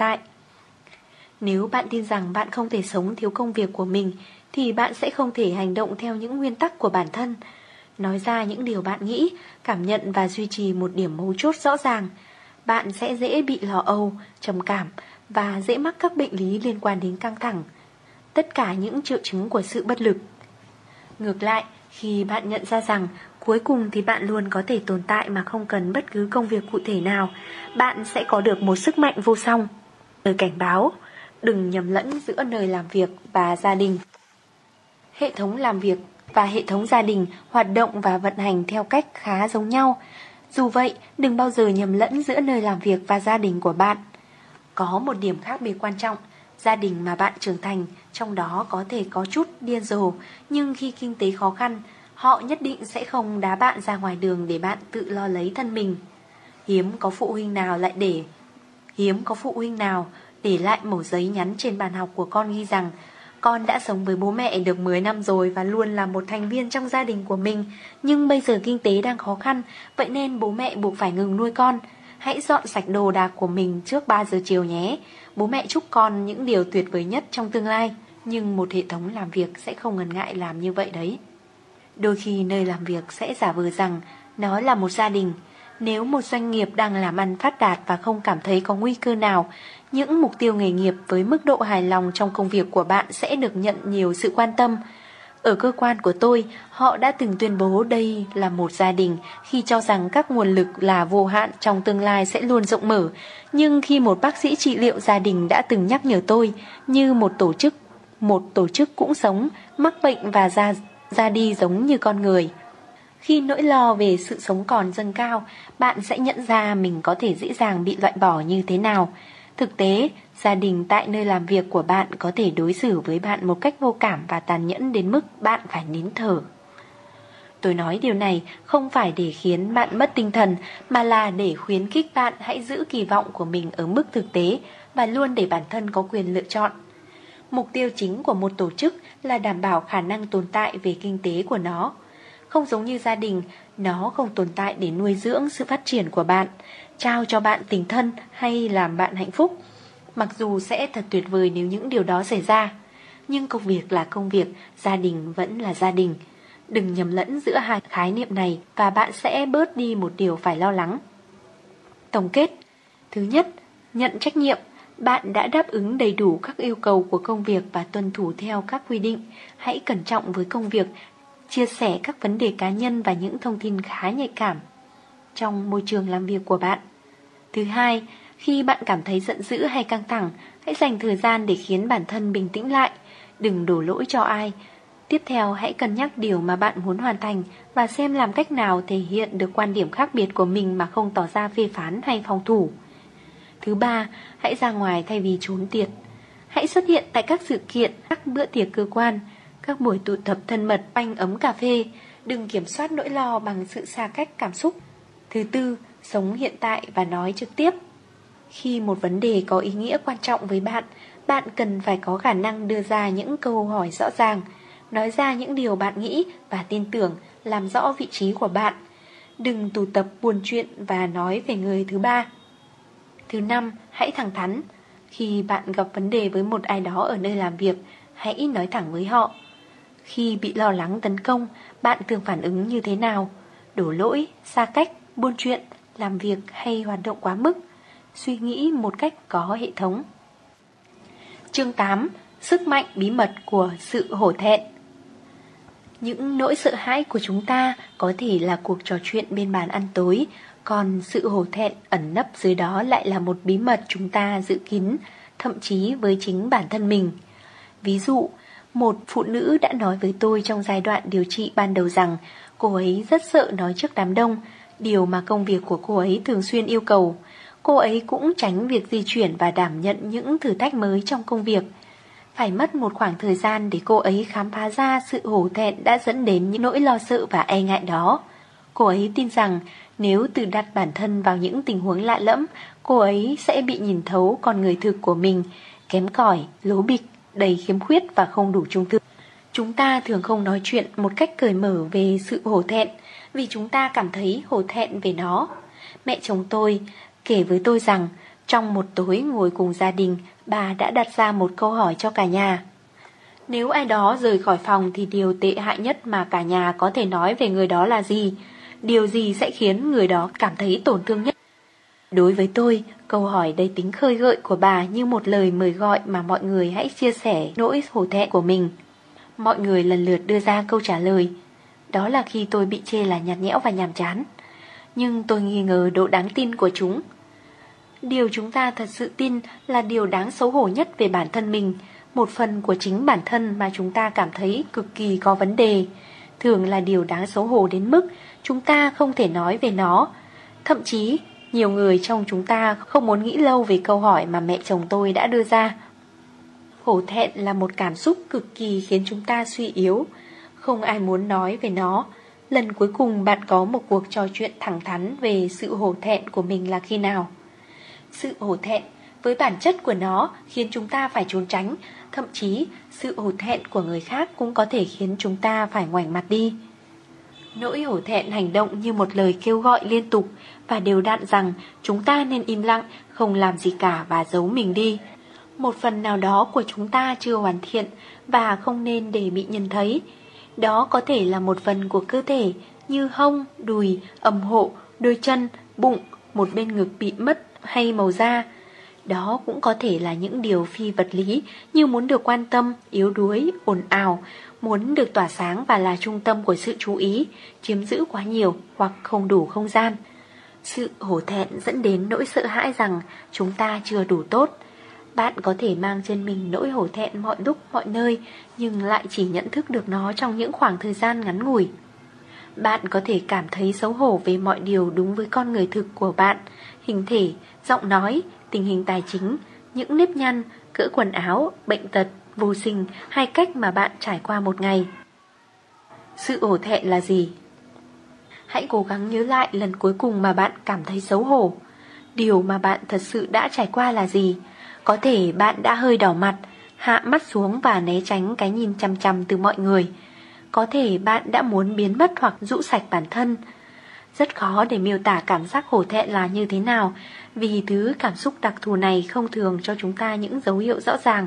tại. Nếu bạn tin rằng bạn không thể sống thiếu công việc của mình, thì bạn sẽ không thể hành động theo những nguyên tắc của bản thân. Nói ra những điều bạn nghĩ, cảm nhận và duy trì một điểm mấu chốt rõ ràng. Bạn sẽ dễ bị lo âu, trầm cảm và dễ mắc các bệnh lý liên quan đến căng thẳng. Tất cả những triệu chứng của sự bất lực. Ngược lại, khi bạn nhận ra rằng cuối cùng thì bạn luôn có thể tồn tại mà không cần bất cứ công việc cụ thể nào, bạn sẽ có được một sức mạnh vô song. Lời cảnh báo, đừng nhầm lẫn giữa nơi làm việc và gia đình. Hệ thống làm việc và hệ thống gia đình hoạt động và vận hành theo cách khá giống nhau. Dù vậy, đừng bao giờ nhầm lẫn giữa nơi làm việc và gia đình của bạn. Có một điểm khác biệt quan trọng, gia đình mà bạn trưởng thành, trong đó có thể có chút điên rồ, nhưng khi kinh tế khó khăn, họ nhất định sẽ không đá bạn ra ngoài đường để bạn tự lo lấy thân mình. Hiếm có phụ huynh nào lại để Hiếm có phụ huynh nào để lại mẩu giấy nhắn trên bàn học của con ghi rằng con đã sống với bố mẹ được 10 năm rồi và luôn là một thành viên trong gia đình của mình, nhưng bây giờ kinh tế đang khó khăn, vậy nên bố mẹ buộc phải ngừng nuôi con. Hãy dọn sạch đồ đạc của mình trước 3 giờ chiều nhé. Bố mẹ chúc con những điều tuyệt vời nhất trong tương lai, nhưng một hệ thống làm việc sẽ không ngần ngại làm như vậy đấy. Đôi khi nơi làm việc sẽ giả vờ rằng nó là một gia đình. Nếu một doanh nghiệp đang làm ăn phát đạt và không cảm thấy có nguy cơ nào, những mục tiêu nghề nghiệp với mức độ hài lòng trong công việc của bạn sẽ được nhận nhiều sự quan tâm. Ở cơ quan của tôi, họ đã từng tuyên bố đây là một gia đình khi cho rằng các nguồn lực là vô hạn trong tương lai sẽ luôn rộng mở. Nhưng khi một bác sĩ trị liệu gia đình đã từng nhắc nhở tôi như một tổ chức, một tổ chức cũng sống, mắc bệnh và ra, ra đi giống như con người. Khi nỗi lo về sự sống còn dâng cao, bạn sẽ nhận ra mình có thể dễ dàng bị loại bỏ như thế nào. Thực tế, gia đình tại nơi làm việc của bạn có thể đối xử với bạn một cách vô cảm và tàn nhẫn đến mức bạn phải nín thở. Tôi nói điều này không phải để khiến bạn mất tinh thần mà là để khuyến khích bạn hãy giữ kỳ vọng của mình ở mức thực tế và luôn để bản thân có quyền lựa chọn. Mục tiêu chính của một tổ chức là đảm bảo khả năng tồn tại về kinh tế của nó. Không giống như gia đình, nó không tồn tại để nuôi dưỡng sự phát triển của bạn, trao cho bạn tình thân hay làm bạn hạnh phúc. Mặc dù sẽ thật tuyệt vời nếu những điều đó xảy ra, nhưng công việc là công việc, gia đình vẫn là gia đình. Đừng nhầm lẫn giữa hai khái niệm này và bạn sẽ bớt đi một điều phải lo lắng. Tổng kết Thứ nhất, nhận trách nhiệm. Bạn đã đáp ứng đầy đủ các yêu cầu của công việc và tuân thủ theo các quy định. Hãy cẩn trọng với công việc, chia sẻ các vấn đề cá nhân và những thông tin khá nhạy cảm trong môi trường làm việc của bạn. Thứ hai, khi bạn cảm thấy giận dữ hay căng thẳng, hãy dành thời gian để khiến bản thân bình tĩnh lại, đừng đổ lỗi cho ai. Tiếp theo, hãy cân nhắc điều mà bạn muốn hoàn thành và xem làm cách nào thể hiện được quan điểm khác biệt của mình mà không tỏ ra phê phán hay phòng thủ. Thứ ba, hãy ra ngoài thay vì trốn tiệt. Hãy xuất hiện tại các sự kiện, các bữa tiệc cơ quan, các buổi tụ tập thân mật banh ấm cà phê. Đừng kiểm soát nỗi lo bằng sự xa cách cảm xúc. Thứ tư, sống hiện tại và nói trực tiếp. Khi một vấn đề có ý nghĩa quan trọng với bạn, bạn cần phải có khả năng đưa ra những câu hỏi rõ ràng, nói ra những điều bạn nghĩ và tin tưởng, làm rõ vị trí của bạn. Đừng tụ tập buồn chuyện và nói về người thứ ba. Thứ năm, hãy thẳng thắn. Khi bạn gặp vấn đề với một ai đó ở nơi làm việc, hãy nói thẳng với họ. Khi bị lo lắng tấn công, bạn thường phản ứng như thế nào? Đổ lỗi, xa cách, buôn chuyện, làm việc hay hoạt động quá mức, suy nghĩ một cách có hệ thống. Chương 8. Sức mạnh bí mật của sự hổ thẹn Những nỗi sợ hãi của chúng ta có thể là cuộc trò chuyện bên bàn ăn tối, còn sự hổ thẹn ẩn nấp dưới đó lại là một bí mật chúng ta giữ kín, thậm chí với chính bản thân mình. Ví dụ, một phụ nữ đã nói với tôi trong giai đoạn điều trị ban đầu rằng cô ấy rất sợ nói trước đám đông, điều mà công việc của cô ấy thường xuyên yêu cầu. Cô ấy cũng tránh việc di chuyển và đảm nhận những thử thách mới trong công việc. Phải mất một khoảng thời gian để cô ấy khám phá ra sự hổ thẹn đã dẫn đến những nỗi lo sợ và e ngại đó. Cô ấy tin rằng nếu tự đặt bản thân vào những tình huống lạ lẫm, cô ấy sẽ bị nhìn thấu con người thực của mình, kém cỏi, lố bịch, đầy khiếm khuyết và không đủ trung thực. Chúng ta thường không nói chuyện một cách cởi mở về sự hổ thẹn, vì chúng ta cảm thấy hổ thẹn về nó. Mẹ chồng tôi kể với tôi rằng Trong một tối ngồi cùng gia đình, bà đã đặt ra một câu hỏi cho cả nhà. Nếu ai đó rời khỏi phòng thì điều tệ hại nhất mà cả nhà có thể nói về người đó là gì? Điều gì sẽ khiến người đó cảm thấy tổn thương nhất? Đối với tôi, câu hỏi đầy tính khơi gợi của bà như một lời mời gọi mà mọi người hãy chia sẻ nỗi hổ thẹn của mình. Mọi người lần lượt đưa ra câu trả lời. Đó là khi tôi bị chê là nhạt nhẽo và nhàm chán. Nhưng tôi nghi ngờ độ đáng tin của chúng. Điều chúng ta thật sự tin là điều đáng xấu hổ nhất về bản thân mình, một phần của chính bản thân mà chúng ta cảm thấy cực kỳ có vấn đề. Thường là điều đáng xấu hổ đến mức chúng ta không thể nói về nó. Thậm chí, nhiều người trong chúng ta không muốn nghĩ lâu về câu hỏi mà mẹ chồng tôi đã đưa ra. Hổ thẹn là một cảm xúc cực kỳ khiến chúng ta suy yếu. Không ai muốn nói về nó. Lần cuối cùng bạn có một cuộc trò chuyện thẳng thắn về sự hổ thẹn của mình là khi nào? Sự hổ thẹn với bản chất của nó khiến chúng ta phải trốn tránh, thậm chí sự hổ thẹn của người khác cũng có thể khiến chúng ta phải ngoảnh mặt đi. Nỗi hổ thẹn hành động như một lời kêu gọi liên tục và đều đặn rằng chúng ta nên im lặng, không làm gì cả và giấu mình đi. Một phần nào đó của chúng ta chưa hoàn thiện và không nên để bị nhìn thấy. Đó có thể là một phần của cơ thể như hông, đùi, ẩm hộ, đôi chân, bụng, một bên ngực bị mất hay màu da. Đó cũng có thể là những điều phi vật lý như muốn được quan tâm, yếu đuối, ồn ào, muốn được tỏa sáng và là trung tâm của sự chú ý, chiếm giữ quá nhiều hoặc không đủ không gian. Sự hổ thẹn dẫn đến nỗi sợ hãi rằng chúng ta chưa đủ tốt. Bạn có thể mang trên mình nỗi hổ thẹn mọi lúc mọi nơi nhưng lại chỉ nhận thức được nó trong những khoảng thời gian ngắn ngủi. Bạn có thể cảm thấy xấu hổ về mọi điều đúng với con người thực của bạn, hình thể, giọng nói, tình hình tài chính, những nếp nhăn, cỡ quần áo, bệnh tật, vô sinh hay cách mà bạn trải qua một ngày. Sự ổ thẹn là gì? Hãy cố gắng nhớ lại lần cuối cùng mà bạn cảm thấy xấu hổ. Điều mà bạn thật sự đã trải qua là gì? Có thể bạn đã hơi đỏ mặt, hạ mắt xuống và né tránh cái nhìn chăm chăm từ mọi người. Có thể bạn đã muốn biến mất hoặc rũ sạch bản thân. Rất khó để miêu tả cảm giác hổ thẹn là như thế nào, vì thứ cảm xúc đặc thù này không thường cho chúng ta những dấu hiệu rõ ràng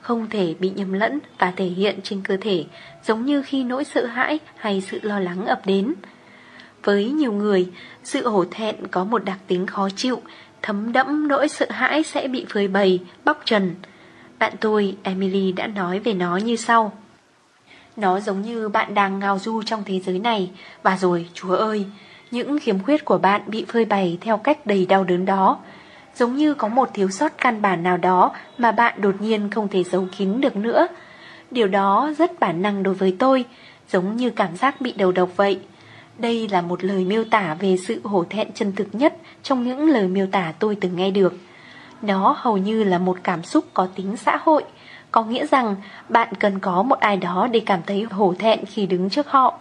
không thể bị nhầm lẫn và thể hiện trên cơ thể giống như khi nỗi sợ hãi hay sự lo lắng ập đến. Với nhiều người, sự hổ thẹn có một đặc tính khó chịu, thấm đẫm nỗi sợ hãi sẽ bị phơi bày, bóc trần. Bạn tôi, Emily đã nói về nó như sau. Nó giống như bạn đang ngao du trong thế giới này, và rồi, Chúa ơi, những khiếm khuyết của bạn bị phơi bày theo cách đầy đau đớn đó, giống như có một thiếu sót căn bản nào đó mà bạn đột nhiên không thể giấu kín được nữa. Điều đó rất bản năng đối với tôi, giống như cảm giác bị đầu độc vậy. Đây là một lời miêu tả về sự hổ thẹn chân thực nhất trong những lời miêu tả tôi từng nghe được. Nó hầu như là một cảm xúc có tính xã hội, có nghĩa rằng bạn cần có một ai đó để cảm thấy hổ thẹn khi đứng trước họ.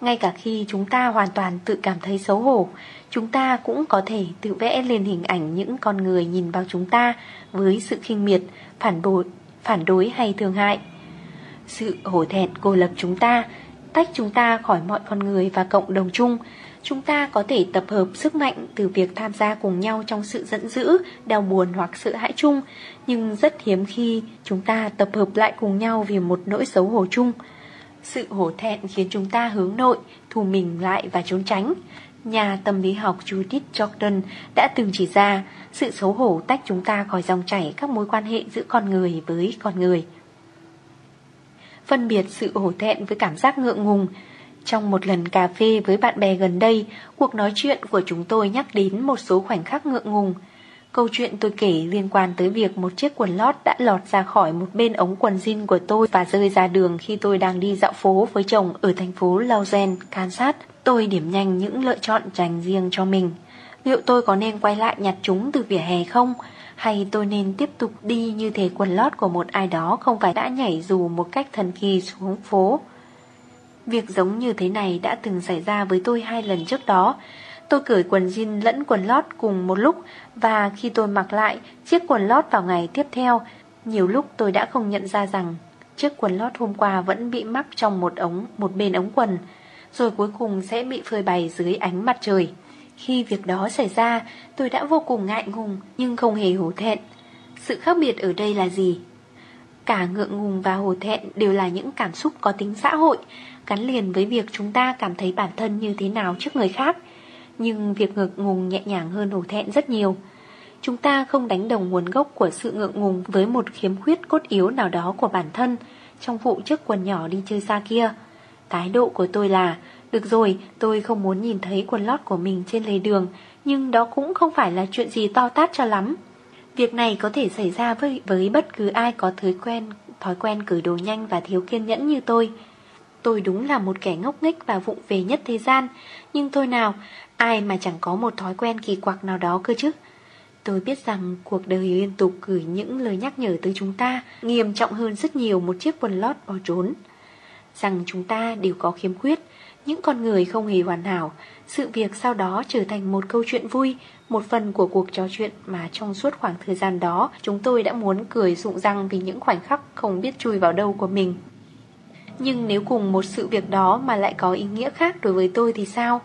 Ngay cả khi chúng ta hoàn toàn tự cảm thấy xấu hổ, chúng ta cũng có thể tự vẽ lên hình ảnh những con người nhìn vào chúng ta với sự khinh miệt, phản bội, phản đối hay thương hại. Sự hổ thẹn cô lập chúng ta, tách chúng ta khỏi mọi con người và cộng đồng chung. Chúng ta có thể tập hợp sức mạnh từ việc tham gia cùng nhau trong sự giận dữ, đau buồn hoặc sự hãi chung, nhưng rất hiếm khi chúng ta tập hợp lại cùng nhau vì một nỗi xấu hổ chung. Sự hổ thẹn khiến chúng ta hướng nội, thù mình lại và trốn tránh. Nhà tâm lý học Judith Jordan đã từng chỉ ra sự xấu hổ tách chúng ta khỏi dòng chảy các mối quan hệ giữa con người với con người. Phân biệt sự hổ thẹn với cảm giác ngượng ngùng Trong một lần cà phê với bạn bè gần đây, cuộc nói chuyện của chúng tôi nhắc đến một số khoảnh khắc ngượng ngùng. Câu chuyện tôi kể liên quan tới việc một chiếc quần lót đã lọt ra khỏi một bên ống quần jean của tôi và rơi ra đường khi tôi đang đi dạo phố với chồng ở thành phố Lausanne, Kansas. Tôi điểm nhanh những lựa chọn dành riêng cho mình. Liệu tôi có nên quay lại nhặt chúng từ vỉa hè không? Hay tôi nên tiếp tục đi như thế quần lót của một ai đó không phải đã nhảy dù một cách thần kỳ xuống phố? Việc giống như thế này đã từng xảy ra với tôi hai lần trước đó. Tôi cởi quần jean lẫn quần lót cùng một lúc và khi tôi mặc lại chiếc quần lót vào ngày tiếp theo, nhiều lúc tôi đã không nhận ra rằng chiếc quần lót hôm qua vẫn bị mắc trong một ống một bên ống quần, rồi cuối cùng sẽ bị phơi bày dưới ánh mặt trời. Khi việc đó xảy ra, tôi đã vô cùng ngại ngùng nhưng không hề hổ thẹn. Sự khác biệt ở đây là gì? Cả ngượng ngùng và hổ thẹn đều là những cảm xúc có tính xã hội, gắn liền với việc chúng ta cảm thấy bản thân như thế nào trước người khác. Nhưng việc ngượng ngùng nhẹ nhàng hơn hổ thẹn rất nhiều. Chúng ta không đánh đồng nguồn gốc của sự ngượng ngùng với một khiếm khuyết cốt yếu nào đó của bản thân trong vụ chiếc quần nhỏ đi chơi xa kia. Thái độ của tôi là, được rồi, tôi không muốn nhìn thấy quần lót của mình trên lề đường, nhưng đó cũng không phải là chuyện gì to tát cho lắm. Việc này có thể xảy ra với, với bất cứ ai có thói quen, thói quen cử đồ nhanh và thiếu kiên nhẫn như tôi. Tôi đúng là một kẻ ngốc nghếch và vụng về nhất thế gian, nhưng thôi nào, ai mà chẳng có một thói quen kỳ quặc nào đó cơ chứ. Tôi biết rằng cuộc đời liên tục gửi những lời nhắc nhở tới chúng ta nghiêm trọng hơn rất nhiều một chiếc quần lót bỏ trốn. Rằng chúng ta đều có khiếm khuyết, những con người không hề hoàn hảo, sự việc sau đó trở thành một câu chuyện vui, một phần của cuộc trò chuyện mà trong suốt khoảng thời gian đó chúng tôi đã muốn cười rụng răng vì những khoảnh khắc không biết chui vào đâu của mình. Nhưng nếu cùng một sự việc đó mà lại có ý nghĩa khác đối với tôi thì sao?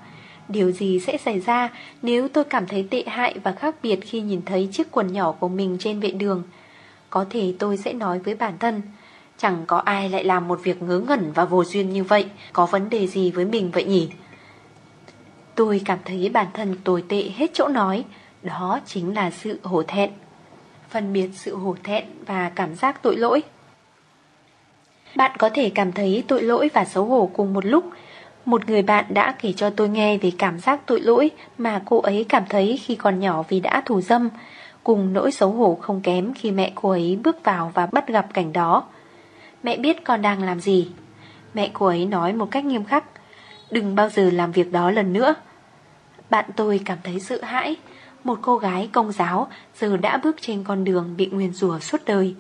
Điều gì sẽ xảy ra nếu tôi cảm thấy tệ hại và khác biệt khi nhìn thấy chiếc quần nhỏ của mình trên vệ đường? Có thể tôi sẽ nói với bản thân, chẳng có ai lại làm một việc ngớ ngẩn và vô duyên như vậy, có vấn đề gì với mình vậy nhỉ? Tôi cảm thấy bản thân tồi tệ hết chỗ nói, đó chính là sự hổ thẹn. Phân biệt sự hổ thẹn và cảm giác tội lỗi. Bạn có thể cảm thấy tội lỗi và xấu hổ cùng một lúc, một người bạn đã kể cho tôi nghe về cảm giác tội lỗi mà cô ấy cảm thấy khi còn nhỏ vì đã thù dâm, cùng nỗi xấu hổ không kém khi mẹ cô ấy bước vào và bắt gặp cảnh đó. Mẹ biết con đang làm gì. Mẹ cô ấy nói một cách nghiêm khắc, đừng bao giờ làm việc đó lần nữa. Bạn tôi cảm thấy sợ hãi, một cô gái công giáo giờ đã bước trên con đường bị nguyền rủa suốt đời.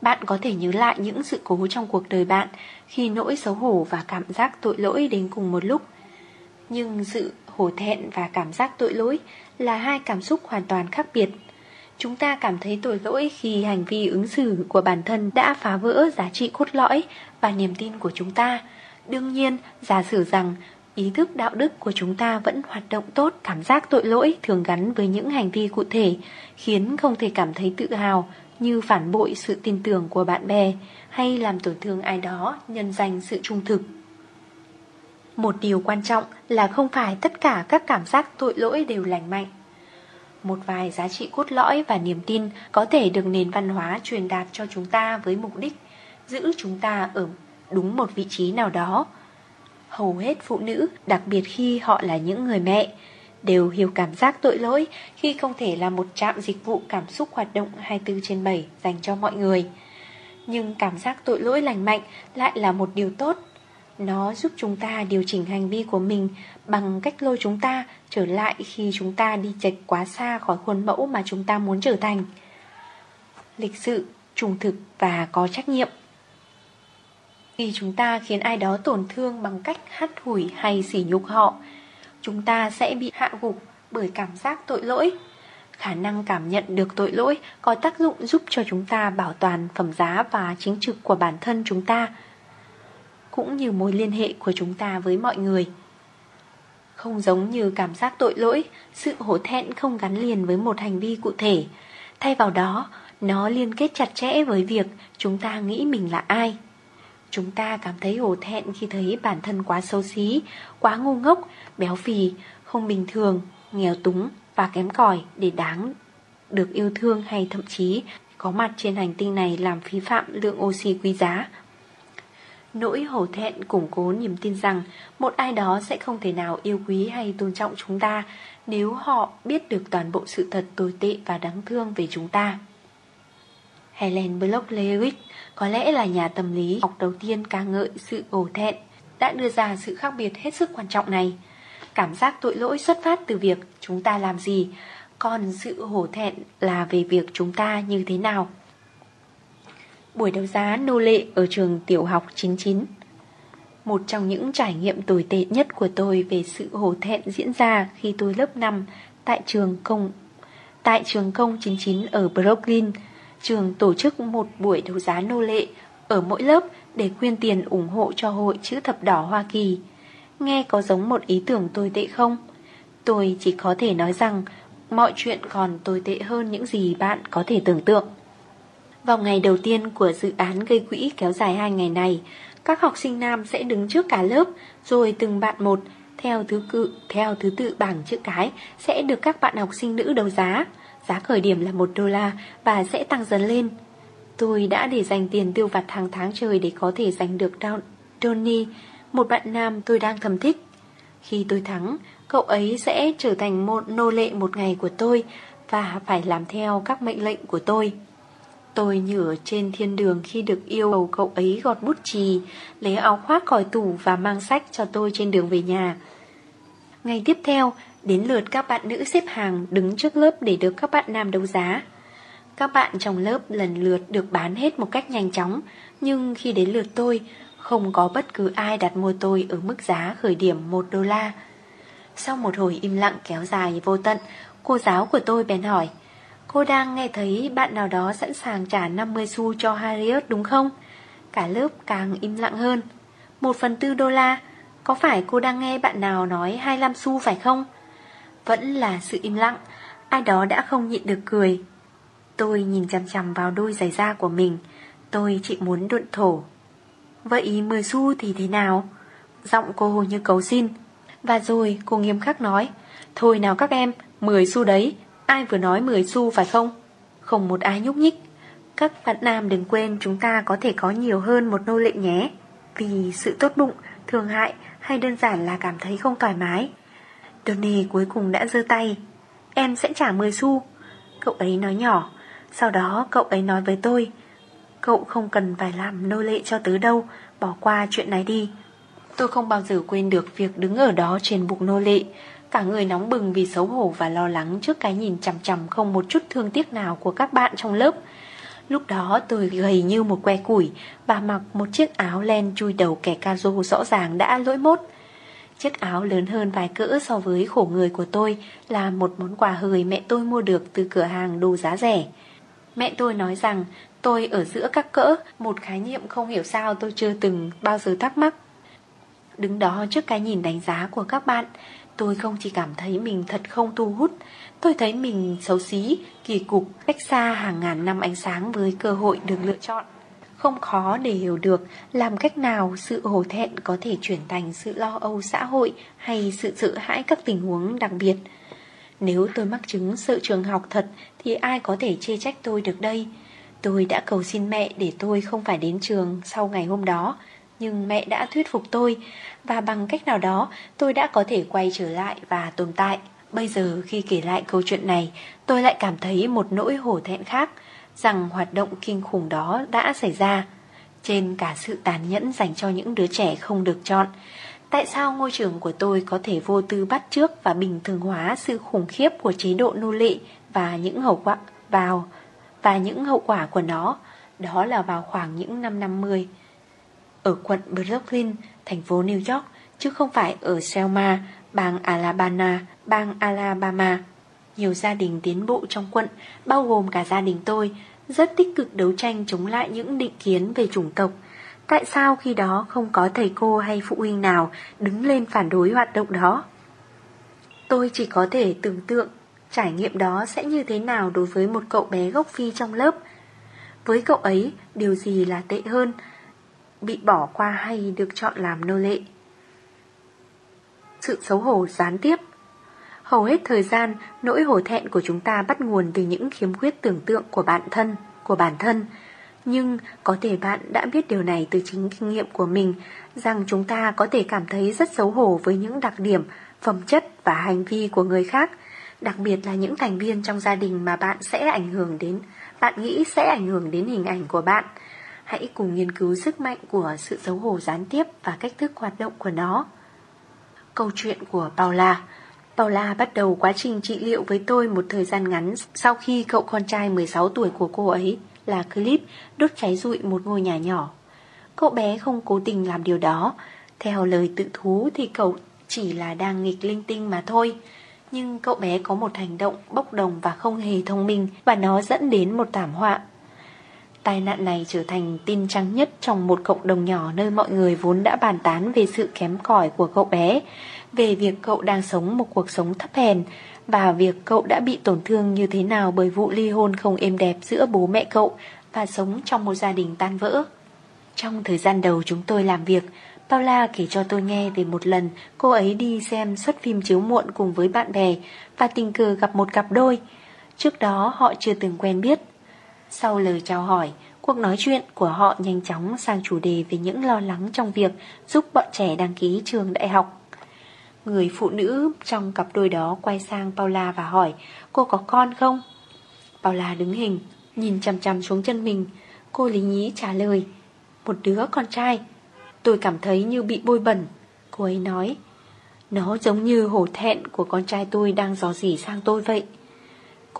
Bạn có thể nhớ lại những sự cố trong cuộc đời bạn khi nỗi xấu hổ và cảm giác tội lỗi đến cùng một lúc. Nhưng sự hổ thẹn và cảm giác tội lỗi là hai cảm xúc hoàn toàn khác biệt. Chúng ta cảm thấy tội lỗi khi hành vi ứng xử của bản thân đã phá vỡ giá trị cốt lõi và niềm tin của chúng ta. Đương nhiên, giả sử rằng ý thức đạo đức của chúng ta vẫn hoạt động tốt, cảm giác tội lỗi thường gắn với những hành vi cụ thể, khiến không thể cảm thấy tự hào, như phản bội sự tin tưởng của bạn bè hay làm tổn thương ai đó nhân danh sự trung thực. Một điều quan trọng là không phải tất cả các cảm giác tội lỗi đều lành mạnh. Một vài giá trị cốt lõi và niềm tin có thể được nền văn hóa truyền đạt cho chúng ta với mục đích giữ chúng ta ở đúng một vị trí nào đó. Hầu hết phụ nữ, đặc biệt khi họ là những người mẹ, đều hiểu cảm giác tội lỗi khi không thể là một trạm dịch vụ cảm xúc hoạt động 24 trên 7 dành cho mọi người. Nhưng cảm giác tội lỗi lành mạnh lại là một điều tốt. Nó giúp chúng ta điều chỉnh hành vi của mình bằng cách lôi chúng ta trở lại khi chúng ta đi chệch quá xa khỏi khuôn mẫu mà chúng ta muốn trở thành. Lịch sự, trung thực và có trách nhiệm. Khi chúng ta khiến ai đó tổn thương bằng cách hắt hủi hay sỉ nhục họ, chúng ta sẽ bị hạ gục bởi cảm giác tội lỗi. Khả năng cảm nhận được tội lỗi có tác dụng giúp cho chúng ta bảo toàn phẩm giá và chính trực của bản thân chúng ta, cũng như mối liên hệ của chúng ta với mọi người. Không giống như cảm giác tội lỗi, sự hổ thẹn không gắn liền với một hành vi cụ thể. Thay vào đó, nó liên kết chặt chẽ với việc chúng ta nghĩ mình là ai. Chúng ta cảm thấy hổ thẹn khi thấy bản thân quá xấu xí, quá ngu ngốc, béo phì, không bình thường, nghèo túng và kém cỏi để đáng được yêu thương hay thậm chí có mặt trên hành tinh này làm phí phạm lượng oxy quý giá. Nỗi hổ thẹn củng cố niềm tin rằng một ai đó sẽ không thể nào yêu quý hay tôn trọng chúng ta nếu họ biết được toàn bộ sự thật tồi tệ và đáng thương về chúng ta. Helen Block Lewis có lẽ là nhà tâm lý học đầu tiên ca ngợi sự hổ thẹn, đã đưa ra sự khác biệt hết sức quan trọng này. Cảm giác tội lỗi xuất phát từ việc chúng ta làm gì, còn sự hổ thẹn là về việc chúng ta như thế nào. Buổi đấu giá nô lệ ở trường tiểu học 99 Một trong những trải nghiệm tồi tệ nhất của tôi về sự hổ thẹn diễn ra khi tôi lớp 5 tại trường công tại trường công 99 ở Brooklyn, trường tổ chức một buổi đấu giá nô lệ ở mỗi lớp để quyên tiền ủng hộ cho hội chữ thập đỏ Hoa Kỳ. Nghe có giống một ý tưởng tồi tệ không? Tôi chỉ có thể nói rằng mọi chuyện còn tồi tệ hơn những gì bạn có thể tưởng tượng. Vào ngày đầu tiên của dự án gây quỹ kéo dài hai ngày này, các học sinh nam sẽ đứng trước cả lớp, rồi từng bạn một, theo thứ cự, theo thứ tự bảng chữ cái, sẽ được các bạn học sinh nữ đấu giá. Giá khởi điểm là 1 đô la và sẽ tăng dần lên. Tôi đã để dành tiền tiêu vặt hàng tháng trời để có thể giành được Tony, một bạn nam tôi đang thầm thích. Khi tôi thắng, cậu ấy sẽ trở thành một nô lệ một ngày của tôi và phải làm theo các mệnh lệnh của tôi. Tôi như ở trên thiên đường khi được yêu cầu cậu ấy gọt bút chì, lấy áo khoác khỏi tủ và mang sách cho tôi trên đường về nhà. Ngày tiếp theo, đến lượt các bạn nữ xếp hàng đứng trước lớp để được các bạn nam đấu giá. Các bạn trong lớp lần lượt được bán hết một cách nhanh chóng, nhưng khi đến lượt tôi, không có bất cứ ai đặt mua tôi ở mức giá khởi điểm 1 đô la. Sau một hồi im lặng kéo dài vô tận, cô giáo của tôi bèn hỏi, Cô đang nghe thấy bạn nào đó sẵn sàng trả 50 xu cho Harriet đúng không? Cả lớp càng im lặng hơn. Một phần tư đô la, có phải cô đang nghe bạn nào nói 25 xu phải không? Vẫn là sự im lặng, ai đó đã không nhịn được cười. Tôi nhìn chằm chằm vào đôi giày da của mình, tôi chỉ muốn đụn thổ. Vậy 10 xu thì thế nào? Giọng cô như cầu xin. Và rồi cô nghiêm khắc nói, thôi nào các em, 10 xu đấy, Ai vừa nói 10 xu phải không? Không một ai nhúc nhích. Các bạn nam đừng quên chúng ta có thể có nhiều hơn một nô lệ nhé. Vì sự tốt bụng, thương hại hay đơn giản là cảm thấy không thoải mái. Tony cuối cùng đã giơ tay. Em sẽ trả 10 xu. Cậu ấy nói nhỏ. Sau đó cậu ấy nói với tôi. Cậu không cần phải làm nô lệ cho tớ đâu, bỏ qua chuyện này đi. Tôi không bao giờ quên được việc đứng ở đó trên bục nô lệ, Cả người nóng bừng vì xấu hổ và lo lắng trước cái nhìn chằm chằm không một chút thương tiếc nào của các bạn trong lớp. Lúc đó tôi gầy như một que củi và mặc một chiếc áo len chui đầu kẻ ca rô rõ ràng đã lỗi mốt. Chiếc áo lớn hơn vài cỡ so với khổ người của tôi là một món quà hời mẹ tôi mua được từ cửa hàng đồ giá rẻ. Mẹ tôi nói rằng tôi ở giữa các cỡ, một khái niệm không hiểu sao tôi chưa từng bao giờ thắc mắc. Đứng đó trước cái nhìn đánh giá của các bạn, Tôi không chỉ cảm thấy mình thật không thu hút Tôi thấy mình xấu xí, kỳ cục, cách xa hàng ngàn năm ánh sáng với cơ hội được lựa chọn. Không khó để hiểu được làm cách nào sự hổ thẹn có thể chuyển thành sự lo âu xã hội hay sự sợ hãi các tình huống đặc biệt. Nếu tôi mắc chứng sợ trường học thật thì ai có thể chê trách tôi được đây? Tôi đã cầu xin mẹ để tôi không phải đến trường sau ngày hôm đó nhưng mẹ đã thuyết phục tôi và bằng cách nào đó tôi đã có thể quay trở lại và tồn tại. Bây giờ khi kể lại câu chuyện này, tôi lại cảm thấy một nỗi hổ thẹn khác rằng hoạt động kinh khủng đó đã xảy ra. Trên cả sự tàn nhẫn dành cho những đứa trẻ không được chọn, tại sao ngôi trường của tôi có thể vô tư bắt trước và bình thường hóa sự khủng khiếp của chế độ nô lệ và những hậu quả vào và những hậu quả của nó, đó là vào khoảng những năm 50 ở quận Brooklyn, thành phố New York, chứ không phải ở Selma, bang Alabama, bang Alabama. Nhiều gia đình tiến bộ trong quận, bao gồm cả gia đình tôi, rất tích cực đấu tranh chống lại những định kiến về chủng tộc. Tại sao khi đó không có thầy cô hay phụ huynh nào đứng lên phản đối hoạt động đó? Tôi chỉ có thể tưởng tượng trải nghiệm đó sẽ như thế nào đối với một cậu bé gốc phi trong lớp. Với cậu ấy, điều gì là tệ hơn bị bỏ qua hay được chọn làm nô lệ. Sự xấu hổ gián tiếp Hầu hết thời gian, nỗi hổ thẹn của chúng ta bắt nguồn từ những khiếm khuyết tưởng tượng của bản thân, của bản thân. Nhưng có thể bạn đã biết điều này từ chính kinh nghiệm của mình, rằng chúng ta có thể cảm thấy rất xấu hổ với những đặc điểm, phẩm chất và hành vi của người khác, đặc biệt là những thành viên trong gia đình mà bạn sẽ ảnh hưởng đến, bạn nghĩ sẽ ảnh hưởng đến hình ảnh của bạn. Hãy cùng nghiên cứu sức mạnh của sự xấu hổ gián tiếp và cách thức hoạt động của nó. Câu chuyện của Paula Paula bắt đầu quá trình trị liệu với tôi một thời gian ngắn sau khi cậu con trai 16 tuổi của cô ấy, là Clip đốt cháy rụi một ngôi nhà nhỏ. Cậu bé không cố tình làm điều đó. Theo lời tự thú thì cậu chỉ là đang nghịch linh tinh mà thôi. Nhưng cậu bé có một hành động bốc đồng và không hề thông minh và nó dẫn đến một thảm họa Tai nạn này trở thành tin trắng nhất trong một cộng đồng nhỏ nơi mọi người vốn đã bàn tán về sự kém cỏi của cậu bé, về việc cậu đang sống một cuộc sống thấp hèn và việc cậu đã bị tổn thương như thế nào bởi vụ ly hôn không êm đẹp giữa bố mẹ cậu và sống trong một gia đình tan vỡ. Trong thời gian đầu chúng tôi làm việc, Paula kể cho tôi nghe về một lần cô ấy đi xem suất phim chiếu muộn cùng với bạn bè và tình cờ gặp một cặp đôi. Trước đó họ chưa từng quen biết. Sau lời chào hỏi, cuộc nói chuyện của họ nhanh chóng sang chủ đề về những lo lắng trong việc giúp bọn trẻ đăng ký trường đại học. Người phụ nữ trong cặp đôi đó quay sang Paula và hỏi cô có con không? Paula đứng hình, nhìn chằm chằm xuống chân mình. Cô lý nhí trả lời một đứa con trai. Tôi cảm thấy như bị bôi bẩn. Cô ấy nói, nó giống như hổ thẹn của con trai tôi đang dò dỉ sang tôi vậy.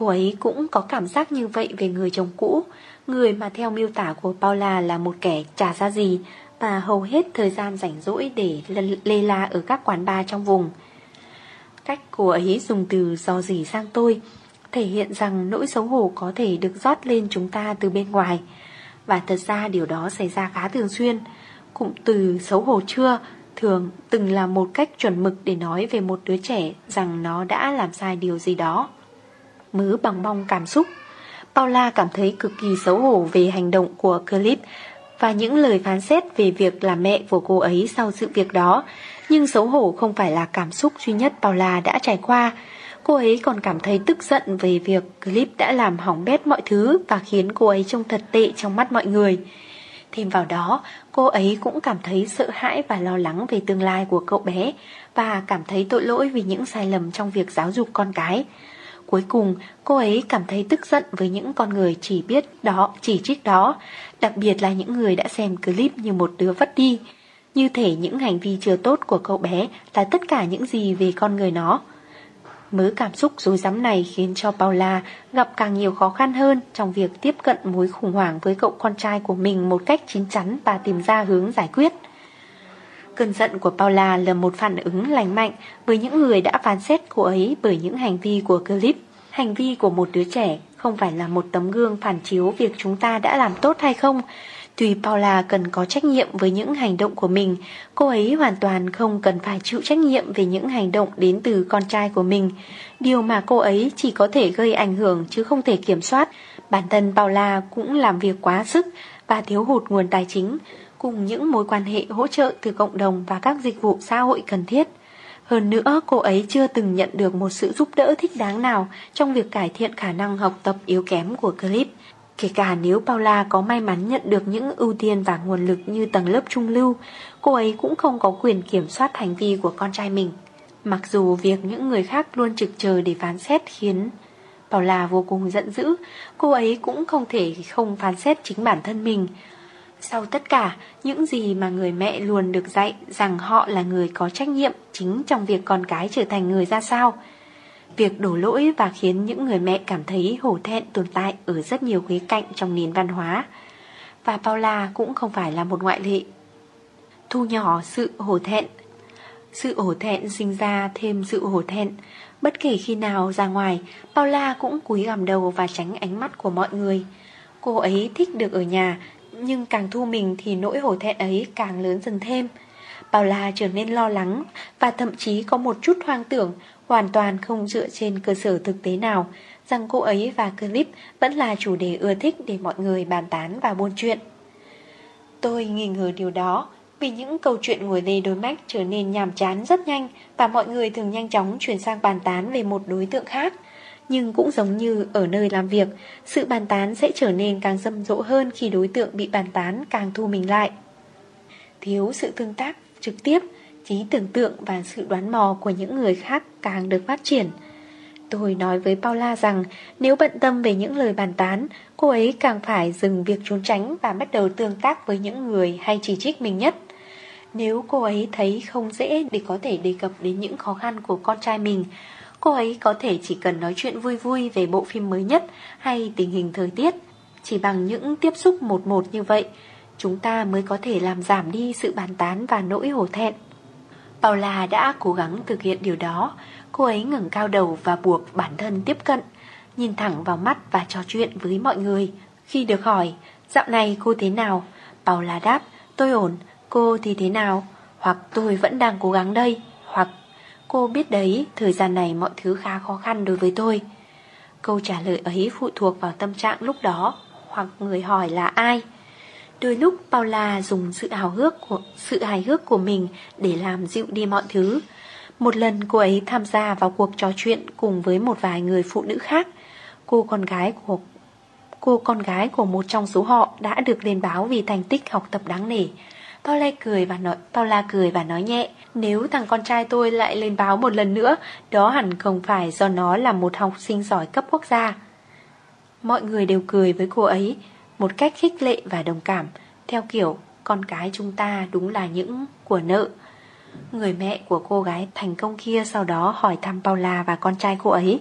Cô ấy cũng có cảm giác như vậy về người chồng cũ, người mà theo miêu tả của Paula là một kẻ trả ra gì và hầu hết thời gian rảnh rỗi để lê la ở các quán bar trong vùng. Cách cô ấy dùng từ dò dỉ sang tôi thể hiện rằng nỗi xấu hổ có thể được rót lên chúng ta từ bên ngoài. Và thật ra điều đó xảy ra khá thường xuyên Cụm từ xấu hổ chưa Thường từng là một cách chuẩn mực để nói về một đứa trẻ Rằng nó đã làm sai điều gì đó Mứ bằng bong cảm xúc Paula cảm thấy cực kỳ xấu hổ về hành động của Clip Và những lời phán xét về việc làm mẹ của cô ấy sau sự việc đó Nhưng xấu hổ không phải là cảm xúc duy nhất Paula đã trải qua Cô ấy còn cảm thấy tức giận về việc clip đã làm hỏng bét mọi thứ và khiến cô ấy trông thật tệ trong mắt mọi người. Thêm vào đó, cô ấy cũng cảm thấy sợ hãi và lo lắng về tương lai của cậu bé và cảm thấy tội lỗi vì những sai lầm trong việc giáo dục con cái. Cuối cùng, cô ấy cảm thấy tức giận với những con người chỉ biết đó, chỉ trích đó, đặc biệt là những người đã xem clip như một đứa vất đi. Như thể những hành vi chưa tốt của cậu bé là tất cả những gì về con người nó. Mớ cảm xúc dối rắm này khiến cho Paula gặp càng nhiều khó khăn hơn trong việc tiếp cận mối khủng hoảng với cậu con trai của mình một cách chín chắn và tìm ra hướng giải quyết. Cơn giận của Paula là một phản ứng lành mạnh với những người đã phán xét cô ấy bởi những hành vi của clip. Hành vi của một đứa trẻ không phải là một tấm gương phản chiếu việc chúng ta đã làm tốt hay không, Tuy Paula cần có trách nhiệm với những hành động của mình, cô ấy hoàn toàn không cần phải chịu trách nhiệm về những hành động đến từ con trai của mình. Điều mà cô ấy chỉ có thể gây ảnh hưởng chứ không thể kiểm soát. Bản thân Paula cũng làm việc quá sức và thiếu hụt nguồn tài chính, cùng những mối quan hệ hỗ trợ từ cộng đồng và các dịch vụ xã hội cần thiết. Hơn nữa, cô ấy chưa từng nhận được một sự giúp đỡ thích đáng nào trong việc cải thiện khả năng học tập yếu kém của Clip. Kể cả nếu Paula có may mắn nhận được những ưu tiên và nguồn lực như tầng lớp trung lưu, cô ấy cũng không có quyền kiểm soát hành vi của con trai mình. Mặc dù việc những người khác luôn trực chờ để phán xét khiến Paula vô cùng giận dữ, cô ấy cũng không thể không phán xét chính bản thân mình. Sau tất cả, những gì mà người mẹ luôn được dạy rằng họ là người có trách nhiệm chính trong việc con cái trở thành người ra sao – Việc đổ lỗi và khiến những người mẹ cảm thấy hổ thẹn tồn tại ở rất nhiều khía cạnh trong nền văn hóa. Và Paula cũng không phải là một ngoại lệ. Thu nhỏ sự hổ thẹn. Sự hổ thẹn sinh ra thêm sự hổ thẹn. Bất kể khi nào ra ngoài, Paula cũng cúi gằm đầu và tránh ánh mắt của mọi người. Cô ấy thích được ở nhà, nhưng càng thu mình thì nỗi hổ thẹn ấy càng lớn dần thêm. Paula trở nên lo lắng và thậm chí có một chút hoang tưởng hoàn toàn không dựa trên cơ sở thực tế nào, rằng cô ấy và clip vẫn là chủ đề ưa thích để mọi người bàn tán và buôn chuyện. Tôi nghi ngờ điều đó, vì những câu chuyện ngồi lê đôi mách trở nên nhàm chán rất nhanh và mọi người thường nhanh chóng chuyển sang bàn tán về một đối tượng khác. Nhưng cũng giống như ở nơi làm việc, sự bàn tán sẽ trở nên càng râm rộ hơn khi đối tượng bị bàn tán càng thu mình lại. Thiếu sự tương tác trực tiếp, trí tưởng tượng và sự đoán mò của những người khác càng được phát triển. Tôi nói với Paula rằng nếu bận tâm về những lời bàn tán, cô ấy càng phải dừng việc trốn tránh và bắt đầu tương tác với những người hay chỉ trích mình nhất. Nếu cô ấy thấy không dễ để có thể đề cập đến những khó khăn của con trai mình, cô ấy có thể chỉ cần nói chuyện vui vui về bộ phim mới nhất hay tình hình thời tiết. Chỉ bằng những tiếp xúc một một như vậy, chúng ta mới có thể làm giảm đi sự bàn tán và nỗi hổ thẹn. Paula đã cố gắng thực hiện điều đó. Cô ấy ngẩng cao đầu và buộc bản thân tiếp cận, nhìn thẳng vào mắt và trò chuyện với mọi người. Khi được hỏi Dạo này cô thế nào? Paula đáp, tôi ổn, cô thì thế nào? Hoặc tôi vẫn đang cố gắng đây, hoặc cô biết đấy, thời gian này mọi thứ khá khó khăn đối với tôi. Câu trả lời ấy phụ thuộc vào tâm trạng lúc đó, hoặc người hỏi là ai. Đôi lúc Paula dùng sự hào hước của sự hài hước của mình để làm dịu đi mọi thứ. Một lần cô ấy tham gia vào cuộc trò chuyện cùng với một vài người phụ nữ khác. Cô con gái của cô con gái của một trong số họ đã được lên báo vì thành tích học tập đáng nể. Paula cười và nói Paula cười và nói nhẹ, nếu thằng con trai tôi lại lên báo một lần nữa, đó hẳn không phải do nó là một học sinh giỏi cấp quốc gia. Mọi người đều cười với cô ấy, một cách khích lệ và đồng cảm, theo kiểu con cái chúng ta đúng là những của nợ. Người mẹ của cô gái thành công kia sau đó hỏi thăm Paula và con trai cô ấy.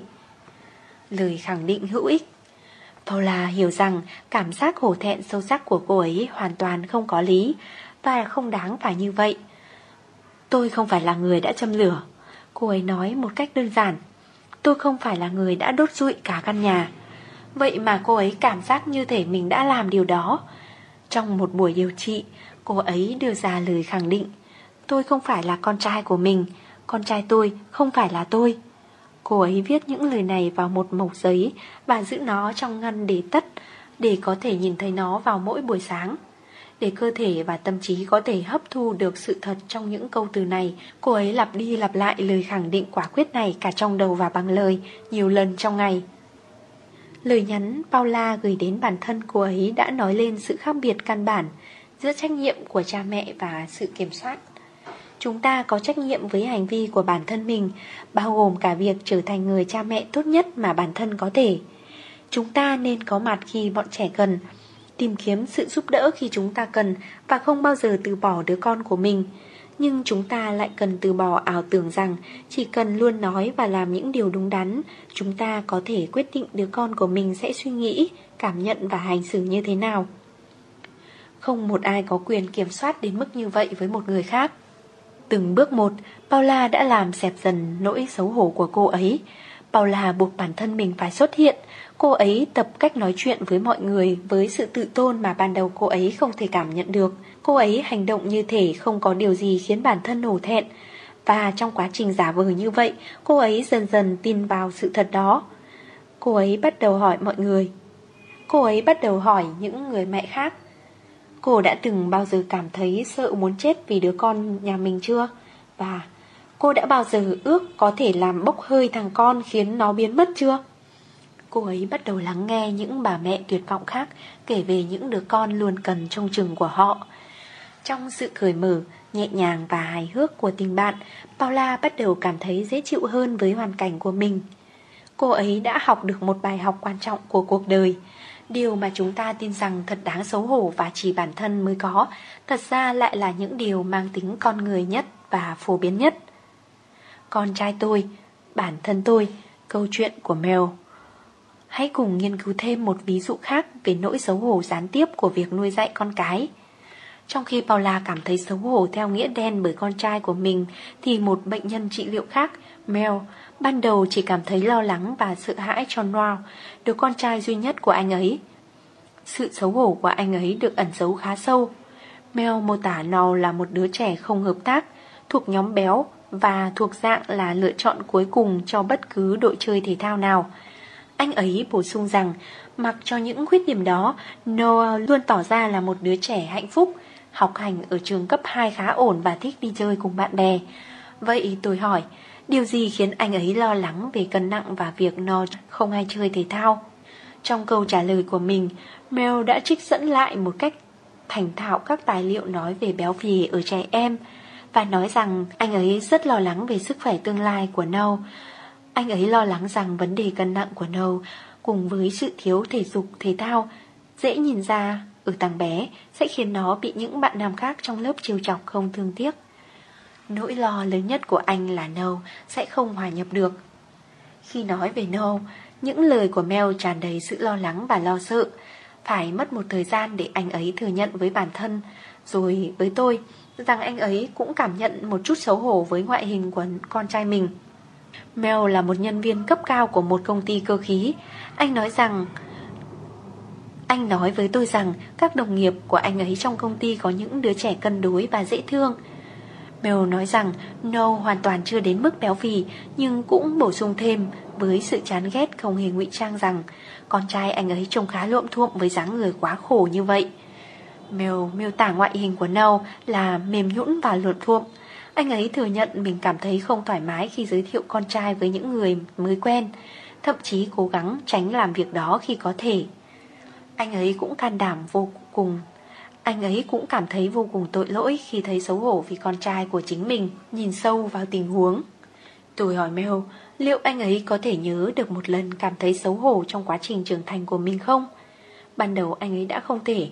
Lời khẳng định hữu ích Paula hiểu rằng cảm giác hổ thẹn sâu sắc của cô ấy hoàn toàn không có lý và không đáng phải như vậy. Tôi không phải là người đã châm lửa. Cô ấy nói một cách đơn giản. Tôi không phải là người đã đốt rụi cả căn nhà. Vậy mà cô ấy cảm giác như thể mình đã làm điều đó. Trong một buổi điều trị, cô ấy đưa ra lời khẳng định. Tôi không phải là con trai của mình, con trai tôi không phải là tôi. Cô ấy viết những lời này vào một mẩu giấy và giữ nó trong ngăn để tất, để có thể nhìn thấy nó vào mỗi buổi sáng. Để cơ thể và tâm trí có thể hấp thu được sự thật trong những câu từ này, cô ấy lặp đi lặp lại lời khẳng định quả quyết này cả trong đầu và bằng lời, nhiều lần trong ngày. Lời nhắn Paula gửi đến bản thân cô ấy đã nói lên sự khác biệt căn bản giữa trách nhiệm của cha mẹ và sự kiểm soát. Chúng ta có trách nhiệm với hành vi của bản thân mình, bao gồm cả việc trở thành người cha mẹ tốt nhất mà bản thân có thể. Chúng ta nên có mặt khi bọn trẻ cần, tìm kiếm sự giúp đỡ khi chúng ta cần và không bao giờ từ bỏ đứa con của mình. Nhưng chúng ta lại cần từ bỏ ảo tưởng rằng chỉ cần luôn nói và làm những điều đúng đắn, chúng ta có thể quyết định đứa con của mình sẽ suy nghĩ, cảm nhận và hành xử như thế nào. Không một ai có quyền kiểm soát đến mức như vậy với một người khác. Từng bước một, Paula đã làm xẹp dần nỗi xấu hổ của cô ấy. Paula buộc bản thân mình phải xuất hiện. Cô ấy tập cách nói chuyện với mọi người với sự tự tôn mà ban đầu cô ấy không thể cảm nhận được. Cô ấy hành động như thể không có điều gì khiến bản thân nổ thẹn. Và trong quá trình giả vờ như vậy, cô ấy dần dần tin vào sự thật đó. Cô ấy bắt đầu hỏi mọi người. Cô ấy bắt đầu hỏi những người mẹ khác. Cô đã từng bao giờ cảm thấy sợ muốn chết vì đứa con nhà mình chưa? Và cô đã bao giờ ước có thể làm bốc hơi thằng con khiến nó biến mất chưa? Cô ấy bắt đầu lắng nghe những bà mẹ tuyệt vọng khác kể về những đứa con luôn cần trông chừng của họ. Trong sự cởi mở, nhẹ nhàng và hài hước của tình bạn, Paula bắt đầu cảm thấy dễ chịu hơn với hoàn cảnh của mình. Cô ấy đã học được một bài học quan trọng của cuộc đời. Điều mà chúng ta tin rằng thật đáng xấu hổ và chỉ bản thân mới có, thật ra lại là những điều mang tính con người nhất và phổ biến nhất. Con trai tôi, bản thân tôi, câu chuyện của Mel. Hãy cùng nghiên cứu thêm một ví dụ khác về nỗi xấu hổ gián tiếp của việc nuôi dạy con cái. Trong khi Paula cảm thấy xấu hổ theo nghĩa đen bởi con trai của mình, thì một bệnh nhân trị liệu khác, Mel, ban đầu chỉ cảm thấy lo lắng và sợ hãi cho Noel, đứa con trai duy nhất của anh ấy. Sự xấu hổ của anh ấy được ẩn giấu khá sâu. Mel mô tả Noel là một đứa trẻ không hợp tác, thuộc nhóm béo và thuộc dạng là lựa chọn cuối cùng cho bất cứ đội chơi thể thao nào. Anh ấy bổ sung rằng, mặc cho những khuyết điểm đó, Noah luôn tỏ ra là một đứa trẻ hạnh phúc, học hành ở trường cấp 2 khá ổn và thích đi chơi cùng bạn bè. Vậy tôi hỏi, điều gì khiến anh ấy lo lắng về cân nặng và việc Noah không hay chơi thể thao? Trong câu trả lời của mình, Mel đã trích dẫn lại một cách thành thạo các tài liệu nói về béo phì ở trẻ em và nói rằng anh ấy rất lo lắng về sức khỏe tương lai của Nâu. Anh ấy lo lắng rằng vấn đề cân nặng của Nâu cùng với sự thiếu thể dục thể thao dễ nhìn ra ở thằng bé sẽ khiến nó bị những bạn nam khác trong lớp trêu chọc không thương tiếc. Nỗi lo lớn nhất của anh là Nâu sẽ không hòa nhập được. Khi nói về Nâu, những lời của Mel tràn đầy sự lo lắng và lo sợ. Phải mất một thời gian để anh ấy thừa nhận với bản thân, rồi với tôi, rằng anh ấy cũng cảm nhận một chút xấu hổ với ngoại hình của con trai mình. Mel là một nhân viên cấp cao của một công ty cơ khí. Anh nói rằng, Anh nói với tôi rằng các đồng nghiệp của anh ấy trong công ty có những đứa trẻ cân đối và dễ thương. Mel nói rằng, No, hoàn toàn chưa đến mức béo phì, nhưng cũng bổ sung thêm với sự chán ghét không hề ngụy trang rằng con trai anh ấy trông khá lộm thuộm với dáng người quá khổ như vậy. Mel miêu tả ngoại hình của No là mềm nhũn và lộn thuộm. Anh ấy thừa nhận mình cảm thấy không thoải mái khi giới thiệu con trai với những người mới quen, thậm chí cố gắng tránh làm việc đó khi có thể. Anh ấy cũng can đảm vô cùng. Anh ấy cũng cảm thấy vô cùng tội lỗi Khi thấy xấu hổ vì con trai của chính mình Nhìn sâu vào tình huống. Tôi hỏi Mel Liệu anh ấy có thể nhớ được một lần Cảm thấy xấu hổ trong quá trình trưởng thành của mình không? Ban đầu anh ấy đã không thể.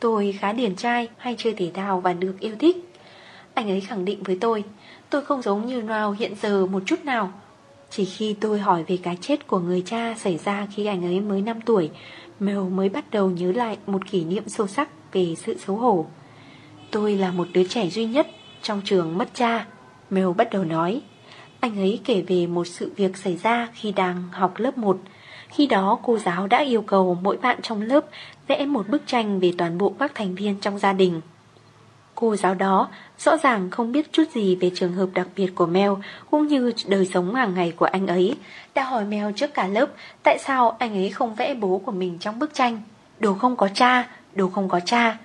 Tôi khá điển trai Hay chơi thể thao và được yêu thích. Anh ấy khẳng định với tôi Tôi không giống như Noel hiện giờ một chút nào Chỉ khi tôi hỏi về cái chết của người cha Xảy ra khi anh ấy mới 5 tuổi Mèo mới bắt đầu nhớ lại một kỷ niệm sâu sắc về sự xấu hổ. Tôi là một đứa trẻ duy nhất trong trường mất cha. Mèo bắt đầu nói. Anh ấy kể về một sự việc xảy ra khi đang học lớp 1. Khi đó, cô giáo đã yêu cầu mỗi bạn trong lớp vẽ một bức tranh về toàn bộ các thành viên trong gia đình. Cô giáo đó rõ ràng không biết chút gì về trường hợp đặc biệt của Mel cũng như đời sống hàng ngày của anh ấy. Đã hỏi Mel trước cả lớp tại sao anh ấy không vẽ bố của mình trong bức tranh. Đồ không có cha, đồ không có cha.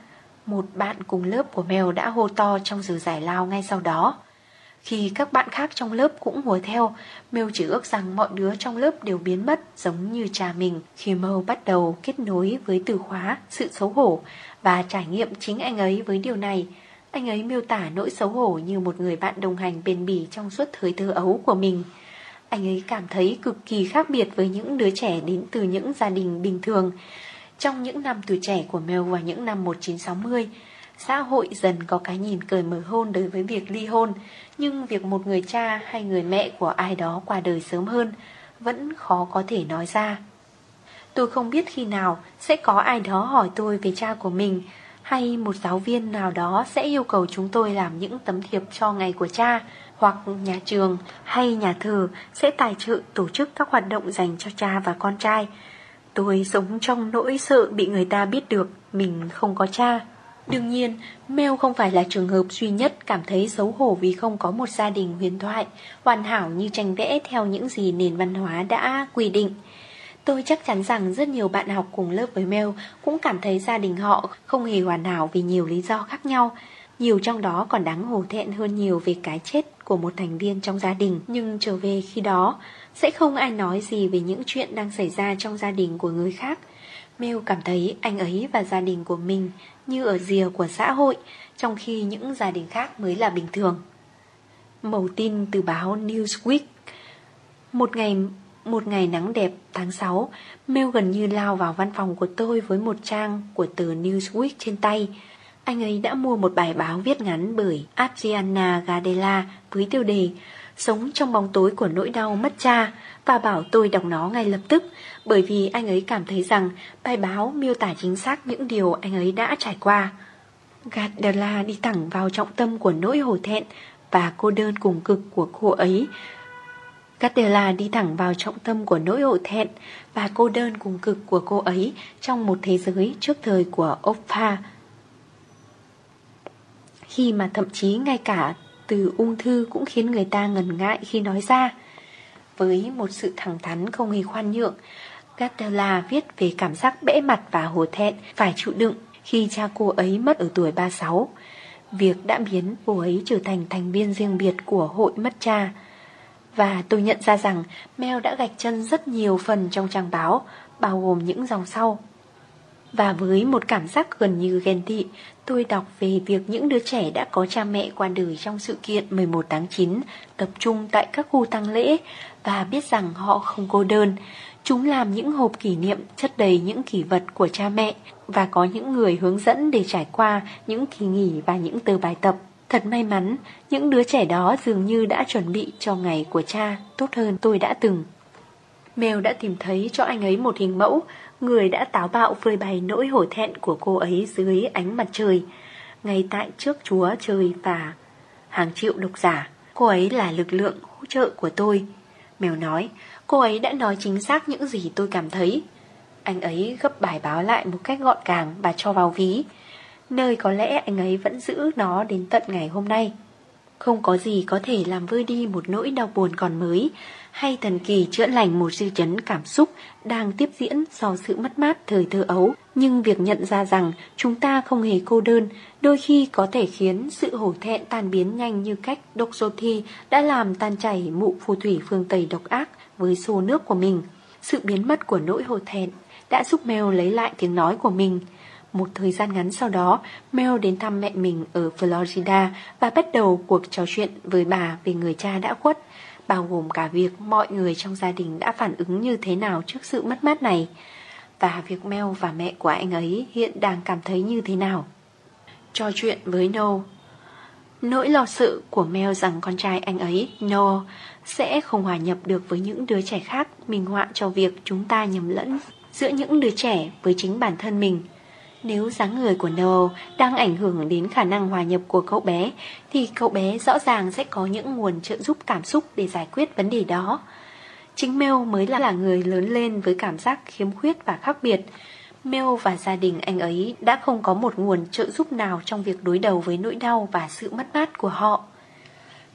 Một bạn cùng lớp của Mel đã hô to trong giờ giải lao ngay sau đó. Khi các bạn khác trong lớp cũng hùa theo, Mel chỉ ước rằng mọi đứa trong lớp đều biến mất giống như cha mình khi Mel bắt đầu kết nối với từ khóa sự xấu hổ và trải nghiệm chính anh ấy với điều này. Anh ấy miêu tả nỗi xấu hổ như một người bạn đồng hành bền bỉ trong suốt thời thơ ấu của mình. Anh ấy cảm thấy cực kỳ khác biệt với những đứa trẻ đến từ những gia đình bình thường. Trong những năm tuổi trẻ của Mel vào những năm 1960, xã hội dần có cái nhìn cởi mở hôn đối với việc ly hôn, nhưng việc một người cha hay người mẹ của ai đó qua đời sớm hơn vẫn khó có thể nói ra. Tôi không biết khi nào sẽ có ai đó hỏi tôi về cha của mình, hay một giáo viên nào đó sẽ yêu cầu chúng tôi làm những tấm thiệp cho ngày của cha, hoặc nhà trường hay nhà thờ sẽ tài trợ tổ chức các hoạt động dành cho cha và con trai. Tôi sống trong nỗi sợ bị người ta biết được mình không có cha. Đương nhiên, Mel không phải là trường hợp duy nhất cảm thấy xấu hổ vì không có một gia đình huyền thoại, hoàn hảo như tranh vẽ theo những gì nền văn hóa đã quy định. Tôi chắc chắn rằng rất nhiều bạn học cùng lớp với Mel cũng cảm thấy gia đình họ không hề hoàn hảo vì nhiều lý do khác nhau. Nhiều trong đó còn đáng hổ thẹn hơn nhiều về cái chết của một thành viên trong gia đình. Nhưng trở về khi đó, sẽ không ai nói gì về những chuyện đang xảy ra trong gia đình của người khác. Mel cảm thấy anh ấy và gia đình của mình như ở rìa của xã hội, trong khi những gia đình khác mới là bình thường. Mẩu tin từ báo Newsweek Một ngày một ngày nắng đẹp tháng 6, Mel gần như lao vào văn phòng của tôi với một trang của tờ Newsweek trên tay. Anh ấy đã mua một bài báo viết ngắn bởi Adriana Gadela với tiêu đề Sống trong bóng tối của nỗi đau mất cha và bảo tôi đọc nó ngay lập tức bởi vì anh ấy cảm thấy rằng bài báo miêu tả chính xác những điều anh ấy đã trải qua. Gadela đi thẳng vào trọng tâm của nỗi hổ thẹn và cô đơn cùng cực của cô ấy Catella đi thẳng vào trọng tâm của nỗi hổ thẹn và cô đơn cùng cực của cô ấy trong một thế giới trước thời của Opha. Khi mà thậm chí ngay cả từ ung thư cũng khiến người ta ngần ngại khi nói ra. Với một sự thẳng thắn không hề khoan nhượng, Catella viết về cảm giác bẽ mặt và hổ thẹn phải chịu đựng khi cha cô ấy mất ở tuổi 36. Việc đã biến cô ấy trở thành thành viên riêng biệt của hội mất cha. Và tôi nhận ra rằng Mel đã gạch chân rất nhiều phần trong trang báo, bao gồm những dòng sau. Và với một cảm giác gần như ghen tị, tôi đọc về việc những đứa trẻ đã có cha mẹ qua đời trong sự kiện 11 tháng 9 tập trung tại các khu tăng lễ và biết rằng họ không cô đơn. Chúng làm những hộp kỷ niệm chất đầy những kỷ vật của cha mẹ và có những người hướng dẫn để trải qua những kỳ nghỉ và những tờ bài tập. Thật may mắn, những đứa trẻ đó dường như đã chuẩn bị cho ngày của cha tốt hơn tôi đã từng. Mèo đã tìm thấy cho anh ấy một hình mẫu, người đã táo bạo phơi bày nỗi hổ thẹn của cô ấy dưới ánh mặt trời, ngay tại trước Chúa trời và hàng triệu độc giả. Cô ấy là lực lượng hỗ trợ của tôi. Mèo nói, cô ấy đã nói chính xác những gì tôi cảm thấy. Anh ấy gấp bài báo lại một cách gọn gàng và cho vào ví Nơi có lẽ anh ấy vẫn giữ nó đến tận ngày hôm nay. Không có gì có thể làm vơi đi một nỗi đau buồn còn mới, Hay thần kỳ chữa lành một dư chấn cảm xúc Đang tiếp diễn do sự mất mát thời thơ ấu. Nhưng việc nhận ra rằng chúng ta không hề cô đơn, Đôi khi có thể khiến sự hổ thẹn tan biến nhanh như cách Doxothi đã làm tan chảy mụ phù thủy phương Tây độc ác với xô nước của mình. Sự biến mất của nỗi hổ thẹn đã giúp Mel lấy lại tiếng nói của mình một thời gian ngắn sau đó, Mel đến thăm mẹ mình ở Florida và bắt đầu cuộc trò chuyện với bà về người cha đã khuất, bao gồm cả việc mọi người trong gia đình đã phản ứng như thế nào trước sự mất mát này, và việc Mel và mẹ của anh ấy hiện đang cảm thấy như thế nào. Trò chuyện với Noel Nỗi lo sự của Mel rằng con trai anh ấy, Noel, sẽ không hòa nhập được với những đứa trẻ khác minh họa cho việc chúng ta nhầm lẫn giữa những đứa trẻ với chính bản thân mình. Nếu dáng người của Noel đang ảnh hưởng đến khả năng hòa nhập của cậu bé, thì cậu bé rõ ràng sẽ có những nguồn trợ giúp cảm xúc để giải quyết vấn đề đó. Chính Mel mới là người lớn lên với cảm giác khiếm khuyết và khác biệt. Mel và gia đình anh ấy đã không có một nguồn trợ giúp nào trong việc đối đầu với nỗi đau và sự mất mát của họ.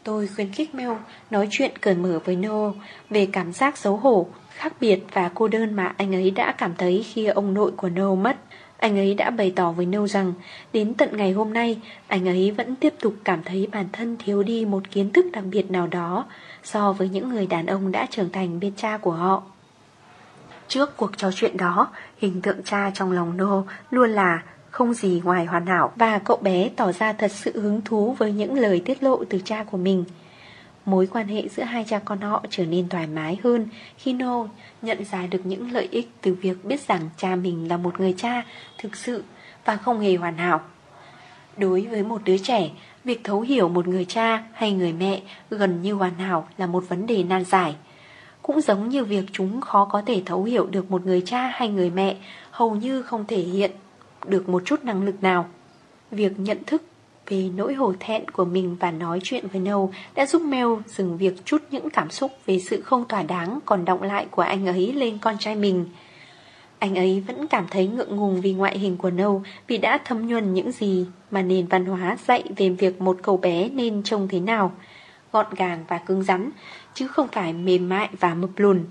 Tôi khuyến khích Mel nói chuyện cởi mở với Noel về cảm giác xấu hổ, khác biệt và cô đơn mà anh ấy đã cảm thấy khi ông nội của Noel mất. Anh ấy đã bày tỏ với Nâu rằng đến tận ngày hôm nay anh ấy vẫn tiếp tục cảm thấy bản thân thiếu đi một kiến thức đặc biệt nào đó so với những người đàn ông đã trưởng thành bên cha của họ. Trước cuộc trò chuyện đó, hình tượng cha trong lòng Nô luôn là không gì ngoài hoàn hảo và cậu bé tỏ ra thật sự hứng thú với những lời tiết lộ từ cha của mình. Mối quan hệ giữa hai cha con họ trở nên thoải mái hơn khi Nô nhận ra được những lợi ích từ việc biết rằng cha mình là một người cha thực sự và không hề hoàn hảo. Đối với một đứa trẻ, việc thấu hiểu một người cha hay người mẹ gần như hoàn hảo là một vấn đề nan giải. Cũng giống như việc chúng khó có thể thấu hiểu được một người cha hay người mẹ hầu như không thể hiện được một chút năng lực nào. Việc nhận thức về nỗi hổ thẹn của mình và nói chuyện với Nâu đã giúp Mel dừng việc chút những cảm xúc về sự không thỏa đáng còn động lại của anh ấy lên con trai mình. Anh ấy vẫn cảm thấy ngượng ngùng vì ngoại hình của Nâu vì đã thấm nhuần những gì mà nền văn hóa dạy về việc một cậu bé nên trông thế nào. Gọn gàng và cứng rắn, chứ không phải mềm mại và mập lùn.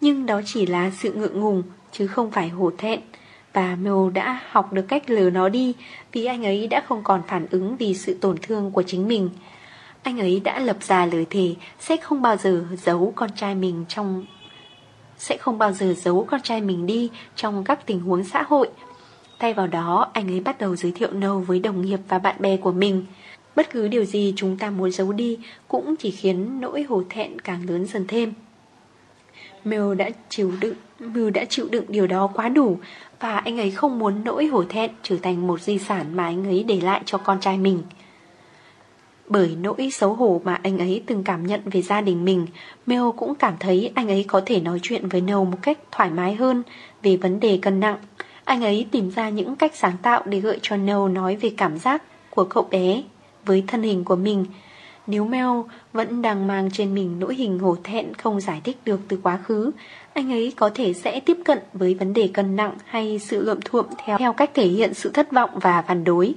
Nhưng đó chỉ là sự ngượng ngùng, chứ không phải hổ thẹn. Và Mel đã học được cách lừa nó đi vì anh ấy đã không còn phản ứng vì sự tổn thương của chính mình. Anh ấy đã lập ra lời thề sẽ không bao giờ giấu con trai mình trong sẽ không bao giờ giấu con trai mình đi trong các tình huống xã hội. Thay vào đó, anh ấy bắt đầu giới thiệu nâu với đồng nghiệp và bạn bè của mình. Bất cứ điều gì chúng ta muốn giấu đi cũng chỉ khiến nỗi hổ thẹn càng lớn dần thêm. Mel đã chịu đựng, Mel đã chịu đựng điều đó quá đủ và anh ấy không muốn nỗi hổ thẹn trở thành một di sản mà anh ấy để lại cho con trai mình. Bởi nỗi xấu hổ mà anh ấy từng cảm nhận về gia đình mình, Mel cũng cảm thấy anh ấy có thể nói chuyện với Nâu một cách thoải mái hơn về vấn đề cân nặng. Anh ấy tìm ra những cách sáng tạo để gợi cho Nâu nói về cảm giác của cậu bé với thân hình của mình. Nếu Mel vẫn đang mang trên mình nỗi hình hổ thẹn không giải thích được từ quá khứ, anh ấy có thể sẽ tiếp cận với vấn đề cân nặng hay sự lượm thuộm theo, theo cách thể hiện sự thất vọng và phản đối.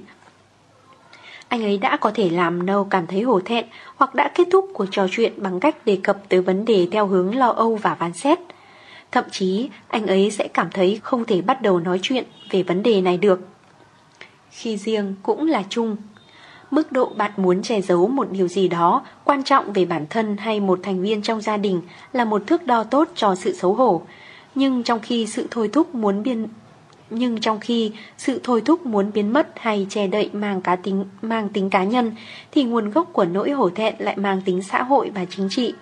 Anh ấy đã có thể làm Nâu cảm thấy hổ thẹn hoặc đã kết thúc cuộc trò chuyện bằng cách đề cập tới vấn đề theo hướng lo âu và phán xét. Thậm chí, anh ấy sẽ cảm thấy không thể bắt đầu nói chuyện về vấn đề này được. Khi riêng cũng là chung. Mức độ bạn muốn che giấu một điều gì đó, quan trọng về bản thân hay một thành viên trong gia đình là một thước đo tốt cho sự xấu hổ. Nhưng trong khi sự thôi thúc muốn biên nhưng trong khi sự thôi thúc muốn biến mất hay che đậy mang cá tính, mang tính cá nhân, thì nguồn gốc của nỗi hổ thẹn lại mang tính xã hội và chính trị.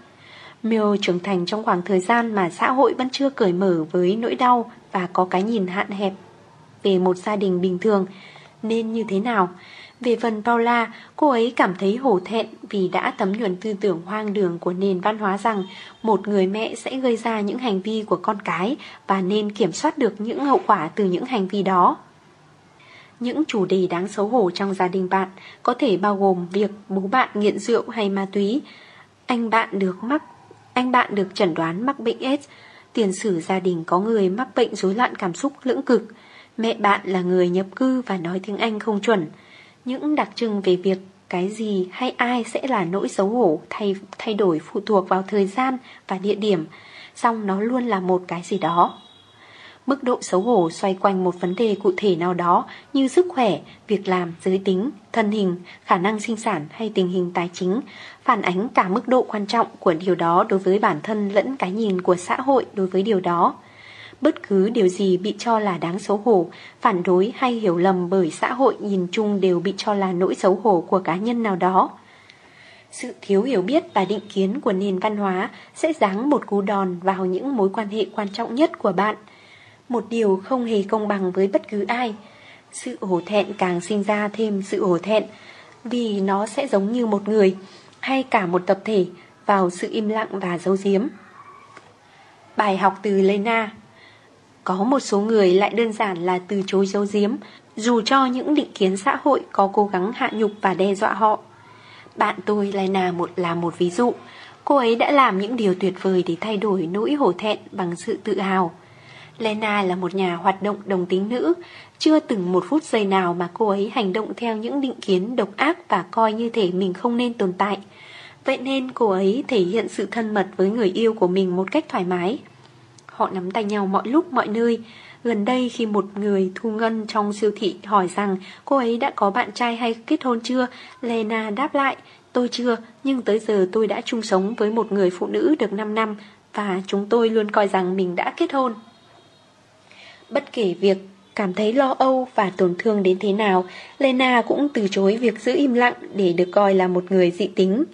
Miêu trưởng thành trong khoảng thời gian mà xã hội vẫn chưa cởi mở với nỗi đau và có cái nhìn hạn hẹp về một gia đình bình thường, nên như thế nào. Về phần Paula, cô ấy cảm thấy hổ thẹn vì đã thấm nhuần tư tưởng hoang đường của nền văn hóa rằng một người mẹ sẽ gây ra những hành vi của con cái và nên kiểm soát được những hậu quả từ những hành vi đó. Những chủ đề đáng xấu hổ trong gia đình bạn có thể bao gồm việc bố bạn nghiện rượu hay ma túy, anh bạn được mắc anh bạn được chẩn đoán mắc bệnh AIDS, Tiền sử gia đình có người mắc bệnh rối loạn cảm xúc lưỡng cực Mẹ bạn là người nhập cư và nói tiếng Anh không chuẩn những đặc trưng về việc cái gì hay ai sẽ là nỗi xấu hổ thay, thay đổi phụ thuộc vào thời gian và địa điểm song nó luôn là một cái gì đó Mức độ xấu hổ xoay quanh một vấn đề cụ thể nào đó như sức khỏe, việc làm, giới tính, thân hình, khả năng sinh sản hay tình hình tài chính, phản ánh cả mức độ quan trọng của điều đó đối với bản thân lẫn cái nhìn của xã hội đối với điều đó. Bất cứ điều gì bị cho là đáng xấu hổ, phản đối hay hiểu lầm bởi xã hội nhìn chung đều bị cho là nỗi xấu hổ của cá nhân nào đó. Sự thiếu hiểu biết và định kiến của nền văn hóa sẽ giáng một cú đòn vào những mối quan hệ quan trọng nhất của bạn – một điều không hề công bằng với bất cứ ai. Sự hổ thẹn càng sinh ra thêm sự hổ thẹn, vì nó sẽ giống như một người, hay cả một tập thể, vào sự im lặng và giấu giếm. Bài học từ Lena có một số người lại đơn giản là từ chối giấu giếm, dù cho những định kiến xã hội có cố gắng hạ nhục và đe dọa họ. Bạn tôi Lena một là một ví dụ. Cô ấy đã làm những điều tuyệt vời để thay đổi nỗi hổ thẹn bằng sự tự hào. Lena là một nhà hoạt động đồng tính nữ, chưa từng một phút giây nào mà cô ấy hành động theo những định kiến độc ác và coi như thể mình không nên tồn tại. Vậy nên cô ấy thể hiện sự thân mật với người yêu của mình một cách thoải mái. Họ nắm tay nhau mọi lúc mọi nơi. Gần đây khi một người thu ngân trong siêu thị hỏi rằng cô ấy đã có bạn trai hay kết hôn chưa, Lena đáp lại, tôi chưa, nhưng tới giờ tôi đã chung sống với một người phụ nữ được 5 năm và chúng tôi luôn coi rằng mình đã kết hôn. Bất kể việc cảm thấy lo âu và tổn thương đến thế nào, Lena cũng từ chối việc giữ im lặng để được coi là một người dị tính.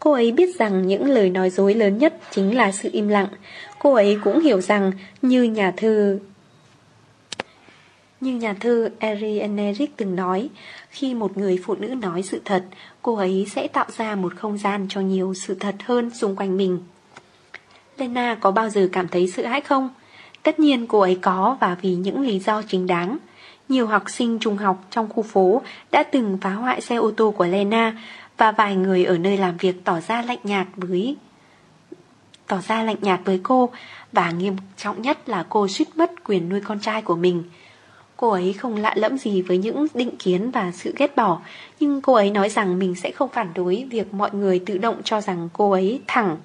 Cô ấy biết rằng những lời nói dối lớn nhất chính là sự im lặng. Cô ấy cũng hiểu rằng như nhà thư như nhà thư Ariane từng nói, khi một người phụ nữ nói sự thật, cô ấy sẽ tạo ra một không gian cho nhiều sự thật hơn xung quanh mình. Lena có bao giờ cảm thấy sợ hãi không? Tất nhiên cô ấy có và vì những lý do chính đáng. Nhiều học sinh trung học trong khu phố đã từng phá hoại xe ô tô của Lena và vài người ở nơi làm việc tỏ ra lạnh nhạt với tỏ ra lạnh nhạt với cô và nghiêm trọng nhất là cô suýt mất quyền nuôi con trai của mình. Cô ấy không lạ lẫm gì với những định kiến và sự ghét bỏ, nhưng cô ấy nói rằng mình sẽ không phản đối việc mọi người tự động cho rằng cô ấy thẳng,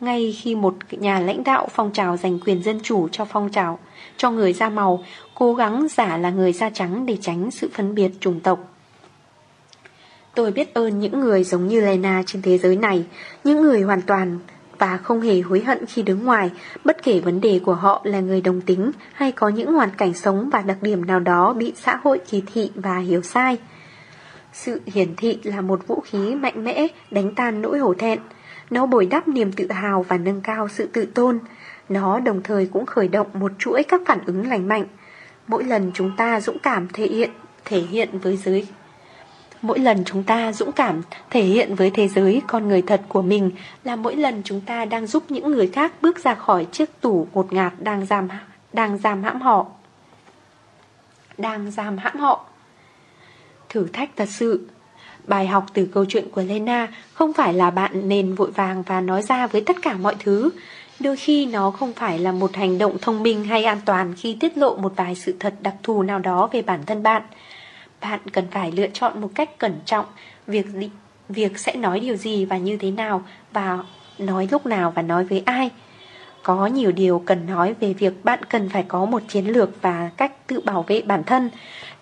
ngay khi một nhà lãnh đạo phong trào giành quyền dân chủ cho phong trào cho người da màu, cố gắng giả là người da trắng để tránh sự phân biệt chủng tộc. Tôi biết ơn những người giống như Lena trên thế giới này, những người hoàn toàn và không hề hối hận khi đứng ngoài, bất kể vấn đề của họ là người đồng tính hay có những hoàn cảnh sống và đặc điểm nào đó bị xã hội kỳ thị và hiểu sai. Sự hiển thị là một vũ khí mạnh mẽ đánh tan nỗi hổ thẹn. Nó bồi đắp niềm tự hào và nâng cao sự tự tôn. Nó đồng thời cũng khởi động một chuỗi các phản ứng lành mạnh. Mỗi lần chúng ta dũng cảm thể hiện, thể hiện với giới Mỗi lần chúng ta dũng cảm thể hiện với thế giới con người thật của mình là mỗi lần chúng ta đang giúp những người khác bước ra khỏi chiếc tủ ngột ngạt đang giam đang giam hãm họ. Đang giam hãm họ. Thử thách thật sự Bài học từ câu chuyện của Lena không phải là bạn nên vội vàng và nói ra với tất cả mọi thứ. Đôi khi nó không phải là một hành động thông minh hay an toàn khi tiết lộ một vài sự thật đặc thù nào đó về bản thân bạn. Bạn cần phải lựa chọn một cách cẩn trọng việc việc sẽ nói điều gì và như thế nào, và nói lúc nào và nói với ai. Có nhiều điều cần nói về việc bạn cần phải có một chiến lược và cách tự bảo vệ bản thân.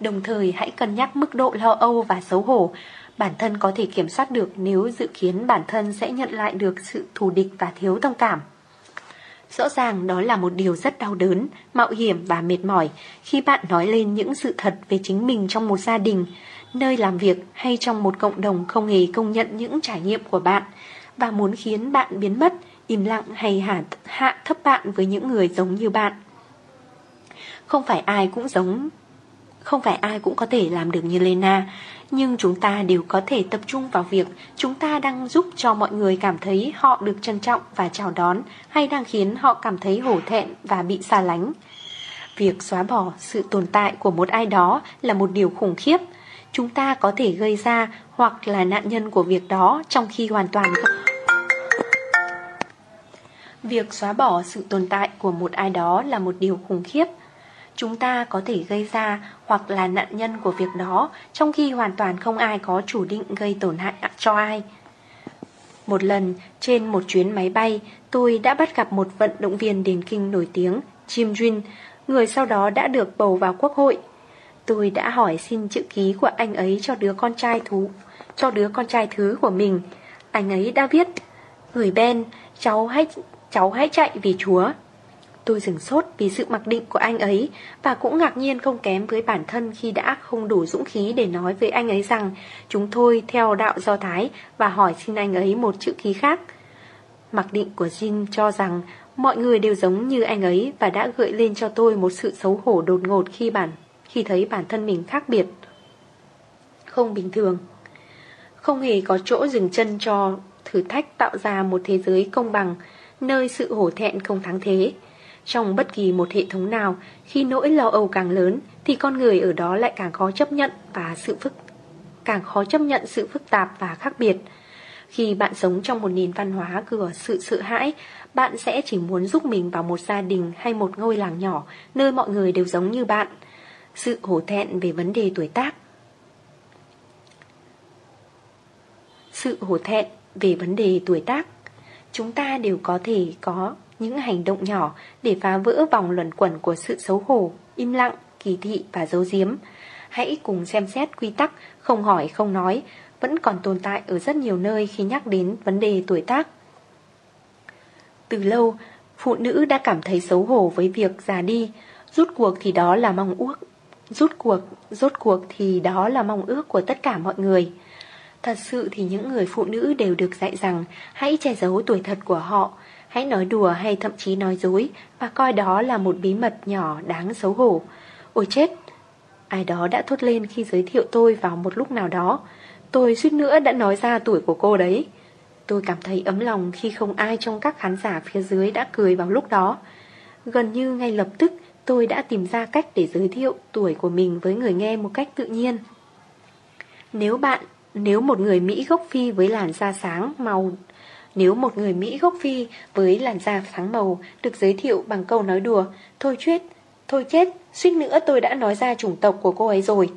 Đồng thời, hãy cân nhắc mức độ lo âu và xấu hổ bản thân có thể kiểm soát được nếu dự kiến bản thân sẽ nhận lại được sự thù địch và thiếu thông cảm. Rõ ràng đó là một điều rất đau đớn, mạo hiểm và mệt mỏi khi bạn nói lên những sự thật về chính mình trong một gia đình, nơi làm việc hay trong một cộng đồng không hề công nhận những trải nghiệm của bạn và muốn khiến bạn biến mất, im lặng hay hạ, hạ thấp bạn với những người giống như bạn. Không phải ai cũng giống không phải ai cũng có thể làm được như Lena nhưng chúng ta đều có thể tập trung vào việc Chúng ta đang giúp cho mọi người cảm thấy họ được trân trọng và chào đón, Hay đang khiến họ cảm thấy hổ thẹn và bị xa lánh. Việc xóa bỏ sự tồn tại của một ai đó là một điều khủng khiếp. Chúng ta có thể gây ra hoặc là nạn nhân của việc đó trong khi hoàn toàn không. Việc xóa bỏ sự tồn tại của một ai đó là một điều khủng khiếp. Chúng ta có thể gây ra hoặc là nạn nhân của việc đó trong khi hoàn toàn không ai có chủ định gây tổn hại cho ai. Một lần, trên một chuyến máy bay, tôi đã bắt gặp một vận động viên điền kinh nổi tiếng, Jim Jin, người sau đó đã được bầu vào quốc hội. Tôi đã hỏi xin chữ ký của anh ấy cho đứa con trai thú, cho đứa con trai thứ của mình. Anh ấy đã viết, gửi Ben, cháu hãy cháu hãy chạy vì Chúa. Tôi dừng sốt vì sự mặc định của anh ấy và cũng ngạc nhiên không kém với bản thân khi đã không đủ dũng khí để nói với anh ấy rằng chúng tôi theo đạo Do Thái và hỏi xin anh ấy một chữ ký khác. Mặc định của Jin cho rằng mọi người đều giống như anh ấy và đã gợi lên cho tôi một sự xấu hổ đột ngột khi bản khi thấy bản thân mình khác biệt. Không bình thường. Không hề có chỗ dừng chân cho thử thách tạo ra một thế giới công bằng, nơi sự hổ thẹn không thắng thế. Trong bất kỳ một hệ thống nào, khi nỗi lo âu càng lớn, thì con người ở đó lại càng khó chấp nhận và sự phức càng khó chấp nhận sự phức tạp và khác biệt. Khi bạn sống trong một nền văn hóa của sự sợ hãi, bạn sẽ chỉ muốn giúp mình vào một gia đình hay một ngôi làng nhỏ nơi mọi người đều giống như bạn. Sự hổ thẹn về vấn đề tuổi tác Sự hổ thẹn về vấn đề tuổi tác Chúng ta đều có thể có những hành động nhỏ để phá vỡ vòng luẩn quẩn của sự xấu hổ, im lặng, kỳ thị và giấu giếm. Hãy cùng xem xét quy tắc không hỏi không nói vẫn còn tồn tại ở rất nhiều nơi khi nhắc đến vấn đề tuổi tác. Từ lâu, phụ nữ đã cảm thấy xấu hổ với việc già đi, rút cuộc thì đó là mong ước. Rút cuộc, rốt cuộc thì đó là mong ước của tất cả mọi người. Thật sự thì những người phụ nữ đều được dạy rằng hãy che giấu tuổi thật của họ, hãy nói đùa hay thậm chí nói dối và coi đó là một bí mật nhỏ đáng xấu hổ. Ôi chết! Ai đó đã thốt lên khi giới thiệu tôi vào một lúc nào đó. Tôi suýt nữa đã nói ra tuổi của cô đấy. Tôi cảm thấy ấm lòng khi không ai trong các khán giả phía dưới đã cười vào lúc đó. Gần như ngay lập tức tôi đã tìm ra cách để giới thiệu tuổi của mình với người nghe một cách tự nhiên. Nếu bạn, nếu một người Mỹ gốc Phi với làn da sáng màu nếu một người Mỹ gốc Phi với làn da sáng màu được giới thiệu bằng câu nói đùa Thôi chết, thôi chết, suýt nữa tôi đã nói ra chủng tộc của cô ấy rồi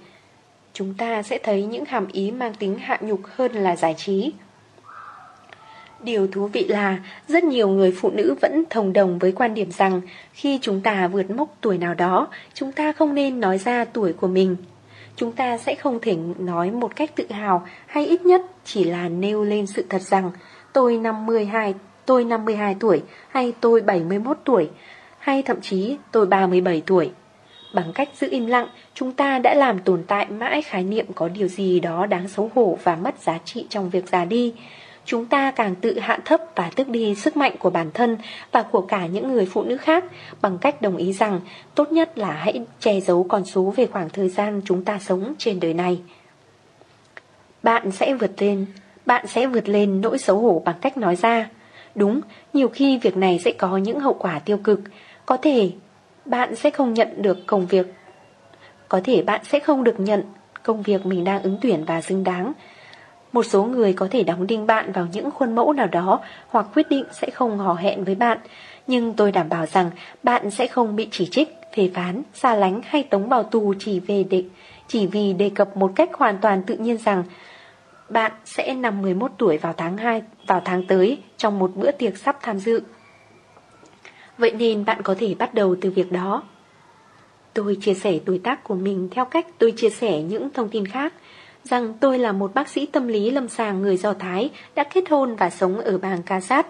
Chúng ta sẽ thấy những hàm ý mang tính hạ nhục hơn là giải trí Điều thú vị là rất nhiều người phụ nữ vẫn thông đồng với quan điểm rằng khi chúng ta vượt mốc tuổi nào đó, chúng ta không nên nói ra tuổi của mình. Chúng ta sẽ không thể nói một cách tự hào hay ít nhất chỉ là nêu lên sự thật rằng tôi 52, tôi 52 tuổi hay tôi 71 tuổi hay thậm chí tôi 37 tuổi. Bằng cách giữ im lặng, chúng ta đã làm tồn tại mãi khái niệm có điều gì đó đáng xấu hổ và mất giá trị trong việc già đi chúng ta càng tự hạ thấp và tước đi sức mạnh của bản thân và của cả những người phụ nữ khác bằng cách đồng ý rằng tốt nhất là hãy che giấu con số về khoảng thời gian chúng ta sống trên đời này. Bạn sẽ vượt lên, bạn sẽ vượt lên nỗi xấu hổ bằng cách nói ra. Đúng, nhiều khi việc này sẽ có những hậu quả tiêu cực. Có thể bạn sẽ không nhận được công việc. Có thể bạn sẽ không được nhận công việc mình đang ứng tuyển và xứng đáng. Một số người có thể đóng đinh bạn vào những khuôn mẫu nào đó hoặc quyết định sẽ không hò hẹn với bạn. Nhưng tôi đảm bảo rằng bạn sẽ không bị chỉ trích, phê phán, xa lánh hay tống vào tù chỉ về để, chỉ vì đề cập một cách hoàn toàn tự nhiên rằng bạn sẽ năm 11 tuổi vào tháng 2 vào tháng tới, trong một bữa tiệc sắp tham dự. Vậy nên bạn có thể bắt đầu từ việc đó. Tôi chia sẻ tuổi tác của mình theo cách tôi chia sẻ những thông tin khác, rằng tôi là một bác sĩ tâm lý lâm sàng người Do Thái đã kết hôn và sống ở bang Kansas.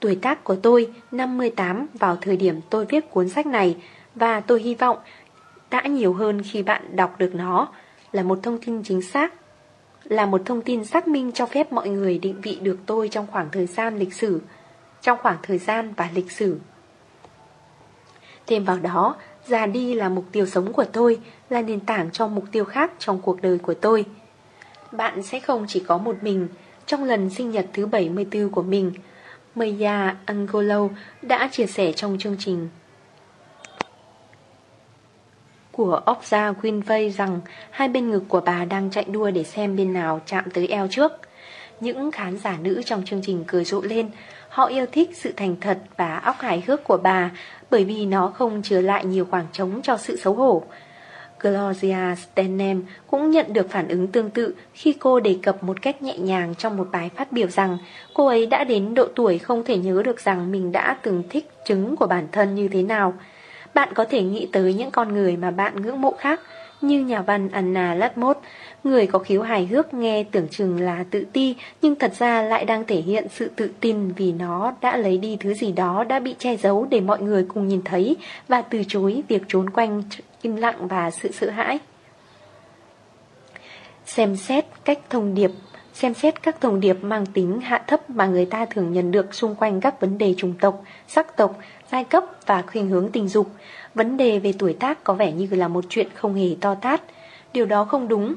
Tuổi tác của tôi 58 vào thời điểm tôi viết cuốn sách này, và tôi hy vọng đã nhiều hơn khi bạn đọc được nó, là một thông tin chính xác là một thông tin xác minh cho phép mọi người định vị được tôi trong khoảng thời gian lịch sử trong khoảng thời gian và lịch sử Thêm vào đó, già đi là mục tiêu sống của tôi, là nền tảng cho mục tiêu khác trong cuộc đời của tôi. Bạn sẽ không chỉ có một mình, trong lần sinh nhật thứ 74 của mình, Maya Angolo đã chia sẻ trong chương trình của Okja Winvey rằng hai bên ngực của bà đang chạy đua để xem bên nào chạm tới eo trước. Những khán giả nữ trong chương trình cười rộ lên, Họ yêu thích sự thành thật và óc hài hước của bà bởi vì nó không chứa lại nhiều khoảng trống cho sự xấu hổ. Gloria Steinem cũng nhận được phản ứng tương tự khi cô đề cập một cách nhẹ nhàng trong một bài phát biểu rằng cô ấy đã đến độ tuổi không thể nhớ được rằng mình đã từng thích trứng của bản thân như thế nào. Bạn có thể nghĩ tới những con người mà bạn ngưỡng mộ khác, như nhà văn Anna Latmos, người có khiếu hài hước nghe tưởng chừng là tự ti nhưng thật ra lại đang thể hiện sự tự tin vì nó đã lấy đi thứ gì đó đã bị che giấu để mọi người cùng nhìn thấy và từ chối việc trốn quanh im lặng và sự sợ hãi. Xem xét cách thông điệp Xem xét các thông điệp mang tính hạ thấp mà người ta thường nhận được xung quanh các vấn đề chủng tộc, sắc tộc, giai cấp và khuynh hướng tình dục. Vấn đề về tuổi tác có vẻ như là một chuyện không hề to tát. Điều đó không đúng.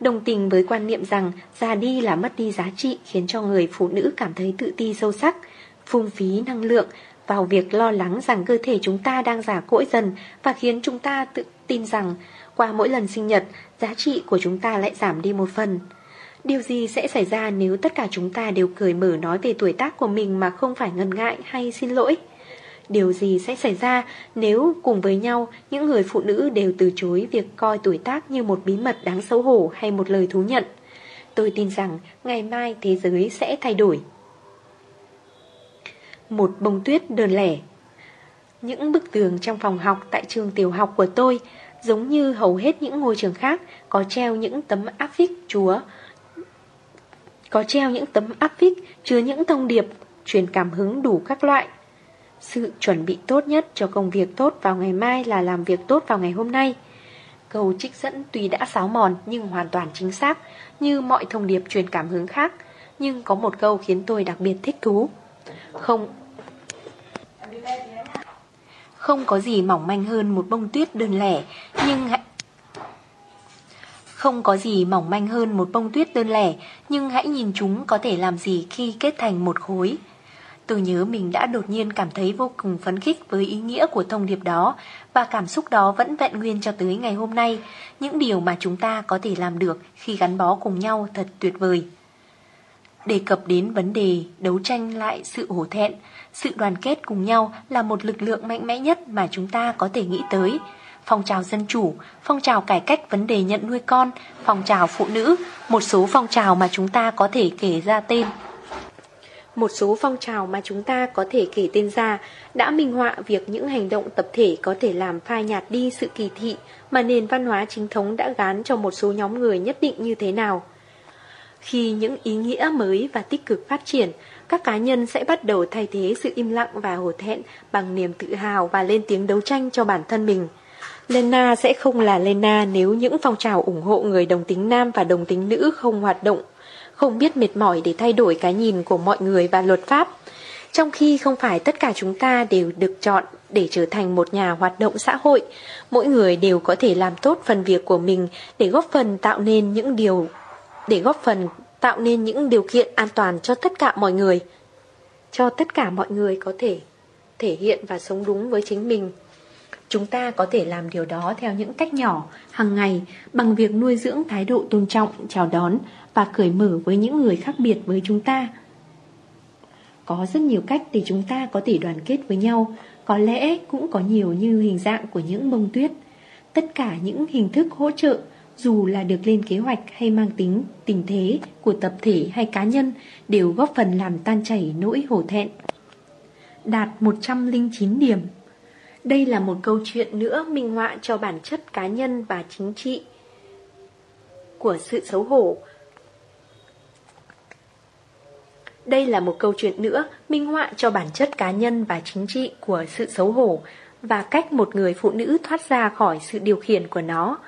Đồng tình với quan niệm rằng già đi là mất đi giá trị khiến cho người phụ nữ cảm thấy tự ti sâu sắc, phung phí năng lượng vào việc lo lắng rằng cơ thể chúng ta đang già cỗi dần và khiến chúng ta tự tin rằng qua mỗi lần sinh nhật, giá trị của chúng ta lại giảm đi một phần. Điều gì sẽ xảy ra nếu tất cả chúng ta đều cười mở nói về tuổi tác của mình mà không phải ngần ngại hay xin lỗi? Điều gì sẽ xảy ra nếu cùng với nhau những người phụ nữ đều từ chối việc coi tuổi tác như một bí mật đáng xấu hổ hay một lời thú nhận? Tôi tin rằng ngày mai thế giới sẽ thay đổi. Một bông tuyết đơn lẻ Những bức tường trong phòng học tại trường tiểu học của tôi giống như hầu hết những ngôi trường khác có treo những tấm áp phích chúa, có treo những tấm áp phích chứa những thông điệp, truyền cảm hứng đủ các loại sự chuẩn bị tốt nhất cho công việc tốt vào ngày mai là làm việc tốt vào ngày hôm nay. Câu trích dẫn tuy đã sáo mòn nhưng hoàn toàn chính xác, như mọi thông điệp truyền cảm hứng khác, nhưng có một câu khiến tôi đặc biệt thích thú. Không Không có gì mỏng manh hơn một bông tuyết đơn lẻ, nhưng hãy không có gì mỏng manh hơn một bông tuyết đơn lẻ, nhưng hãy nhìn chúng có thể làm gì khi kết thành một khối. Tôi nhớ mình đã đột nhiên cảm thấy vô cùng phấn khích với ý nghĩa của thông điệp đó và cảm xúc đó vẫn vẹn nguyên cho tới ngày hôm nay. Những điều mà chúng ta có thể làm được khi gắn bó cùng nhau thật tuyệt vời. Đề cập đến vấn đề đấu tranh lại sự hổ thẹn, sự đoàn kết cùng nhau là một lực lượng mạnh mẽ nhất mà chúng ta có thể nghĩ tới. Phong trào dân chủ, phong trào cải cách vấn đề nhận nuôi con, phong trào phụ nữ, một số phong trào mà chúng ta có thể kể ra tên một số phong trào mà chúng ta có thể kể tên ra đã minh họa việc những hành động tập thể có thể làm phai nhạt đi sự kỳ thị mà nền văn hóa chính thống đã gán cho một số nhóm người nhất định như thế nào. Khi những ý nghĩa mới và tích cực phát triển, các cá nhân sẽ bắt đầu thay thế sự im lặng và hổ thẹn bằng niềm tự hào và lên tiếng đấu tranh cho bản thân mình. Lena sẽ không là Lena nếu những phong trào ủng hộ người đồng tính nam và đồng tính nữ không hoạt động không biết mệt mỏi để thay đổi cái nhìn của mọi người và luật pháp. Trong khi không phải tất cả chúng ta đều được chọn để trở thành một nhà hoạt động xã hội, mỗi người đều có thể làm tốt phần việc của mình để góp phần tạo nên những điều để góp phần tạo nên những điều kiện an toàn cho tất cả mọi người. Cho tất cả mọi người có thể thể hiện và sống đúng với chính mình. Chúng ta có thể làm điều đó theo những cách nhỏ, hàng ngày, bằng việc nuôi dưỡng thái độ tôn trọng, chào đón và cởi mở với những người khác biệt với chúng ta. Có rất nhiều cách để chúng ta có thể đoàn kết với nhau, có lẽ cũng có nhiều như hình dạng của những bông tuyết. Tất cả những hình thức hỗ trợ, dù là được lên kế hoạch hay mang tính tình thế của tập thể hay cá nhân, đều góp phần làm tan chảy nỗi hổ thẹn. Đạt 109 điểm đây là một câu chuyện nữa minh họa cho bản chất cá nhân và chính trị của sự xấu hổ. Đây là một câu chuyện nữa minh họa cho bản chất cá nhân và chính trị của sự xấu hổ và cách một người phụ nữ thoát ra khỏi sự điều khiển của nó.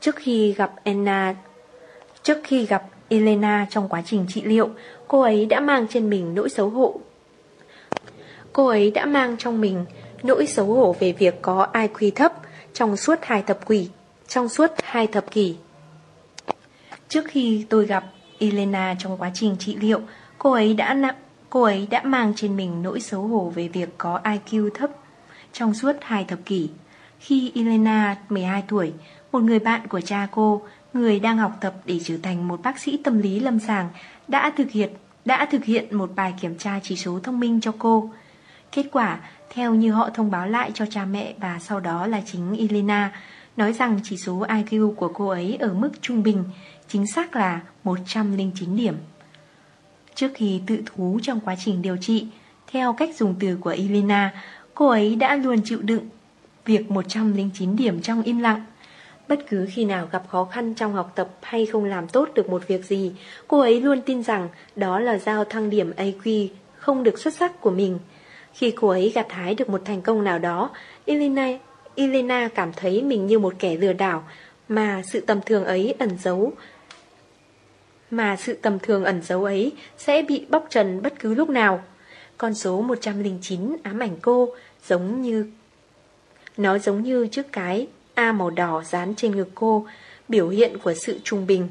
Trước khi gặp Anna, trước khi gặp Elena trong quá trình trị liệu, cô ấy đã mang trên mình nỗi xấu hổ. Cô ấy đã mang trong mình nỗi xấu hổ về việc có IQ thấp trong suốt hai thập kỷ. Trong suốt hai thập kỷ. Trước khi tôi gặp Elena trong quá trình trị liệu, cô ấy đã nặng, cô ấy đã mang trên mình nỗi xấu hổ về việc có IQ thấp trong suốt hai thập kỷ. Khi Elena 12 tuổi, một người bạn của cha cô, người đang học tập để trở thành một bác sĩ tâm lý lâm sàng, đã thực hiện đã thực hiện một bài kiểm tra chỉ số thông minh cho cô. Kết quả, theo như họ thông báo lại cho cha mẹ và sau đó là chính Elena, nói rằng chỉ số IQ của cô ấy ở mức trung bình, chính xác là 109 điểm. Trước khi tự thú trong quá trình điều trị, theo cách dùng từ của Elena, cô ấy đã luôn chịu đựng việc 109 điểm trong im lặng. Bất cứ khi nào gặp khó khăn trong học tập hay không làm tốt được một việc gì, cô ấy luôn tin rằng đó là giao thăng điểm AQ không được xuất sắc của mình. Khi cô ấy gặt hái được một thành công nào đó, Elena, Elena cảm thấy mình như một kẻ lừa đảo, mà sự tầm thường ấy ẩn giấu mà sự tầm thường ẩn giấu ấy sẽ bị bóc trần bất cứ lúc nào. Con số 109 ám ảnh cô giống như nó giống như chiếc cái A màu đỏ dán trên ngực cô, biểu hiện của sự trung bình.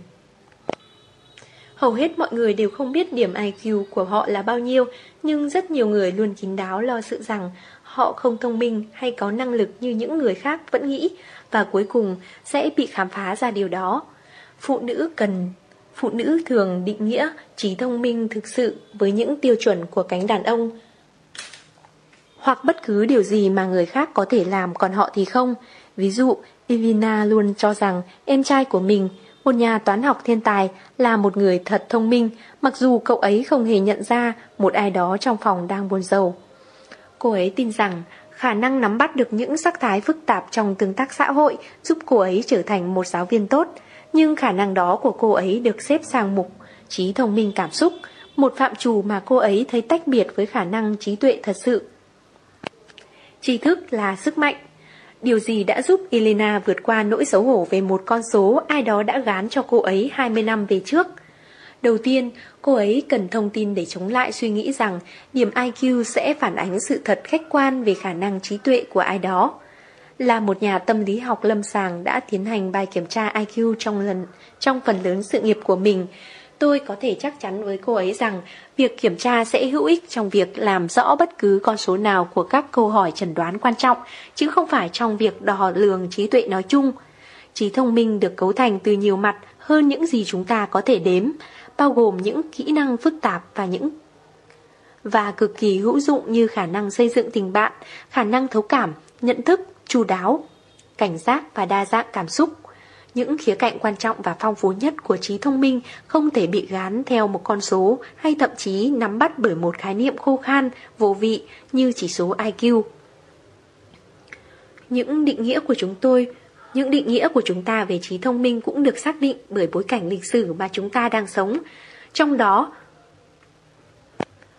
Hầu hết mọi người đều không biết điểm IQ của họ là bao nhiêu, nhưng rất nhiều người luôn kín đáo lo sự rằng họ không thông minh hay có năng lực như những người khác vẫn nghĩ, và cuối cùng sẽ bị khám phá ra điều đó. Phụ nữ cần Phụ nữ thường định nghĩa trí thông minh thực sự với những tiêu chuẩn của cánh đàn ông hoặc bất cứ điều gì mà người khác có thể làm còn họ thì không. Ví dụ, Ivina luôn cho rằng em trai của mình, một nhà toán học thiên tài, là một người thật thông minh, mặc dù cậu ấy không hề nhận ra một ai đó trong phòng đang buồn rầu. Cô ấy tin rằng khả năng nắm bắt được những sắc thái phức tạp trong tương tác xã hội giúp cô ấy trở thành một giáo viên tốt, nhưng khả năng đó của cô ấy được xếp sang mục trí thông minh cảm xúc, một phạm trù mà cô ấy thấy tách biệt với khả năng trí tuệ thật sự. Tri thức là sức mạnh. Điều gì đã giúp Elena vượt qua nỗi xấu hổ về một con số ai đó đã gán cho cô ấy 20 năm về trước? Đầu tiên, cô ấy cần thông tin để chống lại suy nghĩ rằng điểm IQ sẽ phản ánh sự thật khách quan về khả năng trí tuệ của ai đó. Là một nhà tâm lý học lâm sàng đã tiến hành bài kiểm tra IQ trong lần trong phần lớn sự nghiệp của mình, Tôi có thể chắc chắn với cô ấy rằng việc kiểm tra sẽ hữu ích trong việc làm rõ bất cứ con số nào của các câu hỏi chẩn đoán quan trọng, chứ không phải trong việc đo lường trí tuệ nói chung. Trí thông minh được cấu thành từ nhiều mặt hơn những gì chúng ta có thể đếm, bao gồm những kỹ năng phức tạp và những và cực kỳ hữu dụng như khả năng xây dựng tình bạn, khả năng thấu cảm, nhận thức, chu đáo, cảnh giác và đa dạng cảm xúc. Những khía cạnh quan trọng và phong phú nhất của trí thông minh không thể bị gán theo một con số hay thậm chí nắm bắt bởi một khái niệm khô khan, vô vị như chỉ số IQ. Những định nghĩa của chúng tôi những định nghĩa của chúng ta về trí thông minh cũng được xác định bởi bối cảnh lịch sử mà chúng ta đang sống. Trong đó,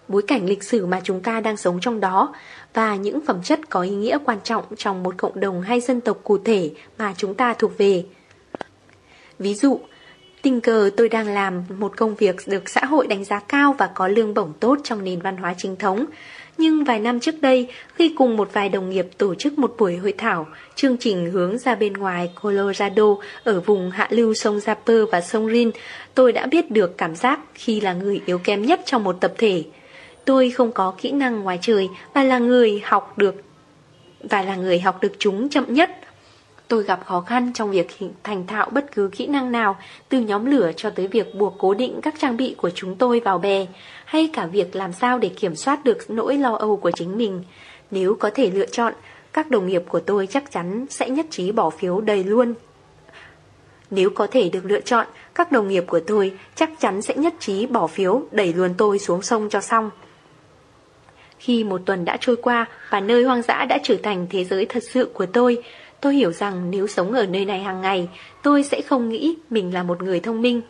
bối cảnh lịch sử mà chúng ta đang sống trong đó và những phẩm chất có ý nghĩa quan trọng trong một cộng đồng hay dân tộc cụ thể mà chúng ta thuộc về. Ví dụ, tình cờ tôi đang làm một công việc được xã hội đánh giá cao và có lương bổng tốt trong nền văn hóa chính thống. Nhưng vài năm trước đây, khi cùng một vài đồng nghiệp tổ chức một buổi hội thảo, chương trình hướng ra bên ngoài Colorado ở vùng hạ lưu sông Zapper và sông Rin, tôi đã biết được cảm giác khi là người yếu kém nhất trong một tập thể. Tôi không có kỹ năng ngoài trời và là người học được và là người học được chúng chậm nhất. Tôi gặp khó khăn trong việc thành thạo bất cứ kỹ năng nào, từ nhóm lửa cho tới việc buộc cố định các trang bị của chúng tôi vào bè, hay cả việc làm sao để kiểm soát được nỗi lo âu của chính mình. Nếu có thể lựa chọn, các đồng nghiệp của tôi chắc chắn sẽ nhất trí bỏ phiếu đầy luôn. Nếu có thể được lựa chọn, các đồng nghiệp của tôi chắc chắn sẽ nhất trí bỏ phiếu đẩy luôn tôi xuống sông cho xong. Khi một tuần đã trôi qua và nơi hoang dã đã trở thành thế giới thật sự của tôi, Tôi hiểu rằng nếu sống ở nơi này hàng ngày, tôi sẽ không nghĩ mình là một người thông minh.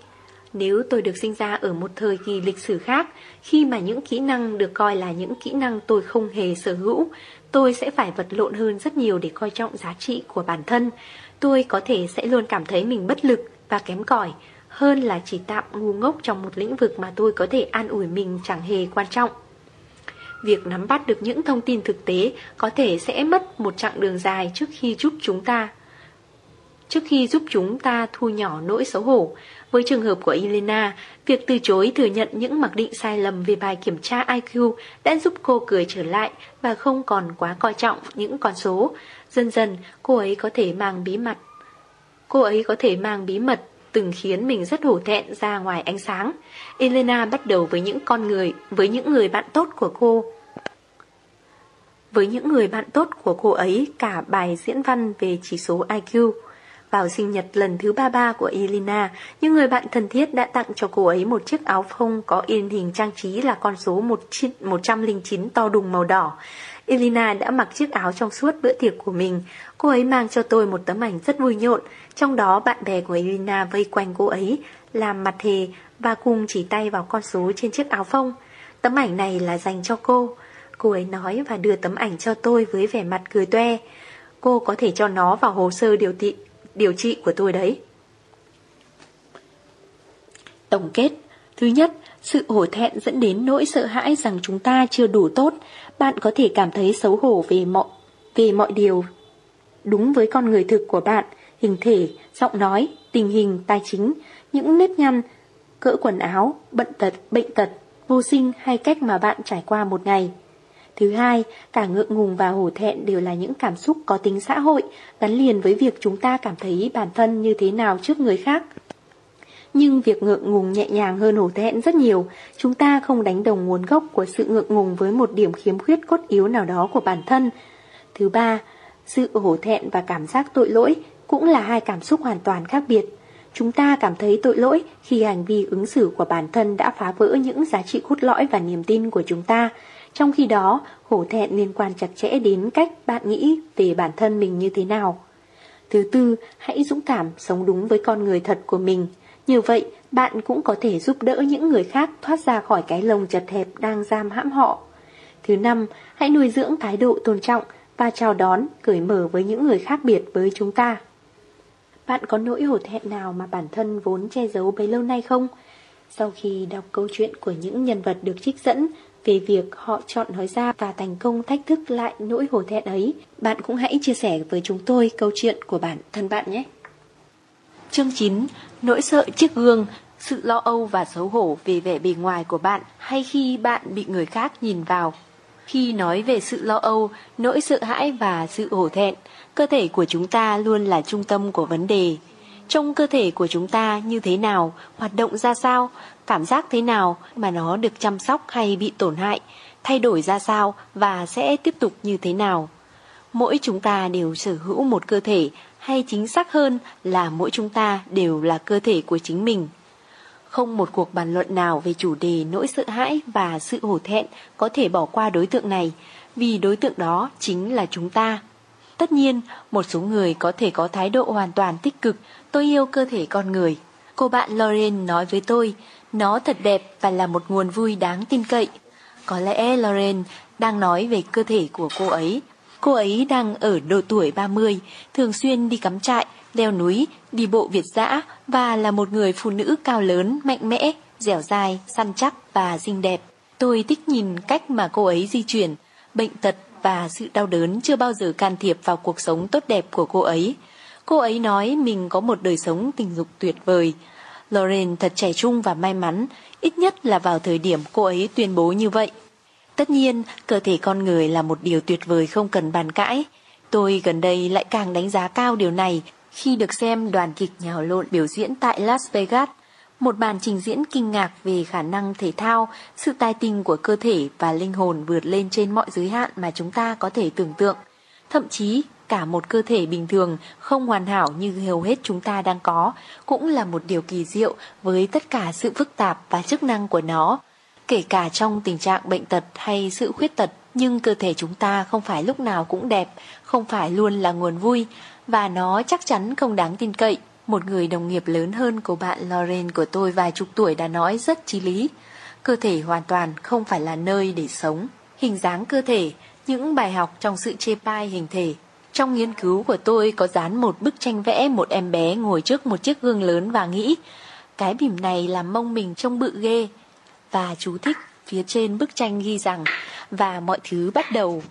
Nếu tôi được sinh ra ở một thời kỳ lịch sử khác, khi mà những kỹ năng được coi là những kỹ năng tôi không hề sở hữu, tôi sẽ phải vật lộn hơn rất nhiều để coi trọng giá trị của bản thân. Tôi có thể sẽ luôn cảm thấy mình bất lực và kém cỏi, hơn là chỉ tạm ngu ngốc trong một lĩnh vực mà tôi có thể an ủi mình chẳng hề quan trọng. Việc nắm bắt được những thông tin thực tế có thể sẽ mất một chặng đường dài trước khi giúp chúng ta trước khi giúp chúng ta thu nhỏ nỗi xấu hổ. Với trường hợp của Elena, việc từ chối thừa nhận những mặc định sai lầm về bài kiểm tra IQ đã giúp cô cười trở lại và không còn quá coi trọng những con số. Dần dần, cô ấy có thể mang bí mật. Cô ấy có thể mang bí mật từng khiến mình rất hổ thẹn ra ngoài ánh sáng. Elena bắt đầu với những con người, với những người bạn tốt của cô. Với những người bạn tốt của cô ấy cả bài diễn văn về chỉ số IQ. Vào sinh nhật lần thứ 33 của Elena, những người bạn thân thiết đã tặng cho cô ấy một chiếc áo phông có in hình trang trí là con số 109 to đùng màu đỏ. Elena đã mặc chiếc áo trong suốt bữa tiệc của mình. Cô ấy mang cho tôi một tấm ảnh rất vui nhộn, trong đó bạn bè của Elena vây quanh cô ấy, làm mặt thề và cùng chỉ tay vào con số trên chiếc áo phông. Tấm ảnh này là dành cho cô. Cô ấy nói và đưa tấm ảnh cho tôi với vẻ mặt cười toe. Cô có thể cho nó vào hồ sơ điều trị, điều trị của tôi đấy. Tổng kết Thứ nhất, sự hổ thẹn dẫn đến nỗi sợ hãi rằng chúng ta chưa đủ tốt. Bạn có thể cảm thấy xấu hổ về mọi, về mọi điều đúng với con người thực của bạn, hình thể, giọng nói, tình hình, tài chính, những nếp nhăn, cỡ quần áo, bận tật, bệnh tật, vô sinh hay cách mà bạn trải qua một ngày. Thứ hai, cả ngượng ngùng và hổ thẹn đều là những cảm xúc có tính xã hội, gắn liền với việc chúng ta cảm thấy bản thân như thế nào trước người khác. Nhưng việc ngượng ngùng nhẹ nhàng hơn hổ thẹn rất nhiều, chúng ta không đánh đồng nguồn gốc của sự ngượng ngùng với một điểm khiếm khuyết cốt yếu nào đó của bản thân. Thứ ba, sự hổ thẹn và cảm giác tội lỗi cũng là hai cảm xúc hoàn toàn khác biệt. Chúng ta cảm thấy tội lỗi khi hành vi ứng xử của bản thân đã phá vỡ những giá trị cốt lõi và niềm tin của chúng ta. Trong khi đó, hổ thẹn liên quan chặt chẽ đến cách bạn nghĩ về bản thân mình như thế nào. Thứ tư, hãy dũng cảm sống đúng với con người thật của mình. Như vậy, bạn cũng có thể giúp đỡ những người khác thoát ra khỏi cái lồng chật hẹp đang giam hãm họ. Thứ năm, hãy nuôi dưỡng thái độ tôn trọng và chào đón, cởi mở với những người khác biệt với chúng ta. Bạn có nỗi hổ thẹn nào mà bản thân vốn che giấu bấy lâu nay không? Sau khi đọc câu chuyện của những nhân vật được trích dẫn về việc họ chọn nói ra và thành công thách thức lại nỗi hổ thẹn ấy, bạn cũng hãy chia sẻ với chúng tôi câu chuyện của bản thân bạn nhé. Chương 9. Nỗi sợ chiếc gương, sự lo âu và xấu hổ về vẻ bề ngoài của bạn hay khi bạn bị người khác nhìn vào. Khi nói về sự lo âu, nỗi sợ hãi và sự hổ thẹn, cơ thể của chúng ta luôn là trung tâm của vấn đề. Trong cơ thể của chúng ta như thế nào, hoạt động ra sao, cảm giác thế nào mà nó được chăm sóc hay bị tổn hại, thay đổi ra sao và sẽ tiếp tục như thế nào. Mỗi chúng ta đều sở hữu một cơ thể hay chính xác hơn là mỗi chúng ta đều là cơ thể của chính mình. Không một cuộc bàn luận nào về chủ đề nỗi sợ hãi và sự hổ thẹn có thể bỏ qua đối tượng này, vì đối tượng đó chính là chúng ta. Tất nhiên, một số người có thể có thái độ hoàn toàn tích cực, tôi yêu cơ thể con người. Cô bạn Lauren nói với tôi, nó thật đẹp và là một nguồn vui đáng tin cậy. Có lẽ Lauren đang nói về cơ thể của cô ấy. Cô ấy đang ở độ tuổi 30, thường xuyên đi cắm trại, leo núi, đi bộ Việt dã và là một người phụ nữ cao lớn, mạnh mẽ, dẻo dai, săn chắc và xinh đẹp. Tôi thích nhìn cách mà cô ấy di chuyển, bệnh tật và sự đau đớn chưa bao giờ can thiệp vào cuộc sống tốt đẹp của cô ấy. Cô ấy nói mình có một đời sống tình dục tuyệt vời. Lauren thật trẻ trung và may mắn, ít nhất là vào thời điểm cô ấy tuyên bố như vậy. Tất nhiên, cơ thể con người là một điều tuyệt vời không cần bàn cãi. Tôi gần đây lại càng đánh giá cao điều này khi được xem đoàn kịch nhào lộn biểu diễn tại Las Vegas. Một màn trình diễn kinh ngạc về khả năng thể thao, sự tài tình của cơ thể và linh hồn vượt lên trên mọi giới hạn mà chúng ta có thể tưởng tượng. Thậm chí, cả một cơ thể bình thường không hoàn hảo như hầu hết chúng ta đang có cũng là một điều kỳ diệu với tất cả sự phức tạp và chức năng của nó. Kể cả trong tình trạng bệnh tật hay sự khuyết tật, nhưng cơ thể chúng ta không phải lúc nào cũng đẹp, không phải luôn là nguồn vui, và nó chắc chắn không đáng tin cậy. Một người đồng nghiệp lớn hơn của bạn Lauren của tôi vài chục tuổi đã nói rất chí lý. Cơ thể hoàn toàn không phải là nơi để sống. Hình dáng cơ thể, những bài học trong sự chê bai hình thể. Trong nghiên cứu của tôi có dán một bức tranh vẽ một em bé ngồi trước một chiếc gương lớn và nghĩ cái bìm này làm mông mình trông bự ghê. Và chú thích phía trên bức tranh ghi rằng và mọi thứ bắt đầu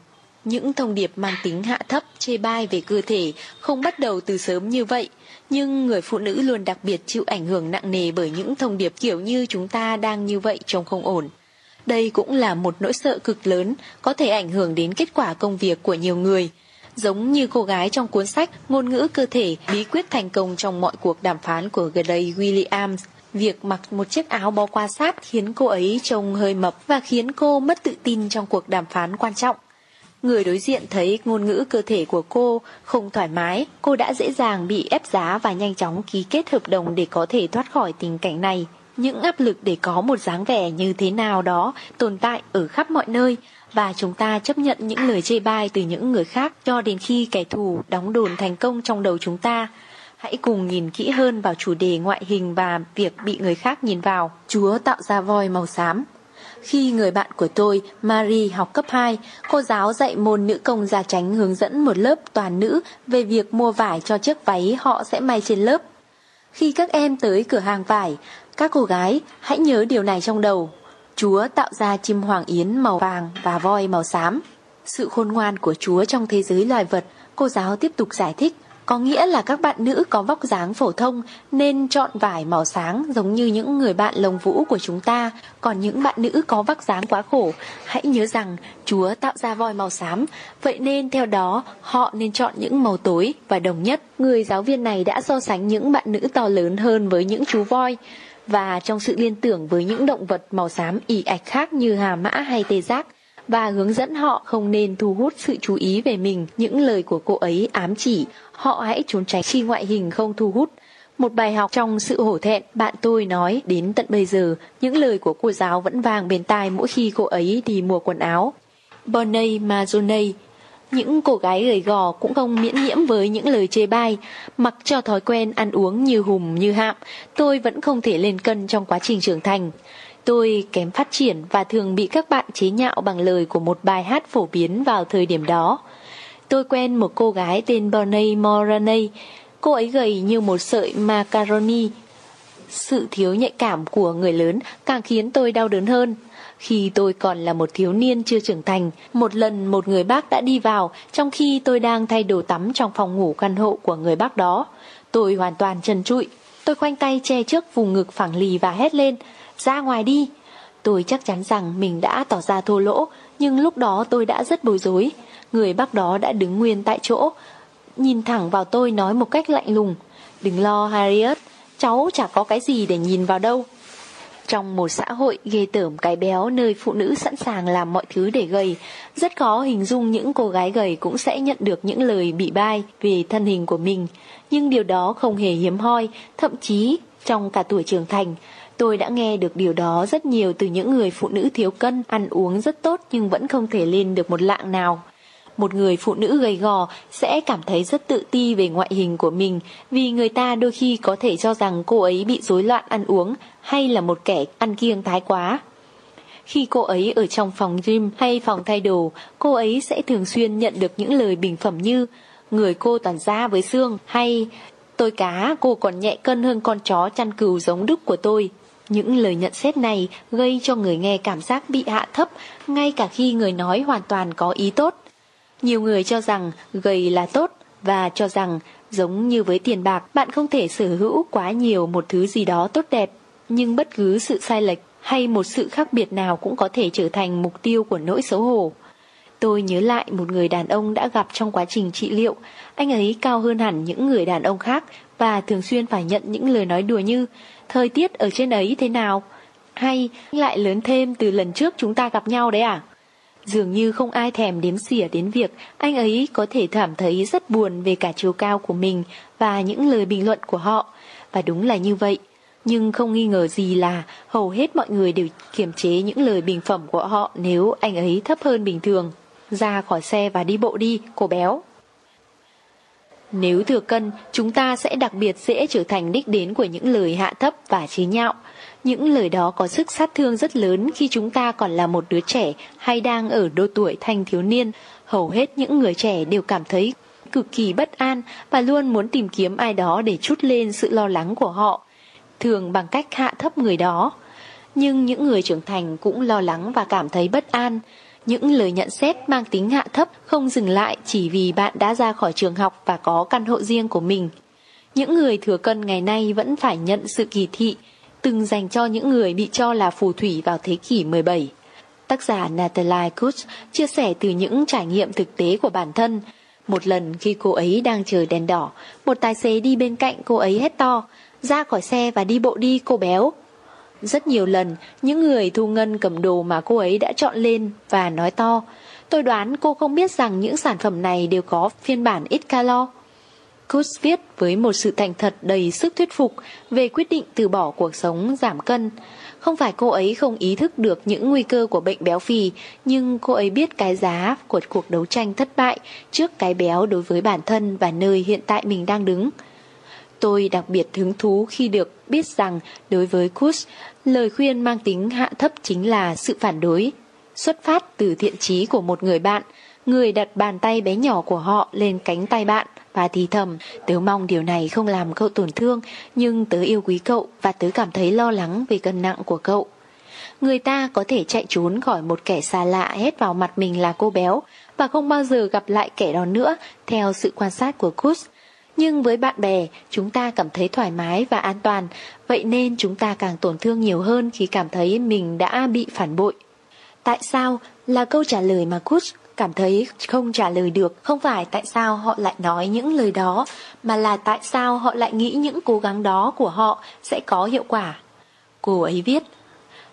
những thông điệp mang tính hạ thấp, chê bai về cơ thể không bắt đầu từ sớm như vậy, nhưng người phụ nữ luôn đặc biệt chịu ảnh hưởng nặng nề bởi những thông điệp kiểu như chúng ta đang như vậy trông không ổn. Đây cũng là một nỗi sợ cực lớn, có thể ảnh hưởng đến kết quả công việc của nhiều người. Giống như cô gái trong cuốn sách Ngôn ngữ cơ thể bí quyết thành công trong mọi cuộc đàm phán của Gray Williams, việc mặc một chiếc áo bó qua sát khiến cô ấy trông hơi mập và khiến cô mất tự tin trong cuộc đàm phán quan trọng. Người đối diện thấy ngôn ngữ cơ thể của cô không thoải mái, cô đã dễ dàng bị ép giá và nhanh chóng ký kết hợp đồng để có thể thoát khỏi tình cảnh này. Những áp lực để có một dáng vẻ như thế nào đó tồn tại ở khắp mọi nơi và chúng ta chấp nhận những lời chê bai từ những người khác cho đến khi kẻ thù đóng đồn thành công trong đầu chúng ta. Hãy cùng nhìn kỹ hơn vào chủ đề ngoại hình và việc bị người khác nhìn vào. Chúa tạo ra voi màu xám. Khi người bạn của tôi, Marie, học cấp 2, cô giáo dạy môn nữ công gia tránh hướng dẫn một lớp toàn nữ về việc mua vải cho chiếc váy họ sẽ may trên lớp. Khi các em tới cửa hàng vải, các cô gái hãy nhớ điều này trong đầu. Chúa tạo ra chim hoàng yến màu vàng và voi màu xám. Sự khôn ngoan của Chúa trong thế giới loài vật, cô giáo tiếp tục giải thích, có nghĩa là các bạn nữ có vóc dáng phổ thông nên chọn vải màu sáng giống như những người bạn lồng vũ của chúng ta. Còn những bạn nữ có vóc dáng quá khổ, hãy nhớ rằng Chúa tạo ra voi màu xám. Vậy nên theo đó, họ nên chọn những màu tối và đồng nhất. Người giáo viên này đã so sánh những bạn nữ to lớn hơn với những chú voi và trong sự liên tưởng với những động vật màu xám ỉ ạch khác như hà mã hay tê giác và hướng dẫn họ không nên thu hút sự chú ý về mình. Những lời của cô ấy ám chỉ họ hãy trốn tránh khi ngoại hình không thu hút. Một bài học trong sự hổ thẹn, bạn tôi nói đến tận bây giờ, những lời của cô giáo vẫn vàng bên tai mỗi khi cô ấy đi mua quần áo. Bonnet Majoney những cô gái gầy gò cũng không miễn nhiễm với những lời chê bai, mặc cho thói quen ăn uống như hùm như hạm, tôi vẫn không thể lên cân trong quá trình trưởng thành. Tôi kém phát triển và thường bị các bạn chế nhạo bằng lời của một bài hát phổ biến vào thời điểm đó. Tôi quen một cô gái tên Bonnie Moraney, cô ấy gầy như một sợi macaroni. Sự thiếu nhạy cảm của người lớn càng khiến tôi đau đớn hơn. Khi tôi còn là một thiếu niên chưa trưởng thành, một lần một người bác đã đi vào trong khi tôi đang thay đồ tắm trong phòng ngủ căn hộ của người bác đó. Tôi hoàn toàn trần trụi. Tôi khoanh tay che trước vùng ngực phẳng lì và hét lên, ra ngoài đi. Tôi chắc chắn rằng mình đã tỏ ra thô lỗ, nhưng lúc đó tôi đã rất bối rối. Người bác đó đã đứng nguyên tại chỗ, nhìn thẳng vào tôi nói một cách lạnh lùng. Đừng lo Harriet, cháu chả có cái gì để nhìn vào đâu. Trong một xã hội ghê tởm cái béo nơi phụ nữ sẵn sàng làm mọi thứ để gầy, rất khó hình dung những cô gái gầy cũng sẽ nhận được những lời bị bai về thân hình của mình. Nhưng điều đó không hề hiếm hoi, thậm chí trong cả tuổi trưởng thành, tôi đã nghe được điều đó rất nhiều từ những người phụ nữ thiếu cân, ăn uống rất tốt nhưng vẫn không thể lên được một lạng nào một người phụ nữ gầy gò sẽ cảm thấy rất tự ti về ngoại hình của mình vì người ta đôi khi có thể cho rằng cô ấy bị rối loạn ăn uống hay là một kẻ ăn kiêng thái quá. Khi cô ấy ở trong phòng gym hay phòng thay đồ, cô ấy sẽ thường xuyên nhận được những lời bình phẩm như người cô toàn da với xương hay tôi cá cô còn nhẹ cân hơn con chó chăn cừu giống đúc của tôi. Những lời nhận xét này gây cho người nghe cảm giác bị hạ thấp ngay cả khi người nói hoàn toàn có ý tốt. Nhiều người cho rằng gầy là tốt và cho rằng giống như với tiền bạc, bạn không thể sở hữu quá nhiều một thứ gì đó tốt đẹp. Nhưng bất cứ sự sai lệch hay một sự khác biệt nào cũng có thể trở thành mục tiêu của nỗi xấu hổ. Tôi nhớ lại một người đàn ông đã gặp trong quá trình trị liệu. Anh ấy cao hơn hẳn những người đàn ông khác và thường xuyên phải nhận những lời nói đùa như, Thời tiết ở trên ấy thế nào? Hay lại lớn thêm từ lần trước chúng ta gặp nhau đấy à? Dường như không ai thèm đếm xỉa đến việc anh ấy có thể cảm thấy rất buồn về cả chiều cao của mình và những lời bình luận của họ. Và đúng là như vậy. Nhưng không nghi ngờ gì là hầu hết mọi người đều kiềm chế những lời bình phẩm của họ nếu anh ấy thấp hơn bình thường. Ra khỏi xe và đi bộ đi, cô béo. Nếu thừa cân, chúng ta sẽ đặc biệt dễ trở thành đích đến của những lời hạ thấp và chế nhạo. Những lời đó có sức sát thương rất lớn khi chúng ta còn là một đứa trẻ hay đang ở độ tuổi thanh thiếu niên. Hầu hết những người trẻ đều cảm thấy cực kỳ bất an và luôn muốn tìm kiếm ai đó để chút lên sự lo lắng của họ, thường bằng cách hạ thấp người đó. Nhưng những người trưởng thành cũng lo lắng và cảm thấy bất an. Những lời nhận xét mang tính hạ thấp không dừng lại chỉ vì bạn đã ra khỏi trường học và có căn hộ riêng của mình. Những người thừa cân ngày nay vẫn phải nhận sự kỳ thị, từng dành cho những người bị cho là phù thủy vào thế kỷ 17. Tác giả Natalie Kutz chia sẻ từ những trải nghiệm thực tế của bản thân. Một lần khi cô ấy đang chờ đèn đỏ, một tài xế đi bên cạnh cô ấy hét to, ra khỏi xe và đi bộ đi cô béo. Rất nhiều lần, những người thu ngân cầm đồ mà cô ấy đã chọn lên và nói to, tôi đoán cô không biết rằng những sản phẩm này đều có phiên bản ít calo. Kuz viết với một sự thành thật đầy sức thuyết phục về quyết định từ bỏ cuộc sống giảm cân. Không phải cô ấy không ý thức được những nguy cơ của bệnh béo phì, nhưng cô ấy biết cái giá của cuộc đấu tranh thất bại trước cái béo đối với bản thân và nơi hiện tại mình đang đứng. Tôi đặc biệt hứng thú khi được biết rằng đối với Kuz, lời khuyên mang tính hạ thấp chính là sự phản đối. Xuất phát từ thiện chí của một người bạn, người đặt bàn tay bé nhỏ của họ lên cánh tay bạn và thì thầm, tớ mong điều này không làm cậu tổn thương, nhưng tớ yêu quý cậu và tớ cảm thấy lo lắng về cân nặng của cậu. Người ta có thể chạy trốn khỏi một kẻ xa lạ hét vào mặt mình là cô béo và không bao giờ gặp lại kẻ đó nữa theo sự quan sát của Kus. Nhưng với bạn bè, chúng ta cảm thấy thoải mái và an toàn, vậy nên chúng ta càng tổn thương nhiều hơn khi cảm thấy mình đã bị phản bội. Tại sao là câu trả lời mà Kus cảm thấy không trả lời được không phải tại sao họ lại nói những lời đó, mà là tại sao họ lại nghĩ những cố gắng đó của họ sẽ có hiệu quả. Cô ấy viết,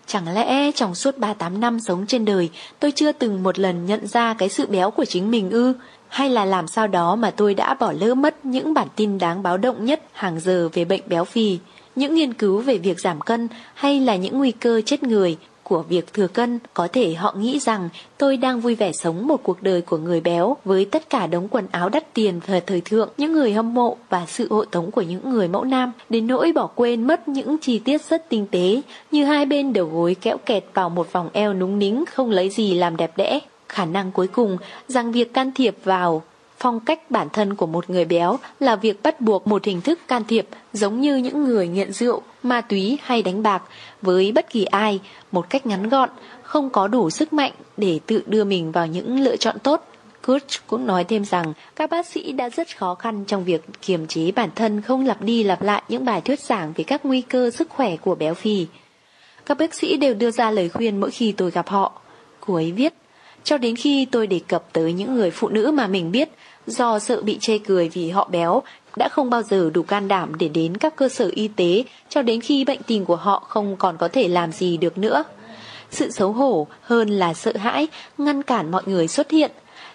Chẳng lẽ trong suốt 38 năm sống trên đời tôi chưa từng một lần nhận ra cái sự béo của chính mình ư? Hay là làm sao đó mà tôi đã bỏ lỡ mất những bản tin đáng báo động nhất hàng giờ về bệnh béo phì, những nghiên cứu về việc giảm cân hay là những nguy cơ chết người của việc thừa cân, có thể họ nghĩ rằng tôi đang vui vẻ sống một cuộc đời của người béo với tất cả đống quần áo đắt tiền và thời thượng, những người hâm mộ và sự hộ tống của những người mẫu nam, đến nỗi bỏ quên mất những chi tiết rất tinh tế như hai bên đầu gối kéo kẹt vào một vòng eo núng nính không lấy gì làm đẹp đẽ. Khả năng cuối cùng rằng việc can thiệp vào phong cách bản thân của một người béo là việc bắt buộc một hình thức can thiệp giống như những người nghiện rượu, ma túy hay đánh bạc với bất kỳ ai một cách ngắn gọn, không có đủ sức mạnh để tự đưa mình vào những lựa chọn tốt. Kurt cũng nói thêm rằng các bác sĩ đã rất khó khăn trong việc kiềm chế bản thân không lặp đi lặp lại những bài thuyết giảng về các nguy cơ sức khỏe của béo phì. Các bác sĩ đều đưa ra lời khuyên mỗi khi tôi gặp họ. Cô ấy viết, cho đến khi tôi đề cập tới những người phụ nữ mà mình biết, do sợ bị chê cười vì họ béo, đã không bao giờ đủ can đảm để đến các cơ sở y tế cho đến khi bệnh tình của họ không còn có thể làm gì được nữa. Sự xấu hổ hơn là sợ hãi ngăn cản mọi người xuất hiện.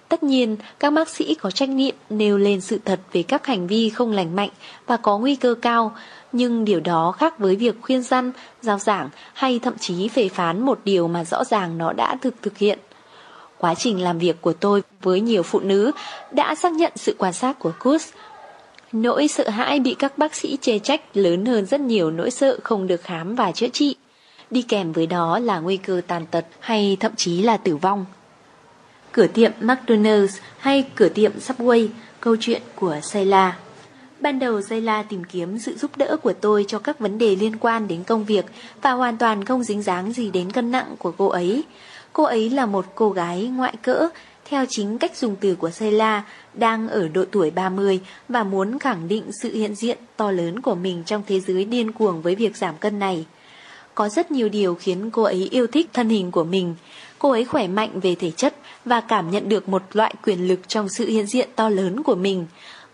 Tất nhiên, các bác sĩ có trách nhiệm nêu lên sự thật về các hành vi không lành mạnh và có nguy cơ cao, nhưng điều đó khác với việc khuyên răn, giao giảng hay thậm chí phê phán một điều mà rõ ràng nó đã thực thực hiện. Quá trình làm việc của tôi với nhiều phụ nữ đã xác nhận sự quan sát của Kuz. Nỗi sợ hãi bị các bác sĩ chê trách lớn hơn rất nhiều nỗi sợ không được khám và chữa trị. Đi kèm với đó là nguy cơ tàn tật hay thậm chí là tử vong. Cửa tiệm McDonald's hay cửa tiệm Subway, câu chuyện của Sayla. Ban đầu Zayla tìm kiếm sự giúp đỡ của tôi cho các vấn đề liên quan đến công việc và hoàn toàn không dính dáng gì đến cân nặng của cô ấy. Cô ấy là một cô gái ngoại cỡ, theo chính cách dùng từ của Sayla, đang ở độ tuổi 30 và muốn khẳng định sự hiện diện to lớn của mình trong thế giới điên cuồng với việc giảm cân này. Có rất nhiều điều khiến cô ấy yêu thích thân hình của mình. Cô ấy khỏe mạnh về thể chất và cảm nhận được một loại quyền lực trong sự hiện diện to lớn của mình.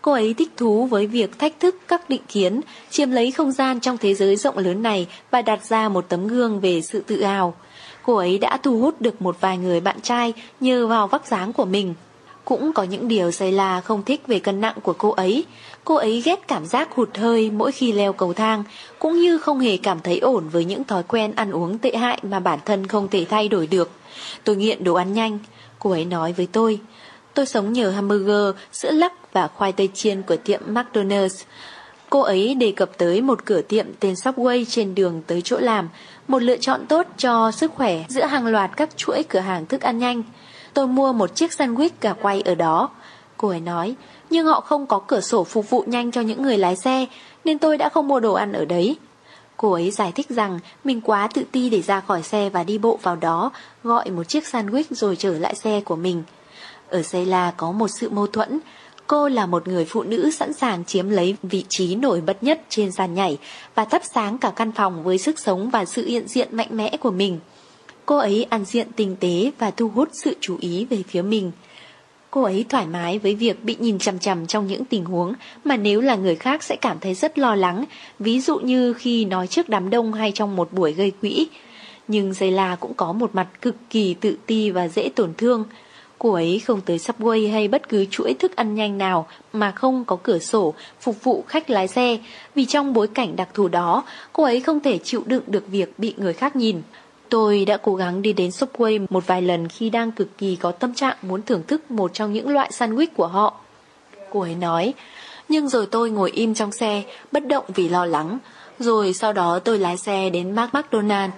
Cô ấy thích thú với việc thách thức các định kiến, chiếm lấy không gian trong thế giới rộng lớn này và đặt ra một tấm gương về sự tự hào cô ấy đã thu hút được một vài người bạn trai nhờ vào vóc dáng của mình. Cũng có những điều xảy là không thích về cân nặng của cô ấy. Cô ấy ghét cảm giác hụt hơi mỗi khi leo cầu thang, cũng như không hề cảm thấy ổn với những thói quen ăn uống tệ hại mà bản thân không thể thay đổi được. Tôi nghiện đồ ăn nhanh, cô ấy nói với tôi. Tôi sống nhờ hamburger, sữa lắc và khoai tây chiên của tiệm McDonald's. Cô ấy đề cập tới một cửa tiệm tên Subway trên đường tới chỗ làm, một lựa chọn tốt cho sức khỏe giữa hàng loạt các chuỗi cửa hàng thức ăn nhanh. Tôi mua một chiếc sandwich gà quay ở đó. Cô ấy nói, nhưng họ không có cửa sổ phục vụ nhanh cho những người lái xe, nên tôi đã không mua đồ ăn ở đấy. Cô ấy giải thích rằng mình quá tự ti để ra khỏi xe và đi bộ vào đó, gọi một chiếc sandwich rồi trở lại xe của mình. Ở Sayla có một sự mâu thuẫn, Cô là một người phụ nữ sẵn sàng chiếm lấy vị trí nổi bật nhất trên sàn nhảy và thắp sáng cả căn phòng với sức sống và sự hiện diện mạnh mẽ của mình. Cô ấy ăn diện tinh tế và thu hút sự chú ý về phía mình. Cô ấy thoải mái với việc bị nhìn chằm chằm trong những tình huống mà nếu là người khác sẽ cảm thấy rất lo lắng, ví dụ như khi nói trước đám đông hay trong một buổi gây quỹ. Nhưng Zayla cũng có một mặt cực kỳ tự ti và dễ tổn thương. Cô ấy không tới Subway hay bất cứ chuỗi thức ăn nhanh nào mà không có cửa sổ phục vụ khách lái xe, vì trong bối cảnh đặc thù đó, cô ấy không thể chịu đựng được việc bị người khác nhìn. Tôi đã cố gắng đi đến Subway một vài lần khi đang cực kỳ có tâm trạng muốn thưởng thức một trong những loại sandwich của họ. Cô ấy nói, nhưng rồi tôi ngồi im trong xe, bất động vì lo lắng. Rồi sau đó tôi lái xe đến Mark McDonald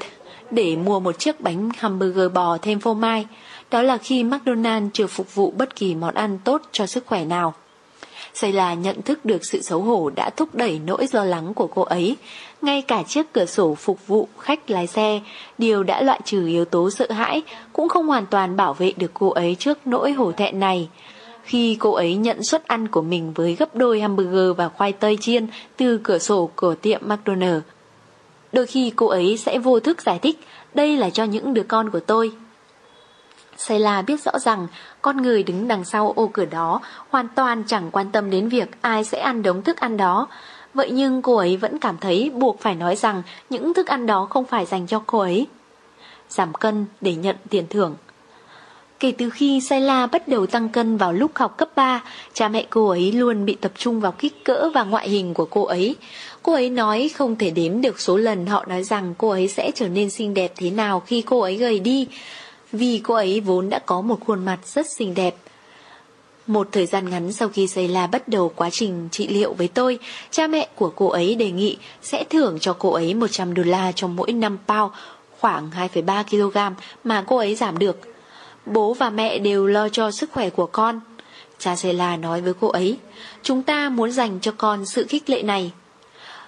để mua một chiếc bánh hamburger bò thêm phô mai. Đó là khi McDonald chưa phục vụ bất kỳ món ăn tốt cho sức khỏe nào. Xây là nhận thức được sự xấu hổ đã thúc đẩy nỗi lo lắng của cô ấy. Ngay cả chiếc cửa sổ phục vụ khách lái xe, điều đã loại trừ yếu tố sợ hãi, cũng không hoàn toàn bảo vệ được cô ấy trước nỗi hổ thẹn này. Khi cô ấy nhận suất ăn của mình với gấp đôi hamburger và khoai tây chiên từ cửa sổ của tiệm McDonald's, đôi khi cô ấy sẽ vô thức giải thích đây là cho những đứa con của tôi. Sayla biết rõ rằng con người đứng đằng sau ô cửa đó hoàn toàn chẳng quan tâm đến việc ai sẽ ăn đống thức ăn đó. Vậy nhưng cô ấy vẫn cảm thấy buộc phải nói rằng những thức ăn đó không phải dành cho cô ấy. Giảm cân để nhận tiền thưởng. Kể từ khi Sayla bắt đầu tăng cân vào lúc học cấp 3, cha mẹ cô ấy luôn bị tập trung vào kích cỡ và ngoại hình của cô ấy. Cô ấy nói không thể đếm được số lần họ nói rằng cô ấy sẽ trở nên xinh đẹp thế nào khi cô ấy gầy đi vì cô ấy vốn đã có một khuôn mặt rất xinh đẹp. Một thời gian ngắn sau khi Sayla bắt đầu quá trình trị liệu với tôi, cha mẹ của cô ấy đề nghị sẽ thưởng cho cô ấy 100 đô la cho mỗi năm pound, khoảng 2,3 kg mà cô ấy giảm được. Bố và mẹ đều lo cho sức khỏe của con. Cha Sayla nói với cô ấy, chúng ta muốn dành cho con sự khích lệ này.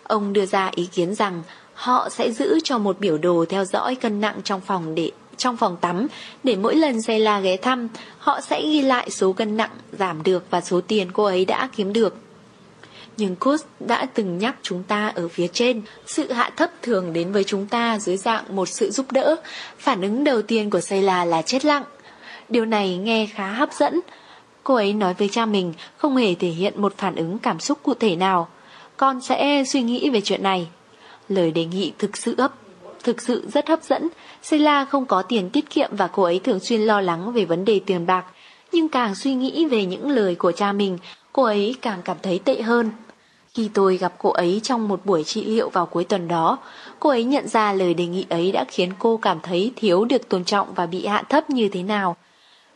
Ông đưa ra ý kiến rằng họ sẽ giữ cho một biểu đồ theo dõi cân nặng trong phòng để trong phòng tắm để mỗi lần Zayla ghé thăm, họ sẽ ghi lại số cân nặng giảm được và số tiền cô ấy đã kiếm được. Nhưng Kurt đã từng nhắc chúng ta ở phía trên, sự hạ thấp thường đến với chúng ta dưới dạng một sự giúp đỡ. Phản ứng đầu tiên của Zayla là chết lặng. Điều này nghe khá hấp dẫn. Cô ấy nói với cha mình không hề thể hiện một phản ứng cảm xúc cụ thể nào. Con sẽ suy nghĩ về chuyện này. Lời đề nghị thực sự ấp thực sự rất hấp dẫn. Sela không có tiền tiết kiệm và cô ấy thường xuyên lo lắng về vấn đề tiền bạc. Nhưng càng suy nghĩ về những lời của cha mình, cô ấy càng cảm thấy tệ hơn. Khi tôi gặp cô ấy trong một buổi trị liệu vào cuối tuần đó, cô ấy nhận ra lời đề nghị ấy đã khiến cô cảm thấy thiếu được tôn trọng và bị hạ thấp như thế nào.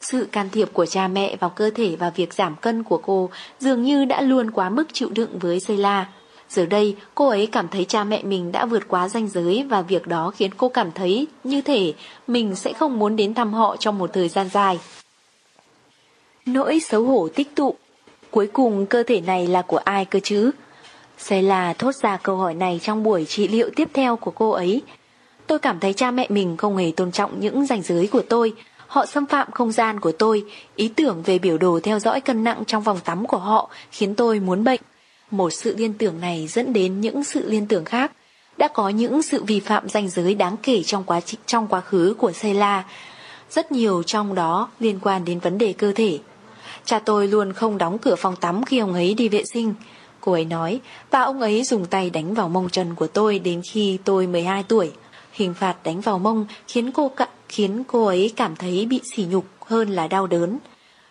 Sự can thiệp của cha mẹ vào cơ thể và việc giảm cân của cô dường như đã luôn quá mức chịu đựng với Sela. Giờ đây, cô ấy cảm thấy cha mẹ mình đã vượt quá ranh giới và việc đó khiến cô cảm thấy như thể mình sẽ không muốn đến thăm họ trong một thời gian dài. Nỗi xấu hổ tích tụ Cuối cùng cơ thể này là của ai cơ chứ? Sẽ là thốt ra câu hỏi này trong buổi trị liệu tiếp theo của cô ấy. Tôi cảm thấy cha mẹ mình không hề tôn trọng những ranh giới của tôi. Họ xâm phạm không gian của tôi. Ý tưởng về biểu đồ theo dõi cân nặng trong vòng tắm của họ khiến tôi muốn bệnh. Một sự liên tưởng này dẫn đến những sự liên tưởng khác. Đã có những sự vi phạm danh giới đáng kể trong quá trình trong quá khứ của Sayla. Rất nhiều trong đó liên quan đến vấn đề cơ thể. Cha tôi luôn không đóng cửa phòng tắm khi ông ấy đi vệ sinh. Cô ấy nói, và ông ấy dùng tay đánh vào mông chân của tôi đến khi tôi 12 tuổi. Hình phạt đánh vào mông khiến cô khiến cô ấy cảm thấy bị sỉ nhục hơn là đau đớn.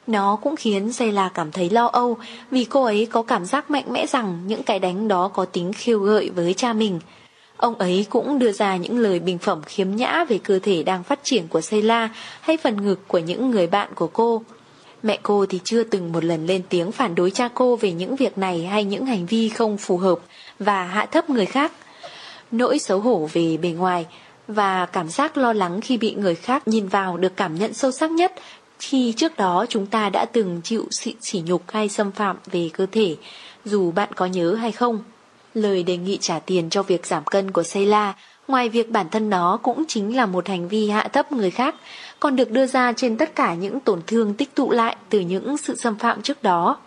Nó cũng khiến Zayla cảm thấy lo âu vì cô ấy có cảm giác mạnh mẽ rằng những cái đánh đó có tính khiêu gợi với cha mình. Ông ấy cũng đưa ra những lời bình phẩm khiếm nhã về cơ thể đang phát triển của Sayla hay phần ngực của những người bạn của cô. Mẹ cô thì chưa từng một lần lên tiếng phản đối cha cô về những việc này hay những hành vi không phù hợp và hạ thấp người khác. Nỗi xấu hổ về bề ngoài và cảm giác lo lắng khi bị người khác nhìn vào được cảm nhận sâu sắc nhất khi trước đó chúng ta đã từng chịu sự sỉ nhục hay xâm phạm về cơ thể, dù bạn có nhớ hay không. Lời đề nghị trả tiền cho việc giảm cân của Sayla, ngoài việc bản thân nó cũng chính là một hành vi hạ thấp người khác, còn được đưa ra trên tất cả những tổn thương tích tụ lại từ những sự xâm phạm trước đó.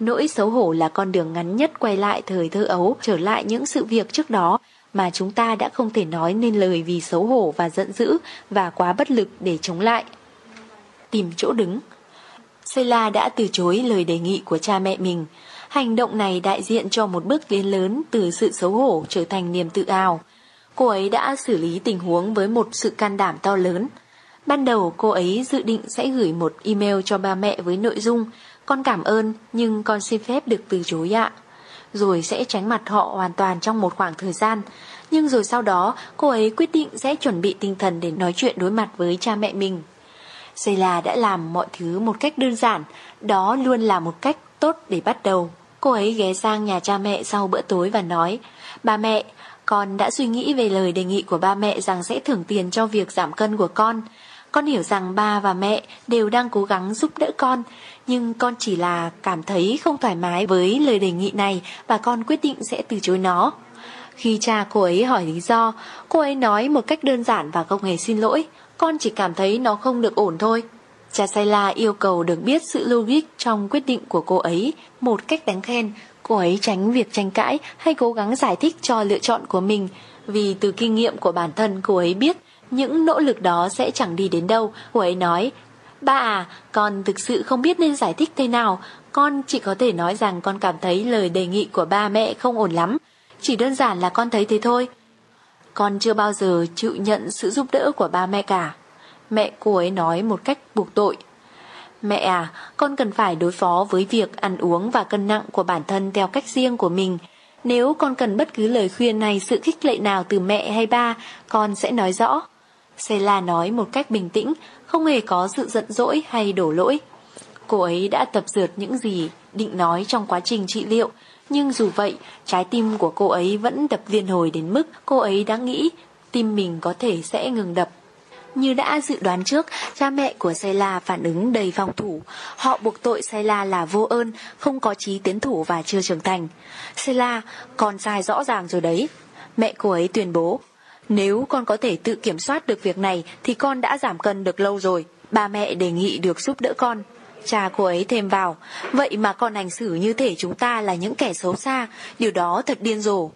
Nỗi xấu hổ là con đường ngắn nhất quay lại thời thơ ấu, trở lại những sự việc trước đó mà chúng ta đã không thể nói nên lời vì xấu hổ và giận dữ và quá bất lực để chống lại tìm chỗ đứng. Sela đã từ chối lời đề nghị của cha mẹ mình. Hành động này đại diện cho một bước tiến lớn từ sự xấu hổ trở thành niềm tự hào. Cô ấy đã xử lý tình huống với một sự can đảm to lớn. Ban đầu, cô ấy dự định sẽ gửi một email cho ba mẹ với nội dung, Con cảm ơn, nhưng con xin phép được từ chối ạ. Rồi sẽ tránh mặt họ hoàn toàn trong một khoảng thời gian. Nhưng rồi sau đó, cô ấy quyết định sẽ chuẩn bị tinh thần để nói chuyện đối mặt với cha mẹ mình. Zayla đã làm mọi thứ một cách đơn giản, đó luôn là một cách tốt để bắt đầu. Cô ấy ghé sang nhà cha mẹ sau bữa tối và nói, Ba mẹ, con đã suy nghĩ về lời đề nghị của ba mẹ rằng sẽ thưởng tiền cho việc giảm cân của con. Con hiểu rằng ba và mẹ đều đang cố gắng giúp đỡ con, nhưng con chỉ là cảm thấy không thoải mái với lời đề nghị này và con quyết định sẽ từ chối nó. Khi cha cô ấy hỏi lý do, cô ấy nói một cách đơn giản và không hề xin lỗi. Con chỉ cảm thấy nó không được ổn thôi. Cha Sayla yêu cầu được biết sự logic trong quyết định của cô ấy một cách đáng khen. Cô ấy tránh việc tranh cãi hay cố gắng giải thích cho lựa chọn của mình vì từ kinh nghiệm của bản thân cô ấy biết những nỗ lực đó sẽ chẳng đi đến đâu. Cô ấy nói, ba à, con thực sự không biết nên giải thích thế nào. Con chỉ có thể nói rằng con cảm thấy lời đề nghị của ba mẹ không ổn lắm. Chỉ đơn giản là con thấy thế thôi. Con chưa bao giờ chịu nhận sự giúp đỡ của ba mẹ cả. Mẹ cô ấy nói một cách buộc tội. Mẹ à, con cần phải đối phó với việc ăn uống và cân nặng của bản thân theo cách riêng của mình. Nếu con cần bất cứ lời khuyên hay sự khích lệ nào từ mẹ hay ba, con sẽ nói rõ. Sela nói một cách bình tĩnh, không hề có sự giận dỗi hay đổ lỗi. Cô ấy đã tập dượt những gì định nói trong quá trình trị liệu, nhưng dù vậy, trái tim của cô ấy vẫn đập liên hồi đến mức cô ấy đã nghĩ tim mình có thể sẽ ngừng đập. Như đã dự đoán trước, cha mẹ của Sayla phản ứng đầy phòng thủ. Họ buộc tội Sayla là vô ơn, không có trí tiến thủ và chưa trưởng thành. Sayla, con sai rõ ràng rồi đấy. Mẹ cô ấy tuyên bố, nếu con có thể tự kiểm soát được việc này thì con đã giảm cân được lâu rồi. Ba mẹ đề nghị được giúp đỡ con. Cha cô ấy thêm vào, vậy mà còn hành xử như thể chúng ta là những kẻ xấu xa, điều đó thật điên rồ.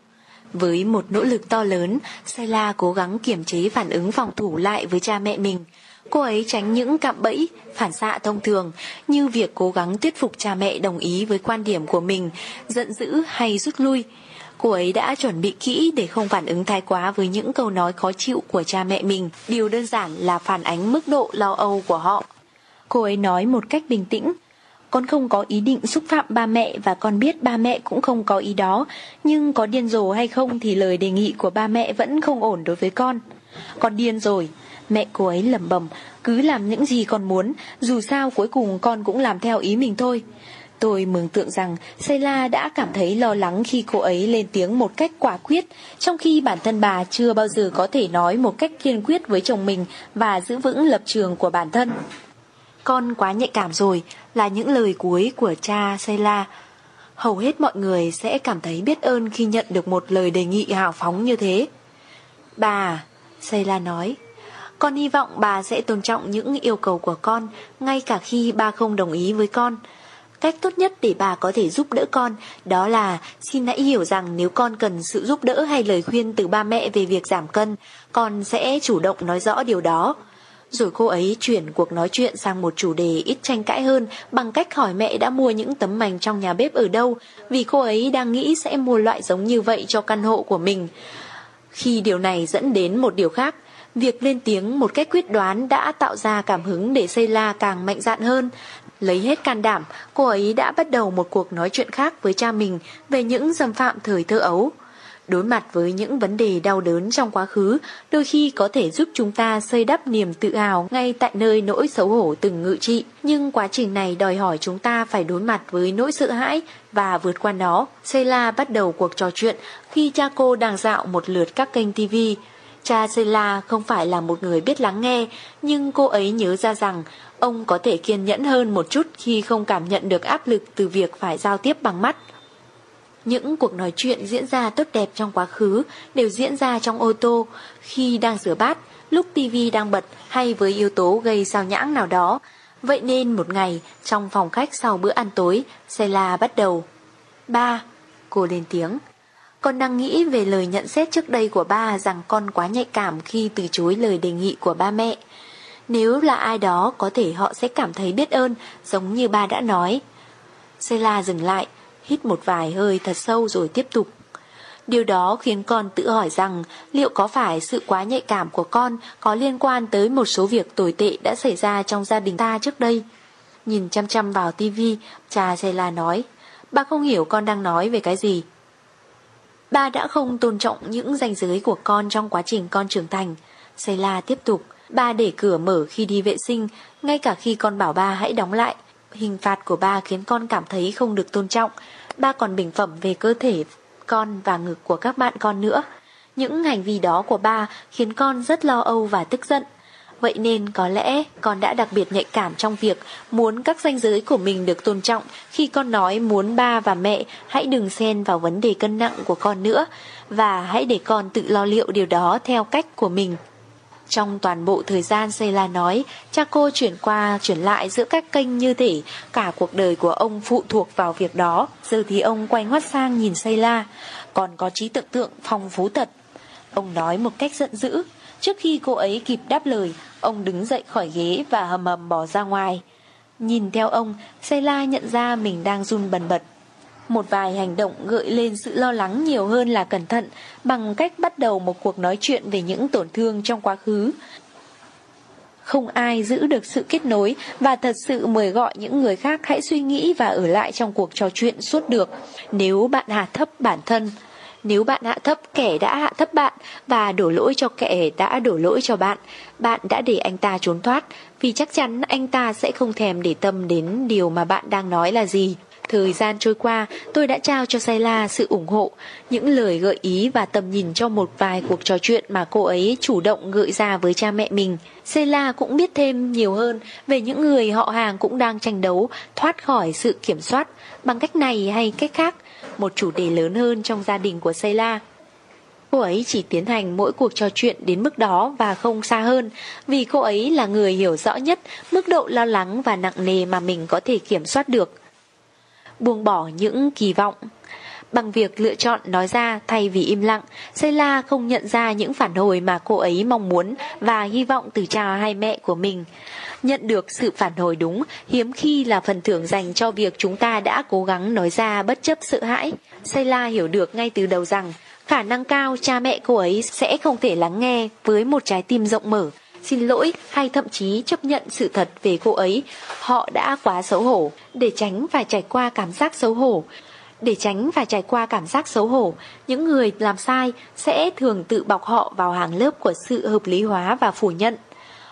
Với một nỗ lực to lớn, Sayla cố gắng kiềm chế phản ứng phòng thủ lại với cha mẹ mình. Cô ấy tránh những cạm bẫy, phản xạ thông thường như việc cố gắng thuyết phục cha mẹ đồng ý với quan điểm của mình, giận dữ hay rút lui. Cô ấy đã chuẩn bị kỹ để không phản ứng thái quá với những câu nói khó chịu của cha mẹ mình. Điều đơn giản là phản ánh mức độ lo âu của họ. Cô ấy nói một cách bình tĩnh, con không có ý định xúc phạm ba mẹ và con biết ba mẹ cũng không có ý đó, nhưng có điên rồ hay không thì lời đề nghị của ba mẹ vẫn không ổn đối với con. Con điên rồi, mẹ cô ấy lẩm bẩm, cứ làm những gì con muốn, dù sao cuối cùng con cũng làm theo ý mình thôi. Tôi mường tượng rằng Sayla đã cảm thấy lo lắng khi cô ấy lên tiếng một cách quả quyết, trong khi bản thân bà chưa bao giờ có thể nói một cách kiên quyết với chồng mình và giữ vững lập trường của bản thân. Con quá nhạy cảm rồi là những lời cuối của cha Sayla. Hầu hết mọi người sẽ cảm thấy biết ơn khi nhận được một lời đề nghị hào phóng như thế. Bà, Sayla nói, con hy vọng bà sẽ tôn trọng những yêu cầu của con, ngay cả khi ba không đồng ý với con. Cách tốt nhất để bà có thể giúp đỡ con đó là xin hãy hiểu rằng nếu con cần sự giúp đỡ hay lời khuyên từ ba mẹ về việc giảm cân, con sẽ chủ động nói rõ điều đó. Rồi cô ấy chuyển cuộc nói chuyện sang một chủ đề ít tranh cãi hơn bằng cách hỏi mẹ đã mua những tấm mảnh trong nhà bếp ở đâu vì cô ấy đang nghĩ sẽ mua loại giống như vậy cho căn hộ của mình. Khi điều này dẫn đến một điều khác, việc lên tiếng một cách quyết đoán đã tạo ra cảm hứng để xây la càng mạnh dạn hơn. Lấy hết can đảm, cô ấy đã bắt đầu một cuộc nói chuyện khác với cha mình về những dâm phạm thời thơ ấu. Đối mặt với những vấn đề đau đớn trong quá khứ, đôi khi có thể giúp chúng ta xây đắp niềm tự hào ngay tại nơi nỗi xấu hổ từng ngự trị. Nhưng quá trình này đòi hỏi chúng ta phải đối mặt với nỗi sợ hãi và vượt qua nó. Sela bắt đầu cuộc trò chuyện khi cha cô đang dạo một lượt các kênh TV. Cha Sela không phải là một người biết lắng nghe, nhưng cô ấy nhớ ra rằng ông có thể kiên nhẫn hơn một chút khi không cảm nhận được áp lực từ việc phải giao tiếp bằng mắt. Những cuộc nói chuyện diễn ra tốt đẹp trong quá khứ đều diễn ra trong ô tô, khi đang rửa bát, lúc tivi đang bật hay với yếu tố gây sao nhãng nào đó. Vậy nên một ngày, trong phòng khách sau bữa ăn tối, Sela bắt đầu. Ba, cô lên tiếng. Con đang nghĩ về lời nhận xét trước đây của ba rằng con quá nhạy cảm khi từ chối lời đề nghị của ba mẹ. Nếu là ai đó có thể họ sẽ cảm thấy biết ơn Giống như ba đã nói Sela dừng lại Hít một vài hơi thật sâu rồi tiếp tục Điều đó khiến con tự hỏi rằng liệu có phải sự quá nhạy cảm của con có liên quan tới một số việc tồi tệ đã xảy ra trong gia đình ta trước đây. Nhìn chăm chăm vào tivi, cha Sela nói, ba không hiểu con đang nói về cái gì. Ba đã không tôn trọng những ranh giới của con trong quá trình con trưởng thành. Sela tiếp tục, ba để cửa mở khi đi vệ sinh, ngay cả khi con bảo ba hãy đóng lại. Hình phạt của ba khiến con cảm thấy không được tôn trọng. Ba còn bình phẩm về cơ thể, con và ngực của các bạn con nữa. Những hành vi đó của ba khiến con rất lo âu và tức giận. Vậy nên có lẽ con đã đặc biệt nhạy cảm trong việc muốn các ranh giới của mình được tôn trọng khi con nói muốn ba và mẹ, hãy đừng xen vào vấn đề cân nặng của con nữa và hãy để con tự lo liệu điều đó theo cách của mình. Trong toàn bộ thời gian Sayla nói, cha cô chuyển qua chuyển lại giữa các kênh như thể cả cuộc đời của ông phụ thuộc vào việc đó. Giờ thì ông quay ngoắt sang nhìn Sayla, còn có trí tưởng tượng phong phú thật. Ông nói một cách giận dữ. Trước khi cô ấy kịp đáp lời, ông đứng dậy khỏi ghế và hầm hầm bỏ ra ngoài. Nhìn theo ông, Sayla nhận ra mình đang run bần bật. Một vài hành động gợi lên sự lo lắng nhiều hơn là cẩn thận bằng cách bắt đầu một cuộc nói chuyện về những tổn thương trong quá khứ. Không ai giữ được sự kết nối và thật sự mời gọi những người khác hãy suy nghĩ và ở lại trong cuộc trò chuyện suốt được nếu bạn hạ thấp bản thân. Nếu bạn hạ thấp kẻ đã hạ thấp bạn và đổ lỗi cho kẻ đã đổ lỗi cho bạn, bạn đã để anh ta trốn thoát vì chắc chắn anh ta sẽ không thèm để tâm đến điều mà bạn đang nói là gì. Thời gian trôi qua, tôi đã trao cho Sayla sự ủng hộ, những lời gợi ý và tầm nhìn cho một vài cuộc trò chuyện mà cô ấy chủ động gợi ra với cha mẹ mình. Sayla cũng biết thêm nhiều hơn về những người họ hàng cũng đang tranh đấu thoát khỏi sự kiểm soát bằng cách này hay cách khác, một chủ đề lớn hơn trong gia đình của Sayla. Cô ấy chỉ tiến hành mỗi cuộc trò chuyện đến mức đó và không xa hơn, vì cô ấy là người hiểu rõ nhất mức độ lo lắng và nặng nề mà mình có thể kiểm soát được buông bỏ những kỳ vọng. Bằng việc lựa chọn nói ra thay vì im lặng, Sayla không nhận ra những phản hồi mà cô ấy mong muốn và hy vọng từ cha hay mẹ của mình. Nhận được sự phản hồi đúng hiếm khi là phần thưởng dành cho việc chúng ta đã cố gắng nói ra bất chấp sợ hãi. Sayla hiểu được ngay từ đầu rằng khả năng cao cha mẹ cô ấy sẽ không thể lắng nghe với một trái tim rộng mở xin lỗi hay thậm chí chấp nhận sự thật về cô ấy. Họ đã quá xấu hổ để tránh phải trải qua cảm giác xấu hổ. Để tránh phải trải qua cảm giác xấu hổ, những người làm sai sẽ thường tự bọc họ vào hàng lớp của sự hợp lý hóa và phủ nhận.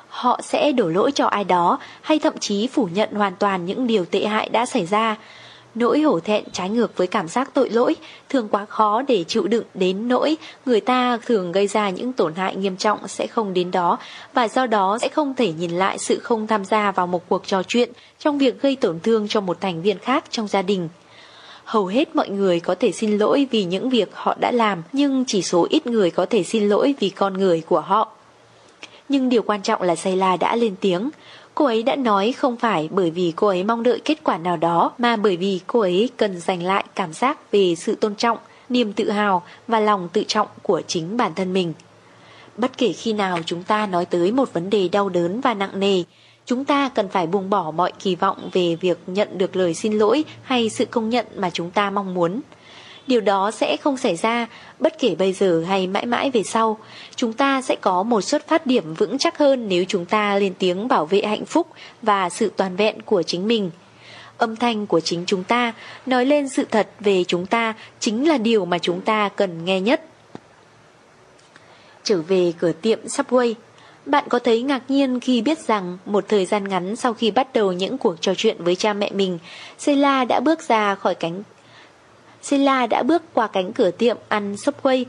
Họ sẽ đổ lỗi cho ai đó hay thậm chí phủ nhận hoàn toàn những điều tệ hại đã xảy ra. Nỗi hổ thẹn trái ngược với cảm giác tội lỗi thường quá khó để chịu đựng đến nỗi người ta thường gây ra những tổn hại nghiêm trọng sẽ không đến đó và do đó sẽ không thể nhìn lại sự không tham gia vào một cuộc trò chuyện trong việc gây tổn thương cho một thành viên khác trong gia đình. Hầu hết mọi người có thể xin lỗi vì những việc họ đã làm, nhưng chỉ số ít người có thể xin lỗi vì con người của họ. Nhưng điều quan trọng là Sayla đã lên tiếng. Cô ấy đã nói không phải bởi vì cô ấy mong đợi kết quả nào đó mà bởi vì cô ấy cần giành lại cảm giác về sự tôn trọng, niềm tự hào và lòng tự trọng của chính bản thân mình. Bất kể khi nào chúng ta nói tới một vấn đề đau đớn và nặng nề, chúng ta cần phải buông bỏ mọi kỳ vọng về việc nhận được lời xin lỗi hay sự công nhận mà chúng ta mong muốn. Điều đó sẽ không xảy ra bất kể bây giờ hay mãi mãi về sau. Chúng ta sẽ có một xuất phát điểm vững chắc hơn nếu chúng ta lên tiếng bảo vệ hạnh phúc và sự toàn vẹn của chính mình. Âm thanh của chính chúng ta nói lên sự thật về chúng ta chính là điều mà chúng ta cần nghe nhất. Trở về cửa tiệm Subway, bạn có thấy ngạc nhiên khi biết rằng một thời gian ngắn sau khi bắt đầu những cuộc trò chuyện với cha mẹ mình, Sela đã bước ra khỏi cánh Silla đã bước qua cánh cửa tiệm ăn Subway.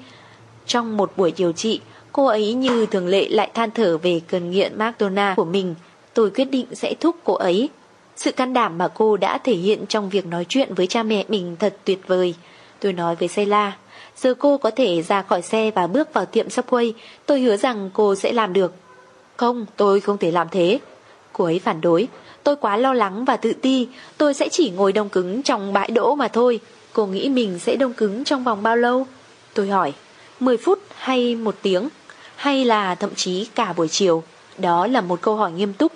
Trong một buổi điều trị, cô ấy như thường lệ lại than thở về cơn nghiện McDonald's của mình. Tôi quyết định sẽ thúc cô ấy. Sự can đảm mà cô đã thể hiện trong việc nói chuyện với cha mẹ mình thật tuyệt vời. Tôi nói với Sayla, giờ cô có thể ra khỏi xe và bước vào tiệm Subway, tôi hứa rằng cô sẽ làm được. Không, tôi không thể làm thế. Cô ấy phản đối, tôi quá lo lắng và tự ti, tôi sẽ chỉ ngồi đông cứng trong bãi đỗ mà thôi. Cô nghĩ mình sẽ đông cứng trong vòng bao lâu? Tôi hỏi, 10 phút hay một tiếng? Hay là thậm chí cả buổi chiều? Đó là một câu hỏi nghiêm túc.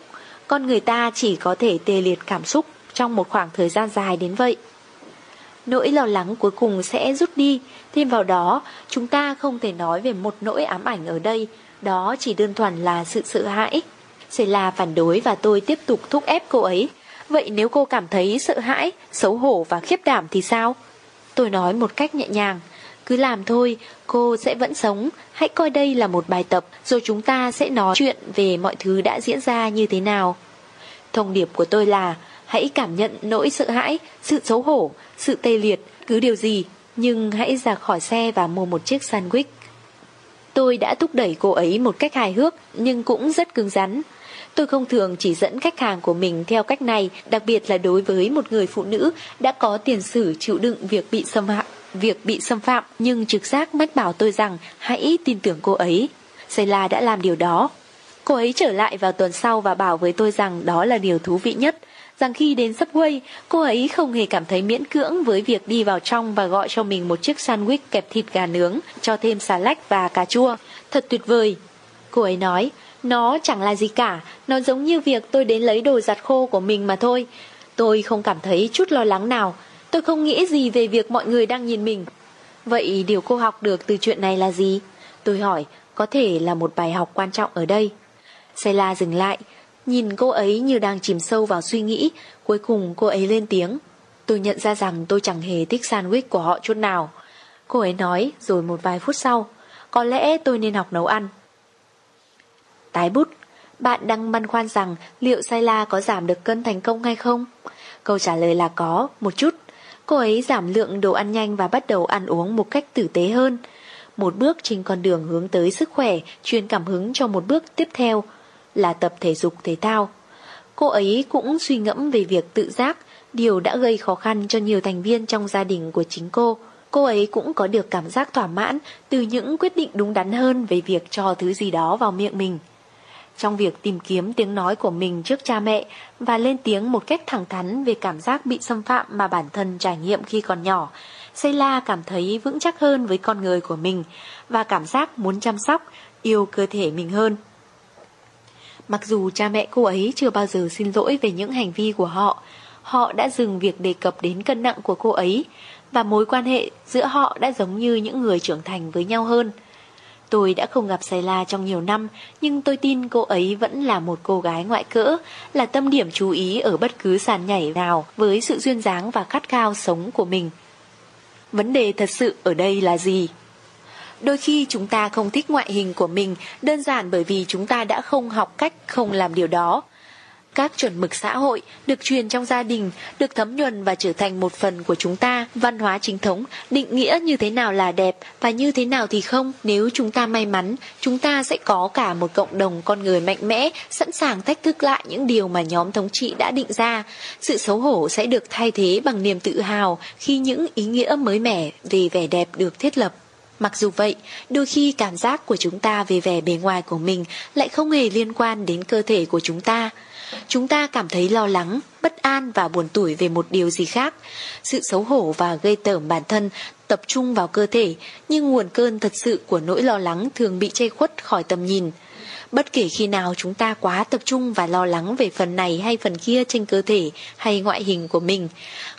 Con người ta chỉ có thể tê liệt cảm xúc trong một khoảng thời gian dài đến vậy. Nỗi lo lắng cuối cùng sẽ rút đi, thêm vào đó, chúng ta không thể nói về một nỗi ám ảnh ở đây, đó chỉ đơn thuần là sự sợ hãi. là phản đối và tôi tiếp tục thúc ép cô ấy. Vậy nếu cô cảm thấy sợ hãi, xấu hổ và khiếp đảm thì sao? Tôi nói một cách nhẹ nhàng. Cứ làm thôi, cô sẽ vẫn sống. Hãy coi đây là một bài tập, rồi chúng ta sẽ nói chuyện về mọi thứ đã diễn ra như thế nào. Thông điệp của tôi là hãy cảm nhận nỗi sợ hãi, sự xấu hổ, sự tê liệt, cứ điều gì, nhưng hãy ra khỏi xe và mua một chiếc sandwich. Tôi đã thúc đẩy cô ấy một cách hài hước nhưng cũng rất cứng rắn. Tôi không thường chỉ dẫn khách hàng của mình theo cách này, đặc biệt là đối với một người phụ nữ đã có tiền sử chịu đựng việc bị xâm hại, việc bị xâm phạm, nhưng trực giác mách bảo tôi rằng hãy tin tưởng cô ấy. Sayla đã làm điều đó. Cô ấy trở lại vào tuần sau và bảo với tôi rằng đó là điều thú vị nhất, rằng khi đến Subway, cô ấy không hề cảm thấy miễn cưỡng với việc đi vào trong và gọi cho mình một chiếc sandwich kẹp thịt gà nướng, cho thêm xà lách và cà chua. Thật tuyệt vời. Cô ấy nói, nó chẳng là gì cả, nó giống như việc tôi đến lấy đồ giặt khô của mình mà thôi. Tôi không cảm thấy chút lo lắng nào, tôi không nghĩ gì về việc mọi người đang nhìn mình. Vậy điều cô học được từ chuyện này là gì? Tôi hỏi, có thể là một bài học quan trọng ở đây. Sayla dừng lại, nhìn cô ấy như đang chìm sâu vào suy nghĩ, cuối cùng cô ấy lên tiếng. Tôi nhận ra rằng tôi chẳng hề thích sandwich của họ chút nào. Cô ấy nói rồi một vài phút sau, có lẽ tôi nên học nấu ăn. Tái bút, bạn đang băn khoăn rằng liệu Sayla có giảm được cân thành công hay không? Câu trả lời là có, một chút. Cô ấy giảm lượng đồ ăn nhanh và bắt đầu ăn uống một cách tử tế hơn. Một bước trên con đường hướng tới sức khỏe, truyền cảm hứng cho một bước tiếp theo là tập thể dục thể thao. Cô ấy cũng suy ngẫm về việc tự giác, điều đã gây khó khăn cho nhiều thành viên trong gia đình của chính cô. Cô ấy cũng có được cảm giác thỏa mãn từ những quyết định đúng đắn hơn về việc cho thứ gì đó vào miệng mình trong việc tìm kiếm tiếng nói của mình trước cha mẹ và lên tiếng một cách thẳng thắn về cảm giác bị xâm phạm mà bản thân trải nghiệm khi còn nhỏ. Sayla cảm thấy vững chắc hơn với con người của mình và cảm giác muốn chăm sóc, yêu cơ thể mình hơn. Mặc dù cha mẹ cô ấy chưa bao giờ xin lỗi về những hành vi của họ, họ đã dừng việc đề cập đến cân nặng của cô ấy và mối quan hệ giữa họ đã giống như những người trưởng thành với nhau hơn. Tôi đã không gặp Sayla trong nhiều năm, nhưng tôi tin cô ấy vẫn là một cô gái ngoại cỡ, là tâm điểm chú ý ở bất cứ sàn nhảy nào với sự duyên dáng và khát khao sống của mình. Vấn đề thật sự ở đây là gì? Đôi khi chúng ta không thích ngoại hình của mình đơn giản bởi vì chúng ta đã không học cách không làm điều đó. Các chuẩn mực xã hội được truyền trong gia đình, được thấm nhuần và trở thành một phần của chúng ta. Văn hóa chính thống định nghĩa như thế nào là đẹp và như thế nào thì không. Nếu chúng ta may mắn, chúng ta sẽ có cả một cộng đồng con người mạnh mẽ, sẵn sàng thách thức lại những điều mà nhóm thống trị đã định ra. Sự xấu hổ sẽ được thay thế bằng niềm tự hào khi những ý nghĩa mới mẻ về vẻ đẹp được thiết lập. Mặc dù vậy, đôi khi cảm giác của chúng ta về vẻ bề ngoài của mình lại không hề liên quan đến cơ thể của chúng ta. Chúng ta cảm thấy lo lắng, bất an và buồn tủi về một điều gì khác. Sự xấu hổ và gây tởm bản thân tập trung vào cơ thể, nhưng nguồn cơn thật sự của nỗi lo lắng thường bị che khuất khỏi tầm nhìn. Bất kể khi nào chúng ta quá tập trung và lo lắng về phần này hay phần kia trên cơ thể hay ngoại hình của mình,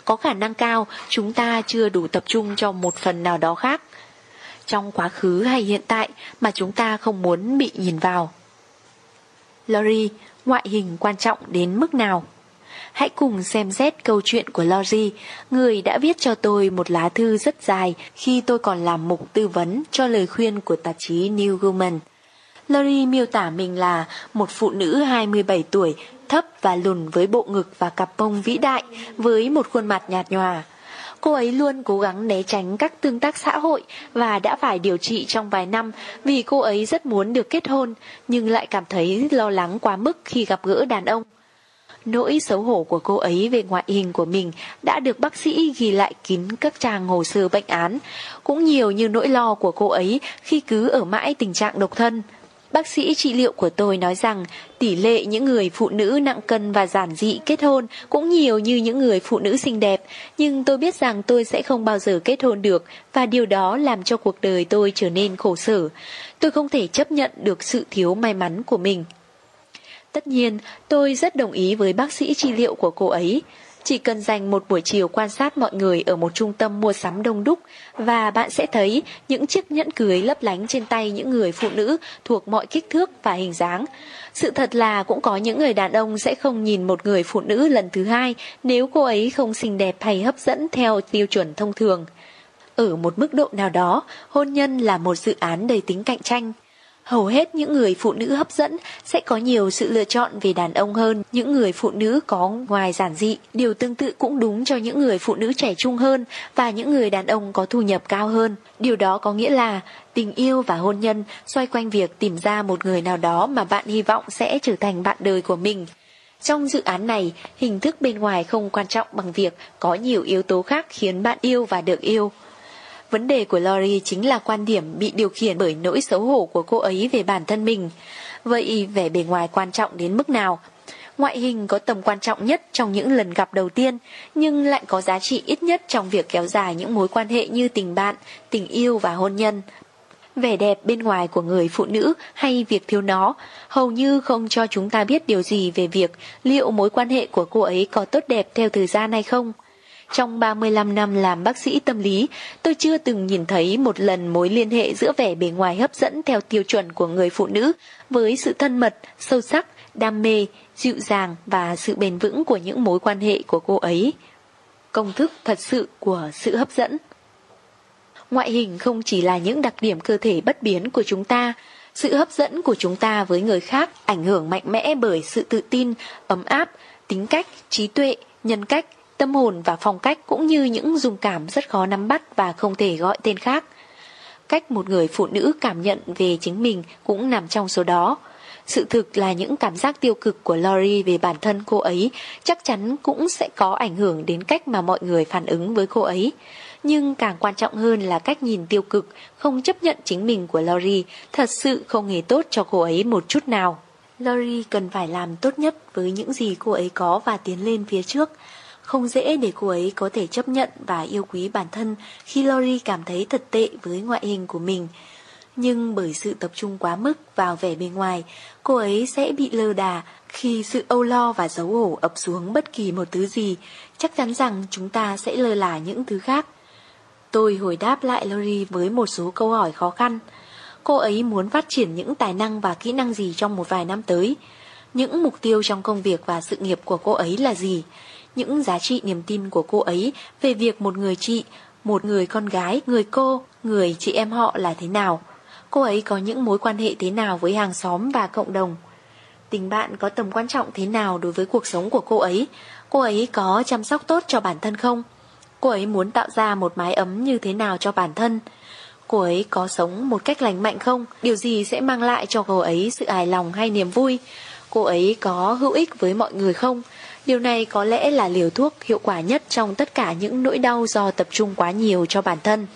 có khả năng cao chúng ta chưa đủ tập trung cho một phần nào đó khác trong quá khứ hay hiện tại mà chúng ta không muốn bị nhìn vào. Lori, ngoại hình quan trọng đến mức nào? Hãy cùng xem xét câu chuyện của Lori, người đã viết cho tôi một lá thư rất dài khi tôi còn làm mục tư vấn cho lời khuyên của tạp chí New Woman. Lori miêu tả mình là một phụ nữ 27 tuổi, thấp và lùn với bộ ngực và cặp bông vĩ đại, với một khuôn mặt nhạt nhòa. Cô ấy luôn cố gắng né tránh các tương tác xã hội và đã phải điều trị trong vài năm vì cô ấy rất muốn được kết hôn nhưng lại cảm thấy lo lắng quá mức khi gặp gỡ đàn ông. Nỗi xấu hổ của cô ấy về ngoại hình của mình đã được bác sĩ ghi lại kín các trang hồ sơ bệnh án, cũng nhiều như nỗi lo của cô ấy khi cứ ở mãi tình trạng độc thân. Bác sĩ trị liệu của tôi nói rằng tỷ lệ những người phụ nữ nặng cân và giản dị kết hôn cũng nhiều như những người phụ nữ xinh đẹp, nhưng tôi biết rằng tôi sẽ không bao giờ kết hôn được và điều đó làm cho cuộc đời tôi trở nên khổ sở. Tôi không thể chấp nhận được sự thiếu may mắn của mình. Tất nhiên, tôi rất đồng ý với bác sĩ trị liệu của cô ấy. Chỉ cần dành một buổi chiều quan sát mọi người ở một trung tâm mua sắm đông đúc và bạn sẽ thấy những chiếc nhẫn cưới lấp lánh trên tay những người phụ nữ thuộc mọi kích thước và hình dáng. Sự thật là cũng có những người đàn ông sẽ không nhìn một người phụ nữ lần thứ hai nếu cô ấy không xinh đẹp hay hấp dẫn theo tiêu chuẩn thông thường. Ở một mức độ nào đó, hôn nhân là một dự án đầy tính cạnh tranh. Hầu hết những người phụ nữ hấp dẫn sẽ có nhiều sự lựa chọn về đàn ông hơn những người phụ nữ có ngoài giản dị. Điều tương tự cũng đúng cho những người phụ nữ trẻ trung hơn và những người đàn ông có thu nhập cao hơn. Điều đó có nghĩa là tình yêu và hôn nhân xoay quanh việc tìm ra một người nào đó mà bạn hy vọng sẽ trở thành bạn đời của mình. Trong dự án này, hình thức bên ngoài không quan trọng bằng việc có nhiều yếu tố khác khiến bạn yêu và được yêu. Vấn đề của Lori chính là quan điểm bị điều khiển bởi nỗi xấu hổ của cô ấy về bản thân mình. Vậy vẻ bề ngoài quan trọng đến mức nào? Ngoại hình có tầm quan trọng nhất trong những lần gặp đầu tiên, nhưng lại có giá trị ít nhất trong việc kéo dài những mối quan hệ như tình bạn, tình yêu và hôn nhân. Vẻ đẹp bên ngoài của người phụ nữ hay việc thiếu nó hầu như không cho chúng ta biết điều gì về việc liệu mối quan hệ của cô ấy có tốt đẹp theo thời gian hay không. Trong 35 năm làm bác sĩ tâm lý, tôi chưa từng nhìn thấy một lần mối liên hệ giữa vẻ bề ngoài hấp dẫn theo tiêu chuẩn của người phụ nữ với sự thân mật, sâu sắc, đam mê, dịu dàng và sự bền vững của những mối quan hệ của cô ấy. Công thức thật sự của sự hấp dẫn Ngoại hình không chỉ là những đặc điểm cơ thể bất biến của chúng ta, sự hấp dẫn của chúng ta với người khác ảnh hưởng mạnh mẽ bởi sự tự tin, ấm áp, tính cách, trí tuệ, nhân cách, tâm hồn và phong cách cũng như những dung cảm rất khó nắm bắt và không thể gọi tên khác. Cách một người phụ nữ cảm nhận về chính mình cũng nằm trong số đó. Sự thực là những cảm giác tiêu cực của Lori về bản thân cô ấy chắc chắn cũng sẽ có ảnh hưởng đến cách mà mọi người phản ứng với cô ấy. Nhưng càng quan trọng hơn là cách nhìn tiêu cực, không chấp nhận chính mình của Lori thật sự không hề tốt cho cô ấy một chút nào. Lori cần phải làm tốt nhất với những gì cô ấy có và tiến lên phía trước. Không dễ để cô ấy có thể chấp nhận và yêu quý bản thân khi Lori cảm thấy thật tệ với ngoại hình của mình. Nhưng bởi sự tập trung quá mức vào vẻ bề ngoài, cô ấy sẽ bị lơ đà khi sự âu lo và xấu hổ ập xuống bất kỳ một thứ gì, chắc chắn rằng chúng ta sẽ lơ là những thứ khác. Tôi hồi đáp lại Lori với một số câu hỏi khó khăn. Cô ấy muốn phát triển những tài năng và kỹ năng gì trong một vài năm tới? Những mục tiêu trong công việc và sự nghiệp của cô ấy là gì? Những giá trị niềm tin của cô ấy về việc một người chị, một người con gái, người cô, người chị em họ là thế nào. Cô ấy có những mối quan hệ thế nào với hàng xóm và cộng đồng. Tình bạn có tầm quan trọng thế nào đối với cuộc sống của cô ấy? Cô ấy có chăm sóc tốt cho bản thân không? Cô ấy muốn tạo ra một mái ấm như thế nào cho bản thân? Cô ấy có sống một cách lành mạnh không? Điều gì sẽ mang lại cho cô ấy sự hài lòng hay niềm vui? Cô ấy có hữu ích với mọi người không? Điều này có lẽ là liều thuốc hiệu quả nhất trong tất cả những nỗi đau do tập trung quá nhiều cho bản thân.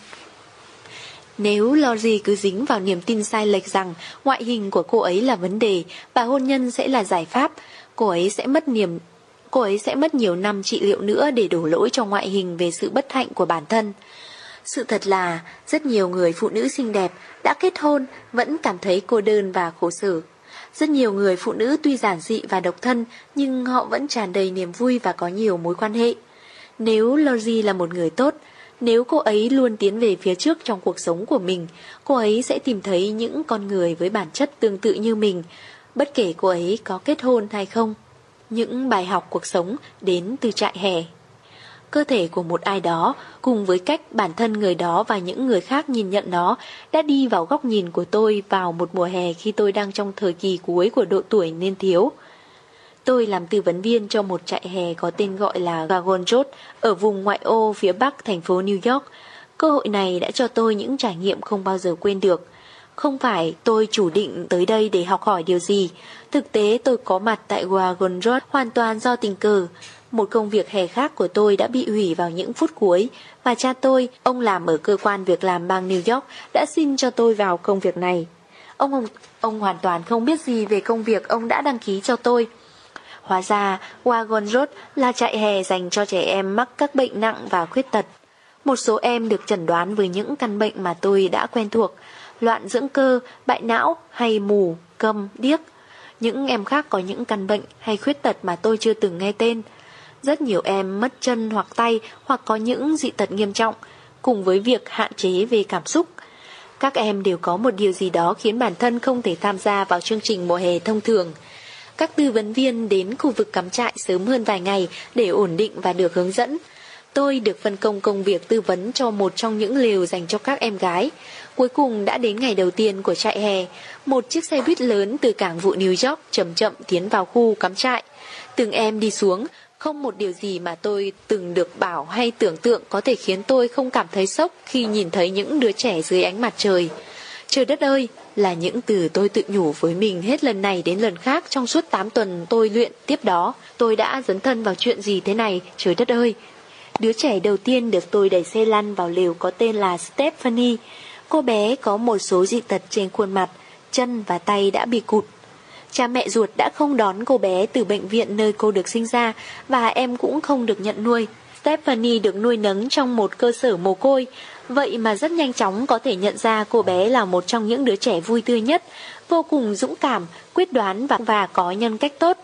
Nếu Lori cứ dính vào niềm tin sai lệch rằng ngoại hình của cô ấy là vấn đề và hôn nhân sẽ là giải pháp, cô ấy sẽ mất niềm cô ấy sẽ mất nhiều năm trị liệu nữa để đổ lỗi cho ngoại hình về sự bất hạnh của bản thân. Sự thật là rất nhiều người phụ nữ xinh đẹp đã kết hôn vẫn cảm thấy cô đơn và khổ sở. Rất nhiều người phụ nữ tuy giản dị và độc thân nhưng họ vẫn tràn đầy niềm vui và có nhiều mối quan hệ. Nếu Lori là một người tốt, nếu cô ấy luôn tiến về phía trước trong cuộc sống của mình, cô ấy sẽ tìm thấy những con người với bản chất tương tự như mình, bất kể cô ấy có kết hôn hay không. Những bài học cuộc sống đến từ trại hè cơ thể của một ai đó cùng với cách bản thân người đó và những người khác nhìn nhận nó đã đi vào góc nhìn của tôi vào một mùa hè khi tôi đang trong thời kỳ cuối của độ tuổi nên thiếu. Tôi làm tư vấn viên cho một trại hè có tên gọi là Gagon Road ở vùng ngoại ô phía bắc thành phố New York. Cơ hội này đã cho tôi những trải nghiệm không bao giờ quên được. Không phải tôi chủ định tới đây để học hỏi điều gì. Thực tế tôi có mặt tại Wagon Road hoàn toàn do tình cờ. Một công việc hè khác của tôi đã bị hủy vào những phút cuối và cha tôi, ông làm ở cơ quan việc làm bang New York, đã xin cho tôi vào công việc này. Ông ông, ông hoàn toàn không biết gì về công việc ông đã đăng ký cho tôi. Hóa ra, Wagon Road là trại hè dành cho trẻ em mắc các bệnh nặng và khuyết tật. Một số em được chẩn đoán với những căn bệnh mà tôi đã quen thuộc, loạn dưỡng cơ, bại não hay mù, câm, điếc. Những em khác có những căn bệnh hay khuyết tật mà tôi chưa từng nghe tên. Rất nhiều em mất chân hoặc tay hoặc có những dị tật nghiêm trọng, cùng với việc hạn chế về cảm xúc. Các em đều có một điều gì đó khiến bản thân không thể tham gia vào chương trình mùa hè thông thường. Các tư vấn viên đến khu vực cắm trại sớm hơn vài ngày để ổn định và được hướng dẫn. Tôi được phân công công việc tư vấn cho một trong những lều dành cho các em gái. Cuối cùng đã đến ngày đầu tiên của trại hè, một chiếc xe buýt lớn từ cảng vụ New York chậm chậm tiến vào khu cắm trại. Từng em đi xuống, không một điều gì mà tôi từng được bảo hay tưởng tượng có thể khiến tôi không cảm thấy sốc khi nhìn thấy những đứa trẻ dưới ánh mặt trời. Trời đất ơi, là những từ tôi tự nhủ với mình hết lần này đến lần khác trong suốt 8 tuần tôi luyện tiếp đó. Tôi đã dấn thân vào chuyện gì thế này, trời đất ơi. Đứa trẻ đầu tiên được tôi đẩy xe lăn vào lều có tên là Stephanie. Cô bé có một số dị tật trên khuôn mặt, chân và tay đã bị cụt. Cha mẹ ruột đã không đón cô bé từ bệnh viện nơi cô được sinh ra và em cũng không được nhận nuôi. Stephanie được nuôi nấng trong một cơ sở mồ côi, vậy mà rất nhanh chóng có thể nhận ra cô bé là một trong những đứa trẻ vui tươi nhất, vô cùng dũng cảm, quyết đoán và, và có nhân cách tốt.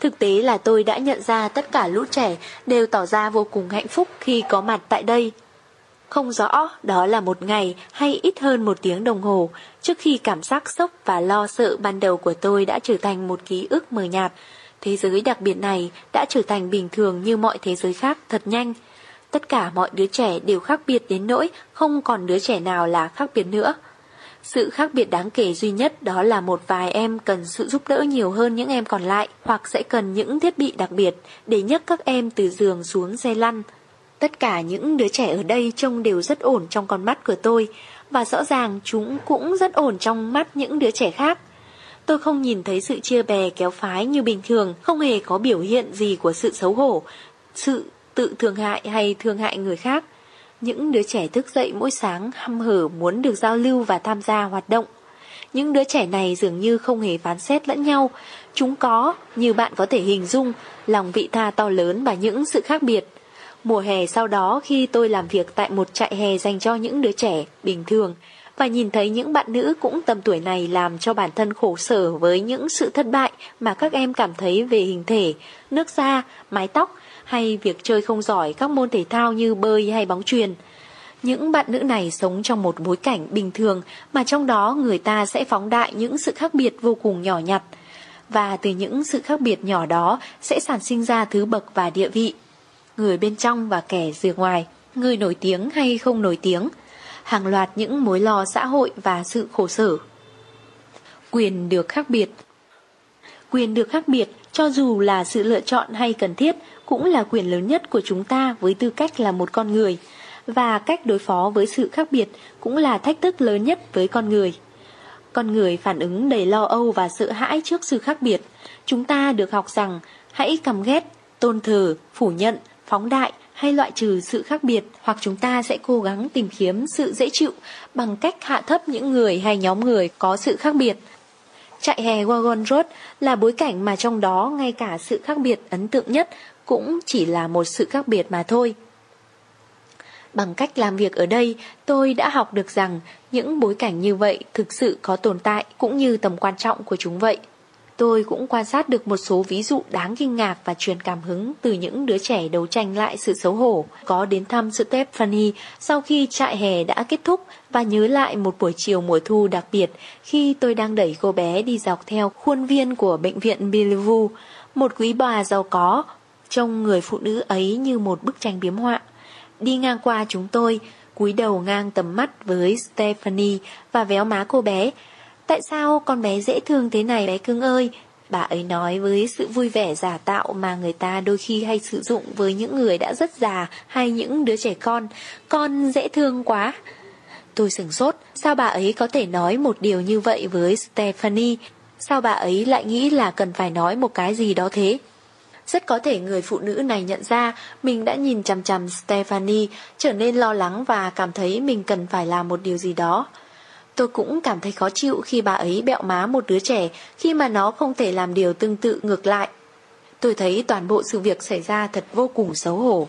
Thực tế là tôi đã nhận ra tất cả lũ trẻ đều tỏ ra vô cùng hạnh phúc khi có mặt tại đây. Không rõ, đó là một ngày hay ít hơn một tiếng đồng hồ, trước khi cảm giác sốc và lo sợ ban đầu của tôi đã trở thành một ký ức mờ nhạt. Thế giới đặc biệt này đã trở thành bình thường như mọi thế giới khác thật nhanh. Tất cả mọi đứa trẻ đều khác biệt đến nỗi không còn đứa trẻ nào là khác biệt nữa. Sự khác biệt đáng kể duy nhất đó là một vài em cần sự giúp đỡ nhiều hơn những em còn lại hoặc sẽ cần những thiết bị đặc biệt để nhấc các em từ giường xuống xe lăn. Tất cả những đứa trẻ ở đây trông đều rất ổn trong con mắt của tôi và rõ ràng chúng cũng rất ổn trong mắt những đứa trẻ khác. Tôi không nhìn thấy sự chia bè kéo phái như bình thường, không hề có biểu hiện gì của sự xấu hổ, sự tự thương hại hay thương hại người khác. Những đứa trẻ thức dậy mỗi sáng hăm hở muốn được giao lưu và tham gia hoạt động. Những đứa trẻ này dường như không hề phán xét lẫn nhau. Chúng có, như bạn có thể hình dung, lòng vị tha to lớn và những sự khác biệt. Mùa hè sau đó khi tôi làm việc tại một trại hè dành cho những đứa trẻ bình thường và nhìn thấy những bạn nữ cũng tầm tuổi này làm cho bản thân khổ sở với những sự thất bại mà các em cảm thấy về hình thể, nước da, mái tóc hay việc chơi không giỏi các môn thể thao như bơi hay bóng chuyền. Những bạn nữ này sống trong một bối cảnh bình thường mà trong đó người ta sẽ phóng đại những sự khác biệt vô cùng nhỏ nhặt. Và từ những sự khác biệt nhỏ đó sẽ sản sinh ra thứ bậc và địa vị. Người bên trong và kẻ rìa ngoài, người nổi tiếng hay không nổi tiếng, hàng loạt những mối lo xã hội và sự khổ sở. Quyền được khác biệt Quyền được khác biệt, cho dù là sự lựa chọn hay cần thiết, cũng là quyền lớn nhất của chúng ta với tư cách là một con người, và cách đối phó với sự khác biệt cũng là thách thức lớn nhất với con người. Con người phản ứng đầy lo âu và sợ hãi trước sự khác biệt. Chúng ta được học rằng hãy căm ghét, tôn thờ, phủ nhận, phóng đại hay loại trừ sự khác biệt hoặc chúng ta sẽ cố gắng tìm kiếm sự dễ chịu bằng cách hạ thấp những người hay nhóm người có sự khác biệt. Trại hè Wagon Road là bối cảnh mà trong đó ngay cả sự khác biệt ấn tượng nhất cũng chỉ là một sự khác biệt mà thôi. Bằng cách làm việc ở đây, tôi đã học được rằng những bối cảnh như vậy thực sự có tồn tại cũng như tầm quan trọng của chúng vậy. Tôi cũng quan sát được một số ví dụ đáng kinh ngạc và truyền cảm hứng từ những đứa trẻ đấu tranh lại sự xấu hổ, có đến thăm Stephanie sau khi trại hè đã kết thúc và nhớ lại một buổi chiều mùa thu đặc biệt khi tôi đang đẩy cô bé đi dọc theo khuôn viên của bệnh viện Bellevue, một quý bà giàu có, trông người phụ nữ ấy như một bức tranh biếm họa. Đi ngang qua chúng tôi, cúi đầu ngang tầm mắt với Stephanie và véo má cô bé, Tại sao con bé dễ thương thế này bé cưng ơi? Bà ấy nói với sự vui vẻ giả tạo mà người ta đôi khi hay sử dụng với những người đã rất già hay những đứa trẻ con. Con dễ thương quá. Tôi sửng sốt, sao bà ấy có thể nói một điều như vậy với Stephanie? Sao bà ấy lại nghĩ là cần phải nói một cái gì đó thế? Rất có thể người phụ nữ này nhận ra mình đã nhìn chằm chằm Stephanie, trở nên lo lắng và cảm thấy mình cần phải làm một điều gì đó. Tôi cũng cảm thấy khó chịu khi bà ấy bẹo má một đứa trẻ khi mà nó không thể làm điều tương tự ngược lại. Tôi thấy toàn bộ sự việc xảy ra thật vô cùng xấu hổ.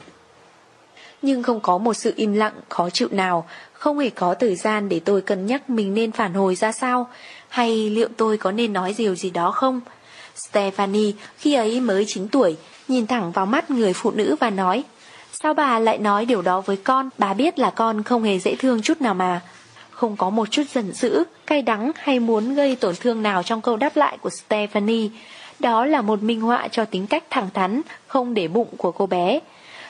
Nhưng không có một sự im lặng, khó chịu nào, không hề có thời gian để tôi cân nhắc mình nên phản hồi ra sao, hay liệu tôi có nên nói điều gì đó không. Stephanie khi ấy mới 9 tuổi, nhìn thẳng vào mắt người phụ nữ và nói Sao bà lại nói điều đó với con, bà biết là con không hề dễ thương chút nào mà. Không có một chút giận dữ, cay đắng hay muốn gây tổn thương nào trong câu đáp lại của Stephanie. Đó là một minh họa cho tính cách thẳng thắn, không để bụng của cô bé.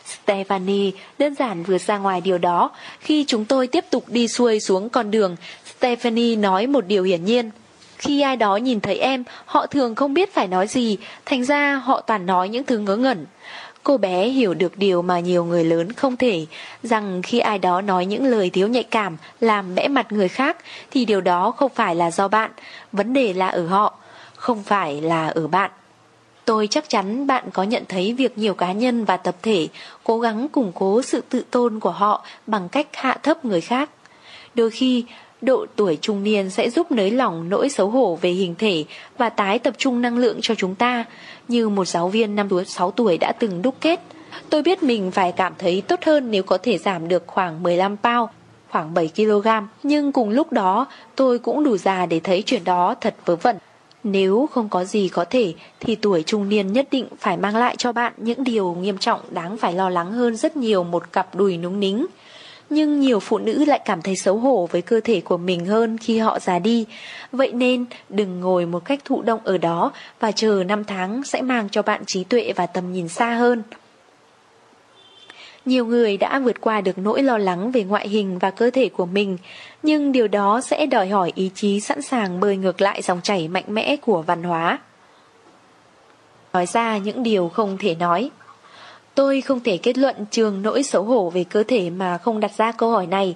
Stephanie đơn giản vượt ra ngoài điều đó. Khi chúng tôi tiếp tục đi xuôi xuống con đường, Stephanie nói một điều hiển nhiên. Khi ai đó nhìn thấy em, họ thường không biết phải nói gì, thành ra họ toàn nói những thứ ngớ ngẩn. Cô bé hiểu được điều mà nhiều người lớn không thể, rằng khi ai đó nói những lời thiếu nhạy cảm, làm bẽ mặt người khác, thì điều đó không phải là do bạn, vấn đề là ở họ, không phải là ở bạn. Tôi chắc chắn bạn có nhận thấy việc nhiều cá nhân và tập thể cố gắng củng cố sự tự tôn của họ bằng cách hạ thấp người khác. Đôi khi, độ tuổi trung niên sẽ giúp nới lỏng nỗi xấu hổ về hình thể và tái tập trung năng lượng cho chúng ta, như một giáo viên năm 6 tuổi đã từng đúc kết. Tôi biết mình phải cảm thấy tốt hơn nếu có thể giảm được khoảng 15 pound, khoảng 7 kg, nhưng cùng lúc đó tôi cũng đủ già để thấy chuyện đó thật vớ vẩn. Nếu không có gì có thể thì tuổi trung niên nhất định phải mang lại cho bạn những điều nghiêm trọng đáng phải lo lắng hơn rất nhiều một cặp đùi núng nính. Nhưng nhiều phụ nữ lại cảm thấy xấu hổ với cơ thể của mình hơn khi họ già đi. Vậy nên đừng ngồi một cách thụ động ở đó và chờ năm tháng sẽ mang cho bạn trí tuệ và tầm nhìn xa hơn. Nhiều người đã vượt qua được nỗi lo lắng về ngoại hình và cơ thể của mình, nhưng điều đó sẽ đòi hỏi ý chí sẵn sàng bơi ngược lại dòng chảy mạnh mẽ của văn hóa. Nói ra những điều không thể nói. Tôi không thể kết luận trường nỗi xấu hổ về cơ thể mà không đặt ra câu hỏi này.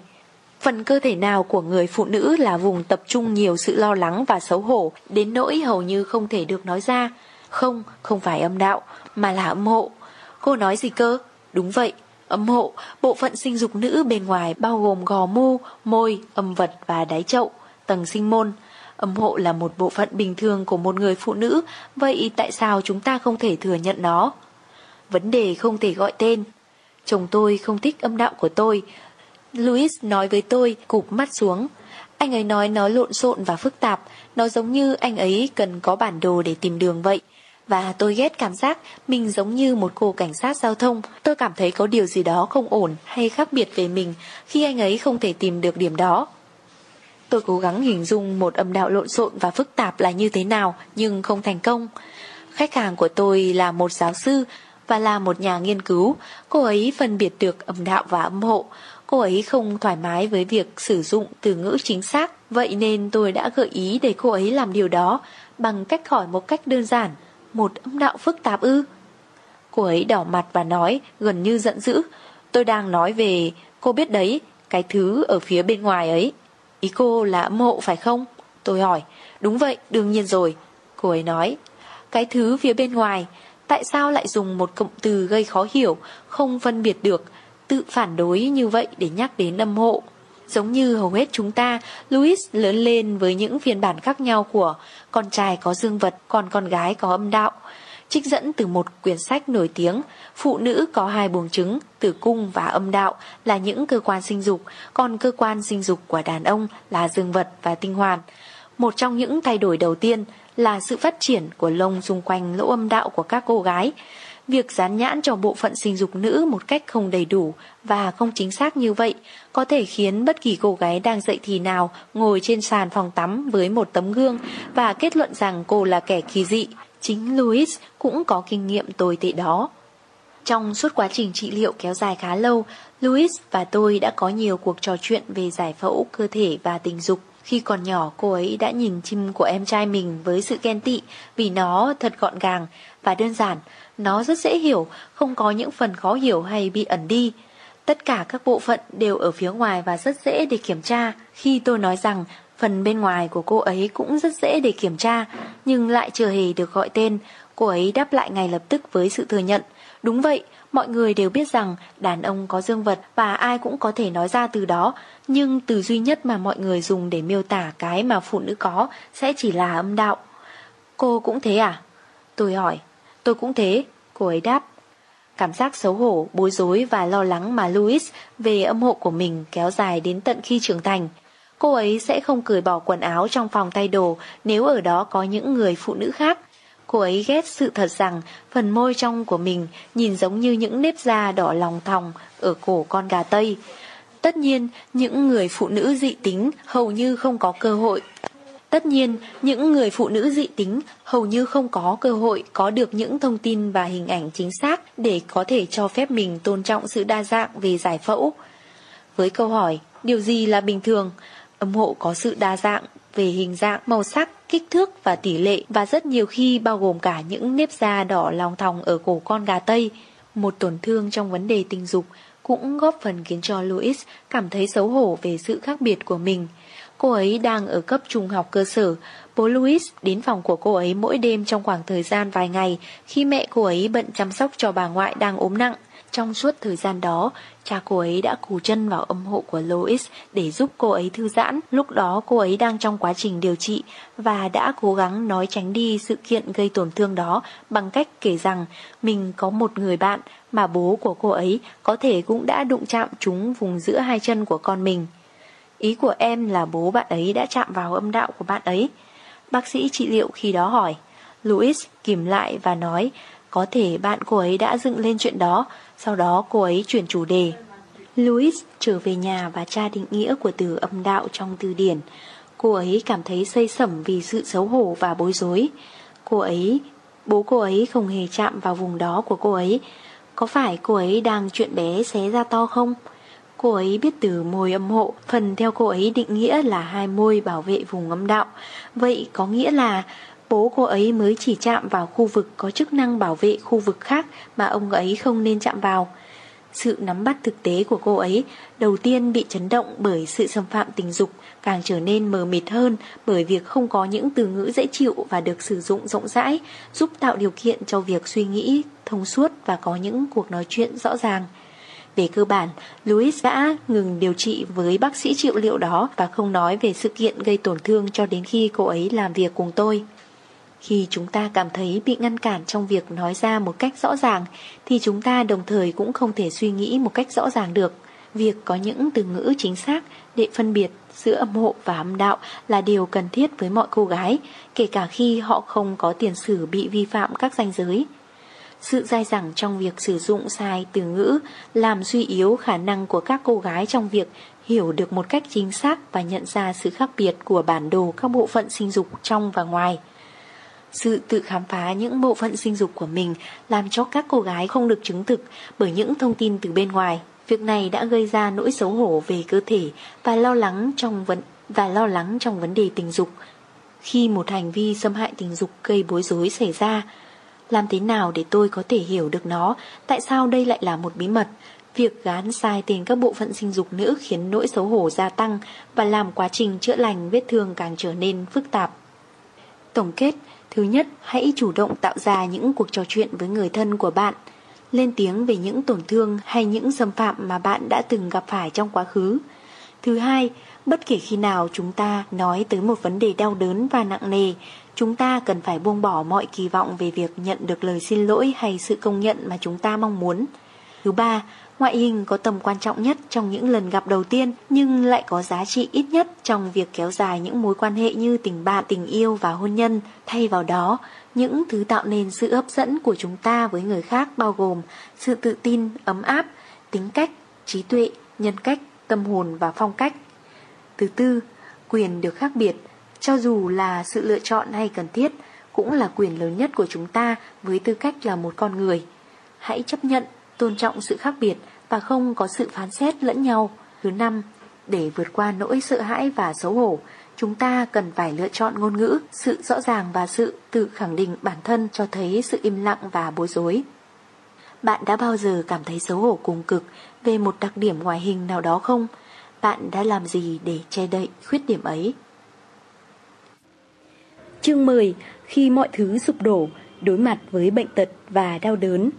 Phần cơ thể nào của người phụ nữ là vùng tập trung nhiều sự lo lắng và xấu hổ đến nỗi hầu như không thể được nói ra. Không, không phải âm đạo, mà là âm hộ. Cô nói gì cơ? Đúng vậy, Âm hộ, bộ phận sinh dục nữ bên ngoài bao gồm gò mu, môi, âm vật và đáy chậu, tầng sinh môn. Âm hộ là một bộ phận bình thường của một người phụ nữ, vậy tại sao chúng ta không thể thừa nhận nó? Vấn đề không thể gọi tên. Chồng tôi không thích âm đạo của tôi. Louis nói với tôi, cụp mắt xuống. Anh ấy nói nó lộn xộn và phức tạp, nó giống như anh ấy cần có bản đồ để tìm đường vậy. Và tôi ghét cảm giác mình giống như một cô cảnh sát giao thông. Tôi cảm thấy có điều gì đó không ổn hay khác biệt về mình khi anh ấy không thể tìm được điểm đó. Tôi cố gắng hình dung một âm đạo lộn xộn và phức tạp là như thế nào nhưng không thành công. Khách hàng của tôi là một giáo sư và là một nhà nghiên cứu. Cô ấy phân biệt được âm đạo và âm hộ. Cô ấy không thoải mái với việc sử dụng từ ngữ chính xác. Vậy nên tôi đã gợi ý để cô ấy làm điều đó bằng cách hỏi một cách đơn giản một âm đạo phức tạp ư? Cô ấy đỏ mặt và nói gần như giận dữ. Tôi đang nói về, cô biết đấy, cái thứ ở phía bên ngoài ấy. Ý cô là âm hộ phải không? Tôi hỏi. Đúng vậy, đương nhiên rồi. Cô ấy nói. Cái thứ phía bên ngoài, tại sao lại dùng một cụm từ gây khó hiểu, không phân biệt được, tự phản đối như vậy để nhắc đến âm hộ? Giống như hầu hết chúng ta, Louis lớn lên với những phiên bản khác nhau của con trai có dương vật, còn con gái có âm đạo. Trích dẫn từ một quyển sách nổi tiếng, phụ nữ có hai buồng trứng, tử cung và âm đạo là những cơ quan sinh dục, còn cơ quan sinh dục của đàn ông là dương vật và tinh hoàn. Một trong những thay đổi đầu tiên là sự phát triển của lông xung quanh lỗ âm đạo của các cô gái. Việc dán nhãn cho bộ phận sinh dục nữ một cách không đầy đủ và không chính xác như vậy có thể khiến bất kỳ cô gái đang dậy thì nào ngồi trên sàn phòng tắm với một tấm gương và kết luận rằng cô là kẻ kỳ dị. Chính Louis cũng có kinh nghiệm tồi tệ đó. Trong suốt quá trình trị liệu kéo dài khá lâu, Louis và tôi đã có nhiều cuộc trò chuyện về giải phẫu cơ thể và tình dục. Khi còn nhỏ, cô ấy đã nhìn chim của em trai mình với sự ghen tị vì nó thật gọn gàng và đơn giản. Nó rất dễ hiểu, không có những phần khó hiểu hay bị ẩn đi. Tất cả các bộ phận đều ở phía ngoài và rất dễ để kiểm tra. Khi tôi nói rằng phần bên ngoài của cô ấy cũng rất dễ để kiểm tra, nhưng lại chưa hề được gọi tên, cô ấy đáp lại ngay lập tức với sự thừa nhận. Đúng vậy, mọi người đều biết rằng đàn ông có dương vật và ai cũng có thể nói ra từ đó, nhưng từ duy nhất mà mọi người dùng để miêu tả cái mà phụ nữ có sẽ chỉ là âm đạo. Cô cũng thế à? Tôi hỏi. Tôi cũng thế, cô ấy đáp. Cảm giác xấu hổ, bối rối và lo lắng mà Louis về âm hộ của mình kéo dài đến tận khi trưởng thành. Cô ấy sẽ không cười bỏ quần áo trong phòng thay đồ nếu ở đó có những người phụ nữ khác. Cô ấy ghét sự thật rằng phần môi trong của mình nhìn giống như những nếp da đỏ lòng thòng ở cổ con gà Tây. Tất nhiên, những người phụ nữ dị tính hầu như không có cơ hội. Tất nhiên, những người phụ nữ dị tính hầu như không có cơ hội có được những thông tin và hình ảnh chính xác để có thể cho phép mình tôn trọng sự đa dạng về giải phẫu. Với câu hỏi, điều gì là bình thường? Âm hộ có sự đa dạng về hình dạng, màu sắc, kích thước và tỷ lệ và rất nhiều khi bao gồm cả những nếp da đỏ lòng thòng ở cổ con gà Tây. Một tổn thương trong vấn đề tình dục cũng góp phần khiến cho Louis cảm thấy xấu hổ về sự khác biệt của mình. Cô ấy đang ở cấp trung học cơ sở. Bố Louis đến phòng của cô ấy mỗi đêm trong khoảng thời gian vài ngày khi mẹ cô ấy bận chăm sóc cho bà ngoại đang ốm nặng. Trong suốt thời gian đó, cha cô ấy đã cù chân vào âm hộ của Lois để giúp cô ấy thư giãn. Lúc đó cô ấy đang trong quá trình điều trị và đã cố gắng nói tránh đi sự kiện gây tổn thương đó bằng cách kể rằng mình có một người bạn mà bố của cô ấy có thể cũng đã đụng chạm chúng vùng giữa hai chân của con mình. Ý của em là bố bạn ấy đã chạm vào âm đạo của bạn ấy. Bác sĩ trị liệu khi đó hỏi. Louis kìm lại và nói có thể bạn cô ấy đã dựng lên chuyện đó, sau đó cô ấy chuyển chủ đề. Louis trở về nhà và tra định nghĩa của từ âm đạo trong từ điển. Cô ấy cảm thấy xây sẩm vì sự xấu hổ và bối rối. Cô ấy, bố cô ấy không hề chạm vào vùng đó của cô ấy. Có phải cô ấy đang chuyện bé xé ra to không? Cô ấy biết từ môi âm hộ, phần theo cô ấy định nghĩa là hai môi bảo vệ vùng âm đạo. Vậy có nghĩa là bố cô ấy mới chỉ chạm vào khu vực có chức năng bảo vệ khu vực khác mà ông ấy không nên chạm vào. Sự nắm bắt thực tế của cô ấy đầu tiên bị chấn động bởi sự xâm phạm tình dục càng trở nên mờ mịt hơn bởi việc không có những từ ngữ dễ chịu và được sử dụng rộng rãi giúp tạo điều kiện cho việc suy nghĩ thông suốt và có những cuộc nói chuyện rõ ràng. Về cơ bản, Louis đã ngừng điều trị với bác sĩ trị liệu đó và không nói về sự kiện gây tổn thương cho đến khi cô ấy làm việc cùng tôi. Khi chúng ta cảm thấy bị ngăn cản trong việc nói ra một cách rõ ràng thì chúng ta đồng thời cũng không thể suy nghĩ một cách rõ ràng được. Việc có những từ ngữ chính xác để phân biệt giữa âm hộ và âm đạo là điều cần thiết với mọi cô gái, kể cả khi họ không có tiền sử bị vi phạm các danh giới. Sự dai dẳng trong việc sử dụng sai từ ngữ làm suy yếu khả năng của các cô gái trong việc hiểu được một cách chính xác và nhận ra sự khác biệt của bản đồ các bộ phận sinh dục trong và ngoài. Sự tự khám phá những bộ phận sinh dục của mình làm cho các cô gái không được chứng thực bởi những thông tin từ bên ngoài. Việc này đã gây ra nỗi xấu hổ về cơ thể và lo lắng trong vấn và lo lắng trong vấn đề tình dục. Khi một hành vi xâm hại tình dục gây bối rối xảy ra, làm thế nào để tôi có thể hiểu được nó, tại sao đây lại là một bí mật? Việc gán sai tên các bộ phận sinh dục nữ khiến nỗi xấu hổ gia tăng và làm quá trình chữa lành vết thương càng trở nên phức tạp. Tổng kết, Thứ nhất, hãy chủ động tạo ra những cuộc trò chuyện với người thân của bạn, lên tiếng về những tổn thương hay những xâm phạm mà bạn đã từng gặp phải trong quá khứ. Thứ hai, bất kể khi nào chúng ta nói tới một vấn đề đau đớn và nặng nề, chúng ta cần phải buông bỏ mọi kỳ vọng về việc nhận được lời xin lỗi hay sự công nhận mà chúng ta mong muốn. Thứ ba, Ngoại hình có tầm quan trọng nhất trong những lần gặp đầu tiên nhưng lại có giá trị ít nhất trong việc kéo dài những mối quan hệ như tình bạn, tình yêu và hôn nhân. Thay vào đó, những thứ tạo nên sự hấp dẫn của chúng ta với người khác bao gồm sự tự tin, ấm áp, tính cách, trí tuệ, nhân cách, tâm hồn và phong cách. Thứ tư, quyền được khác biệt, cho dù là sự lựa chọn hay cần thiết, cũng là quyền lớn nhất của chúng ta với tư cách là một con người. Hãy chấp nhận tôn trọng sự khác biệt và không có sự phán xét lẫn nhau. Thứ năm, để vượt qua nỗi sợ hãi và xấu hổ, chúng ta cần phải lựa chọn ngôn ngữ, sự rõ ràng và sự tự khẳng định bản thân cho thấy sự im lặng và bối rối. Bạn đã bao giờ cảm thấy xấu hổ cùng cực về một đặc điểm ngoại hình nào đó không? Bạn đã làm gì để che đậy khuyết điểm ấy? Chương 10. Khi mọi thứ sụp đổ, đối mặt với bệnh tật và đau đớn.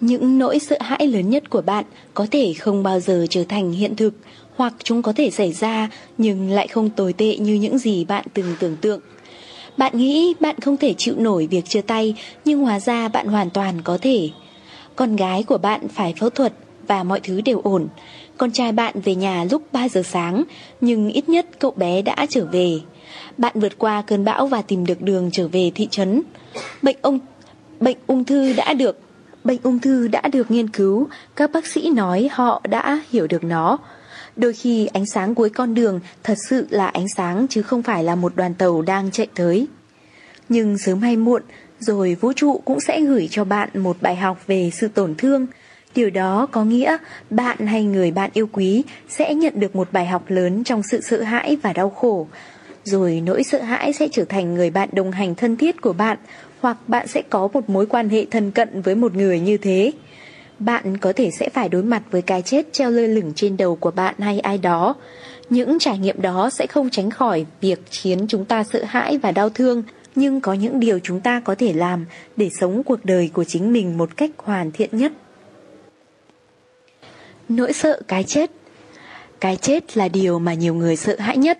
Những nỗi sợ hãi lớn nhất của bạn có thể không bao giờ trở thành hiện thực hoặc chúng có thể xảy ra nhưng lại không tồi tệ như những gì bạn từng tưởng tượng. Bạn nghĩ bạn không thể chịu nổi việc chia tay nhưng hóa ra bạn hoàn toàn có thể. Con gái của bạn phải phẫu thuật và mọi thứ đều ổn. con trai bạn về nhà lúc 3 giờ sáng, nhưng ít nhất cậu bé đã trở về. Bạn vượt qua cơn bão và tìm được đường trở về thị trấn. Bệnh ông bệnh ung thư đã được bệnh ung thư đã được nghiên cứu, các bác sĩ nói họ đã hiểu được nó. Đôi khi ánh sáng cuối con đường thật sự là ánh sáng chứ không phải là một đoàn tàu đang chạy tới. Nhưng sớm hay muộn, rồi vũ trụ cũng sẽ gửi cho bạn một bài học về sự tổn thương. Điều đó có nghĩa bạn hay người bạn yêu quý sẽ nhận được một bài học lớn trong sự sợ hãi và đau khổ. Rồi nỗi sợ hãi sẽ trở thành người bạn đồng hành thân thiết của bạn, hoặc bạn sẽ có một mối quan hệ thân cận với một người như thế. Bạn có thể sẽ phải đối mặt với cái chết treo lơ lửng trên đầu của bạn hay ai đó. Những trải nghiệm đó sẽ không tránh khỏi việc khiến chúng ta sợ hãi và đau thương, nhưng có những điều chúng ta có thể làm để sống cuộc đời của chính mình một cách hoàn thiện nhất. Nỗi sợ cái chết Cái chết là điều mà nhiều người sợ hãi nhất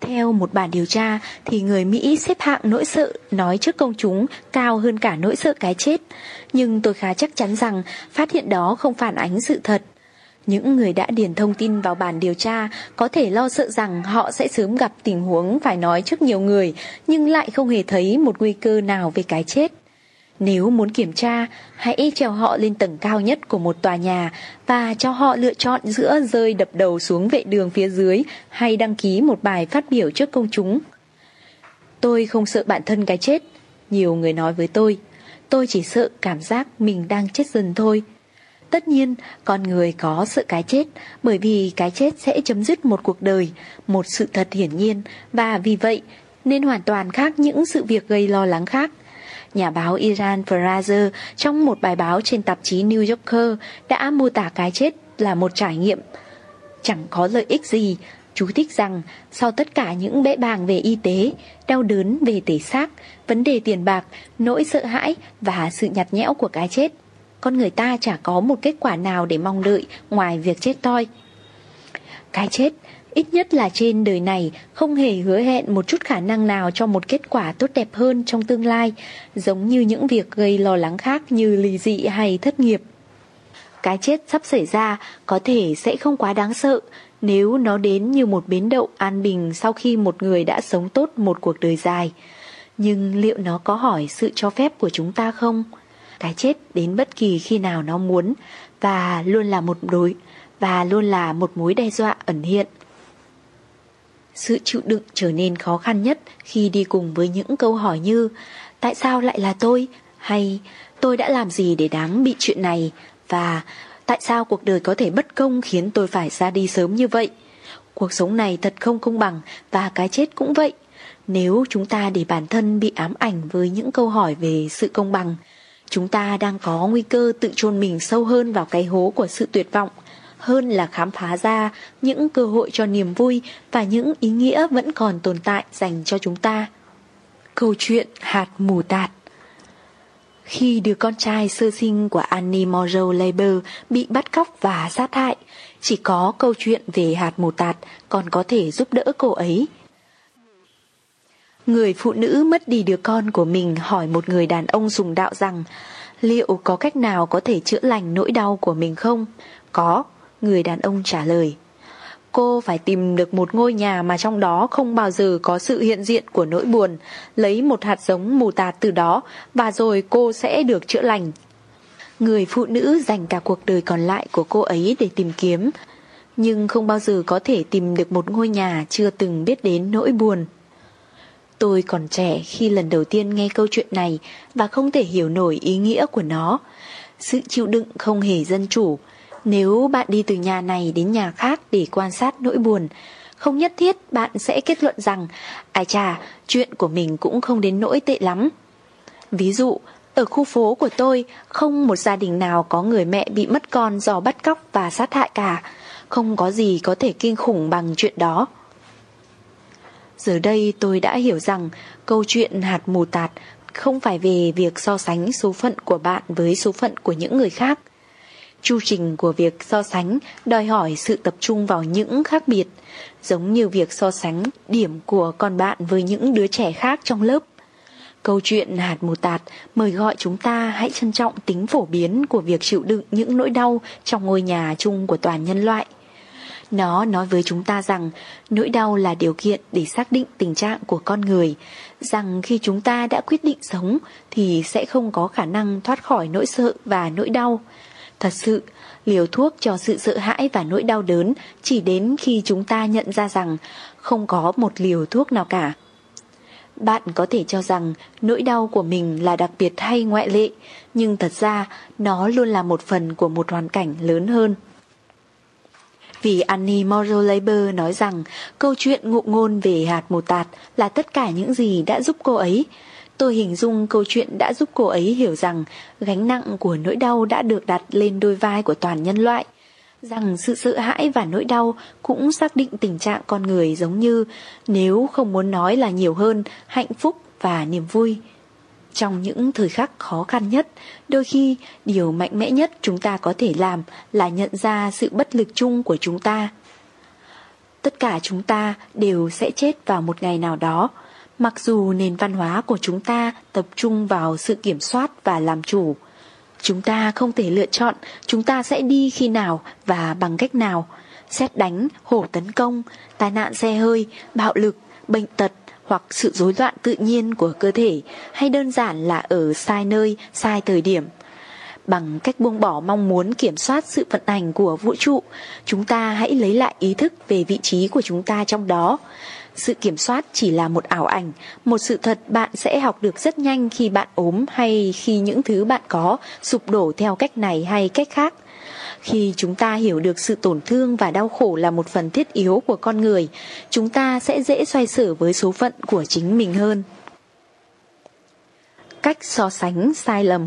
theo một bản điều tra thì người Mỹ xếp hạng nỗi sợ nói trước công chúng cao hơn cả nỗi sợ cái chết. Nhưng tôi khá chắc chắn rằng phát hiện đó không phản ánh sự thật. Những người đã điền thông tin vào bản điều tra có thể lo sợ rằng họ sẽ sớm gặp tình huống phải nói trước nhiều người, nhưng lại không hề thấy một nguy cơ nào về cái chết. Nếu muốn kiểm tra, hãy treo họ lên tầng cao nhất của một tòa nhà và cho họ lựa chọn giữa rơi đập đầu xuống vệ đường phía dưới hay đăng ký một bài phát biểu trước công chúng. Tôi không sợ bản thân cái chết, nhiều người nói với tôi. Tôi chỉ sợ cảm giác mình đang chết dần thôi. Tất nhiên, con người có sợ cái chết bởi vì cái chết sẽ chấm dứt một cuộc đời, một sự thật hiển nhiên và vì vậy nên hoàn toàn khác những sự việc gây lo lắng khác nhà báo Iran Fraser trong một bài báo trên tạp chí New Yorker đã mô tả cái chết là một trải nghiệm chẳng có lợi ích gì. Chú thích rằng sau tất cả những bẽ bàng về y tế, đau đớn về thể xác, vấn đề tiền bạc, nỗi sợ hãi và sự nhạt nhẽo của cái chết, con người ta chả có một kết quả nào để mong đợi ngoài việc chết toi. Cái chết Ít nhất là trên đời này không hề hứa hẹn một chút khả năng nào cho một kết quả tốt đẹp hơn trong tương lai, giống như những việc gây lo lắng khác như lì dị hay thất nghiệp. Cái chết sắp xảy ra có thể sẽ không quá đáng sợ nếu nó đến như một biến đậu an bình sau khi một người đã sống tốt một cuộc đời dài. Nhưng liệu nó có hỏi sự cho phép của chúng ta không? Cái chết đến bất kỳ khi nào nó muốn và luôn là một đối và luôn là một mối đe dọa ẩn hiện. Sự chịu đựng trở nên khó khăn nhất khi đi cùng với những câu hỏi như Tại sao lại là tôi? Hay tôi đã làm gì để đáng bị chuyện này? Và tại sao cuộc đời có thể bất công khiến tôi phải ra đi sớm như vậy? Cuộc sống này thật không công bằng và cái chết cũng vậy. Nếu chúng ta để bản thân bị ám ảnh với những câu hỏi về sự công bằng, chúng ta đang có nguy cơ tự chôn mình sâu hơn vào cái hố của sự tuyệt vọng hơn là khám phá ra những cơ hội cho niềm vui và những ý nghĩa vẫn còn tồn tại dành cho chúng ta. Câu chuyện hạt mù tạt Khi đứa con trai sơ sinh của Annie Morrow Labour bị bắt cóc và sát hại, chỉ có câu chuyện về hạt mù tạt còn có thể giúp đỡ cô ấy. Người phụ nữ mất đi đứa con của mình hỏi một người đàn ông dùng đạo rằng liệu có cách nào có thể chữa lành nỗi đau của mình không? Có, Người đàn ông trả lời, Cô phải tìm được một ngôi nhà mà trong đó không bao giờ có sự hiện diện của nỗi buồn. Lấy một hạt giống mù tạt từ đó Và rồi cô sẽ được chữa lành. Người phụ nữ dành cả cuộc đời còn lại của cô ấy để tìm kiếm, Nhưng không bao giờ có thể tìm được một ngôi nhà chưa từng biết đến nỗi buồn. Tôi còn trẻ khi lần đầu tiên nghe câu chuyện này Và không thể hiểu nổi ý nghĩa của nó. Sự chịu đựng không hề dân chủ nếu bạn đi từ nhà này đến nhà khác để quan sát nỗi buồn, không nhất thiết bạn sẽ kết luận rằng ai chà, chuyện của mình cũng không đến nỗi tệ lắm. Ví dụ, ở khu phố của tôi không một gia đình nào có người mẹ bị mất con do bắt cóc và sát hại cả, không có gì có thể kinh khủng bằng chuyện đó. Giờ đây tôi đã hiểu rằng câu chuyện hạt mù tạt không phải về việc so sánh số phận của bạn với số phận của những người khác, Chu trình của việc so sánh đòi hỏi sự tập trung vào những khác biệt, giống như việc so sánh điểm của con bạn với những đứa trẻ khác trong lớp. Câu chuyện hạt mù tạt mời gọi chúng ta hãy trân trọng tính phổ biến của việc chịu đựng những nỗi đau trong ngôi nhà chung của toàn nhân loại. Nó nói với chúng ta rằng nỗi đau là điều kiện để xác định tình trạng của con người, rằng khi chúng ta đã quyết định sống thì sẽ không có khả năng thoát khỏi nỗi sợ và nỗi đau. Thật sự, liều thuốc cho sự sợ hãi và nỗi đau đớn chỉ đến khi chúng ta nhận ra rằng không có một liều thuốc nào cả. Bạn có thể cho rằng nỗi đau của mình là đặc biệt hay ngoại lệ, nhưng thật ra nó luôn là một phần của một hoàn cảnh lớn hơn. Vì Annie Morrow nói rằng câu chuyện ngụ ngôn về hạt mù tạt là tất cả những gì đã giúp cô ấy. Tôi hình dung câu chuyện đã giúp cô ấy hiểu rằng gánh nặng của nỗi đau đã được đặt lên đôi vai của toàn nhân loại. Rằng sự sợ hãi và nỗi đau cũng xác định tình trạng con người giống như nếu không muốn nói là nhiều hơn hạnh phúc và niềm vui. Trong những thời khắc khó khăn nhất, đôi khi điều mạnh mẽ nhất chúng ta có thể làm là nhận ra sự bất lực chung của chúng ta. Tất cả chúng ta đều sẽ chết vào một ngày nào đó, mặc dù nền văn hóa của chúng ta tập trung vào sự kiểm soát và làm chủ. Chúng ta không thể lựa chọn chúng ta sẽ đi khi nào và bằng cách nào. Xét đánh, hổ tấn công, tai nạn xe hơi, bạo lực, bệnh tật, hoặc sự rối loạn tự nhiên của cơ thể hay đơn giản là ở sai nơi, sai thời điểm. Bằng cách buông bỏ mong muốn kiểm soát sự vận hành của vũ trụ, chúng ta hãy lấy lại ý thức về vị trí của chúng ta trong đó. Sự kiểm soát chỉ là một ảo ảnh, một sự thật bạn sẽ học được rất nhanh khi bạn ốm hay khi những thứ bạn có sụp đổ theo cách này hay cách khác. Khi chúng ta hiểu được sự tổn thương và đau khổ là một phần thiết yếu của con người, chúng ta sẽ dễ xoay sở với số phận của chính mình hơn. Cách so sánh sai lầm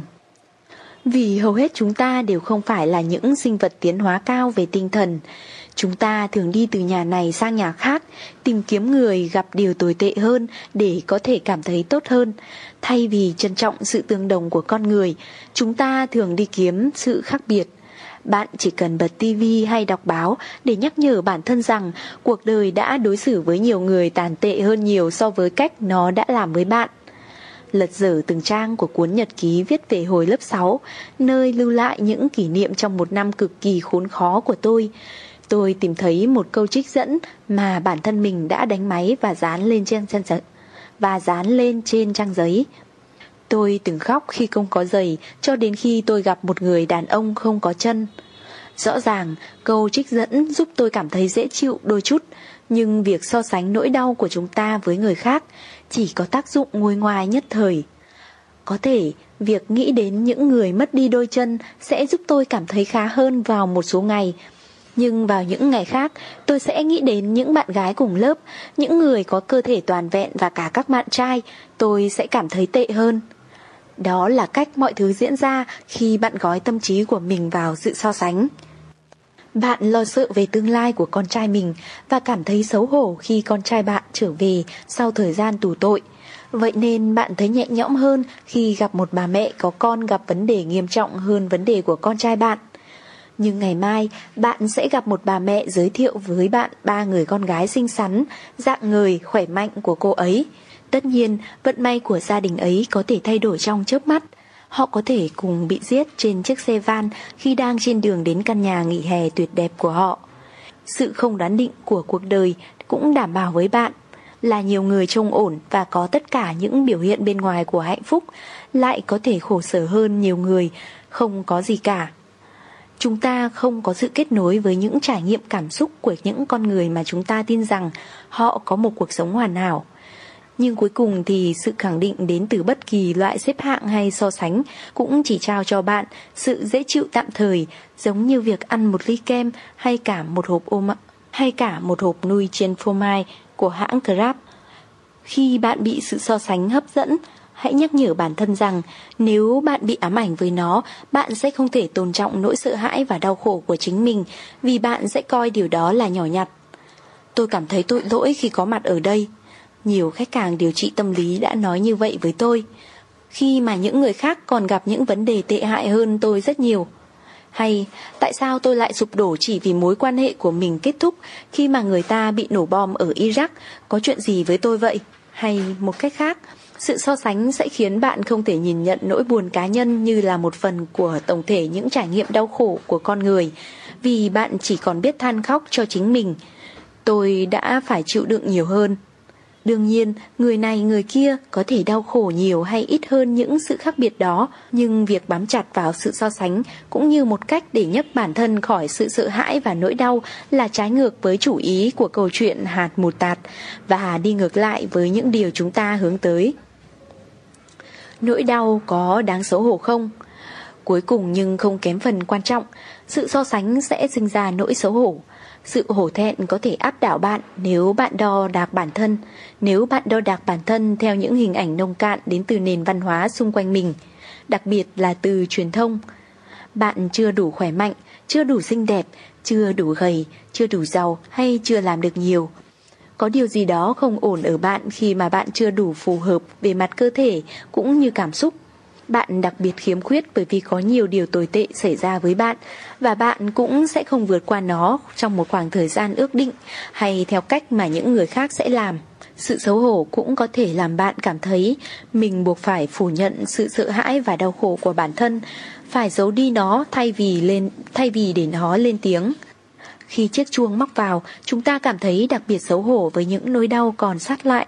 Vì hầu hết chúng ta đều không phải là những sinh vật tiến hóa cao về tinh thần, Chúng ta thường đi từ nhà này sang nhà khác, tìm kiếm người gặp điều tồi tệ hơn để có thể cảm thấy tốt hơn. Thay vì trân trọng sự tương đồng của con người, chúng ta thường đi kiếm sự khác biệt. Bạn chỉ cần bật tivi hay đọc báo để nhắc nhở bản thân rằng cuộc đời đã đối xử với nhiều người tàn tệ hơn nhiều so với cách nó đã làm với bạn. Lật dở từng trang của cuốn nhật ký viết về hồi lớp 6, nơi lưu lại những kỷ niệm trong một năm cực kỳ khốn khó của tôi. Tôi tìm thấy một câu trích dẫn mà bản thân mình đã đánh máy và dán lên trên trang giấy và dán lên trên trang giấy. Tôi từng khóc khi không có giày cho đến khi tôi gặp một người đàn ông không có chân. Rõ ràng, câu trích dẫn giúp tôi cảm thấy dễ chịu đôi chút, nhưng việc so sánh nỗi đau của chúng ta với người khác chỉ có tác dụng ngôi ngoài nhất thời. Có thể, việc nghĩ đến những người mất đi đôi chân sẽ giúp tôi cảm thấy khá hơn vào một số ngày, nhưng vào những ngày khác, tôi sẽ nghĩ đến những bạn gái cùng lớp, những người có cơ thể toàn vẹn và cả các bạn trai, tôi sẽ cảm thấy tệ hơn. Đó là cách mọi thứ diễn ra khi bạn gói tâm trí của mình vào sự so sánh. Bạn lo sợ về tương lai của con trai mình và cảm thấy xấu hổ khi con trai bạn trở về sau thời gian tù tội. Vậy nên bạn thấy nhẹ nhõm hơn khi gặp một bà mẹ có con gặp vấn đề nghiêm trọng hơn vấn đề của con trai bạn. Nhưng ngày mai, bạn sẽ gặp một bà mẹ giới thiệu với bạn ba người con gái xinh xắn, dạng người, khỏe mạnh của cô ấy. Tất nhiên, vận may của gia đình ấy có thể thay đổi trong chớp mắt. Họ có thể cùng bị giết trên chiếc xe van khi đang trên đường đến căn nhà nghỉ hè tuyệt đẹp của họ. Sự không đoán định của cuộc đời cũng đảm bảo với bạn là nhiều người trông ổn và có tất cả những biểu hiện bên ngoài của hạnh phúc lại có thể khổ sở hơn nhiều người không có gì cả. Chúng ta không có sự kết nối với những trải nghiệm cảm xúc của những con người mà chúng ta tin rằng họ có một cuộc sống hoàn hảo. Nhưng cuối cùng thì sự khẳng định đến từ bất kỳ loại xếp hạng hay so sánh cũng chỉ trao cho bạn sự dễ chịu tạm thời, giống như việc ăn một ly kem hay cả một hộp ôm hay cả một hộp nuôi trên phô mai của hãng Grab. Khi bạn bị sự so sánh hấp dẫn, hãy nhắc nhở bản thân rằng nếu bạn bị ám ảnh với nó, bạn sẽ không thể tôn trọng nỗi sợ hãi và đau khổ của chính mình vì bạn sẽ coi điều đó là nhỏ nhặt. Tôi cảm thấy tội lỗi khi có mặt ở đây. Nhiều khách hàng điều trị tâm lý đã nói như vậy với tôi. Khi mà những người khác còn gặp những vấn đề tệ hại hơn tôi rất nhiều. Hay tại sao tôi lại sụp đổ chỉ vì mối quan hệ của mình kết thúc khi mà người ta bị nổ bom ở Iraq có chuyện gì với tôi vậy? Hay một cách khác, sự so sánh sẽ khiến bạn không thể nhìn nhận nỗi buồn cá nhân như là một phần của tổng thể những trải nghiệm đau khổ của con người, vì bạn chỉ còn biết than khóc cho chính mình. Tôi đã phải chịu đựng nhiều hơn. Đương nhiên, người này người kia có thể đau khổ nhiều hay ít hơn những sự khác biệt đó, nhưng việc bám chặt vào sự so sánh cũng như một cách để nhấc bản thân khỏi sự sợ hãi và nỗi đau là trái ngược với chủ ý của câu chuyện hạt mù tạt và đi ngược lại với những điều chúng ta hướng tới. Nỗi đau có đáng xấu hổ không? Cuối cùng nhưng không kém phần quan trọng, sự so sánh sẽ sinh ra nỗi xấu hổ. Sự hổ thẹn có thể áp đảo bạn nếu bạn đo đạc bản thân, nếu bạn đo đạc bản thân theo những hình ảnh nông cạn đến từ nền văn hóa xung quanh mình, đặc biệt là từ truyền thông. Bạn chưa đủ khỏe mạnh, chưa đủ xinh đẹp, chưa đủ gầy, chưa đủ giàu hay chưa làm được nhiều. Có điều gì đó không ổn ở bạn khi mà bạn chưa đủ phù hợp về mặt cơ thể cũng như cảm xúc. Bạn đặc biệt khiếm khuyết bởi vì có nhiều điều tồi tệ xảy ra với bạn và bạn cũng sẽ không vượt qua nó trong một khoảng thời gian ước định hay theo cách mà những người khác sẽ làm. Sự xấu hổ cũng có thể làm bạn cảm thấy mình buộc phải phủ nhận sự sợ hãi và đau khổ của bản thân, phải giấu đi nó thay vì lên thay vì để nó lên tiếng. Khi chiếc chuông móc vào, chúng ta cảm thấy đặc biệt xấu hổ với những nỗi đau còn sát lại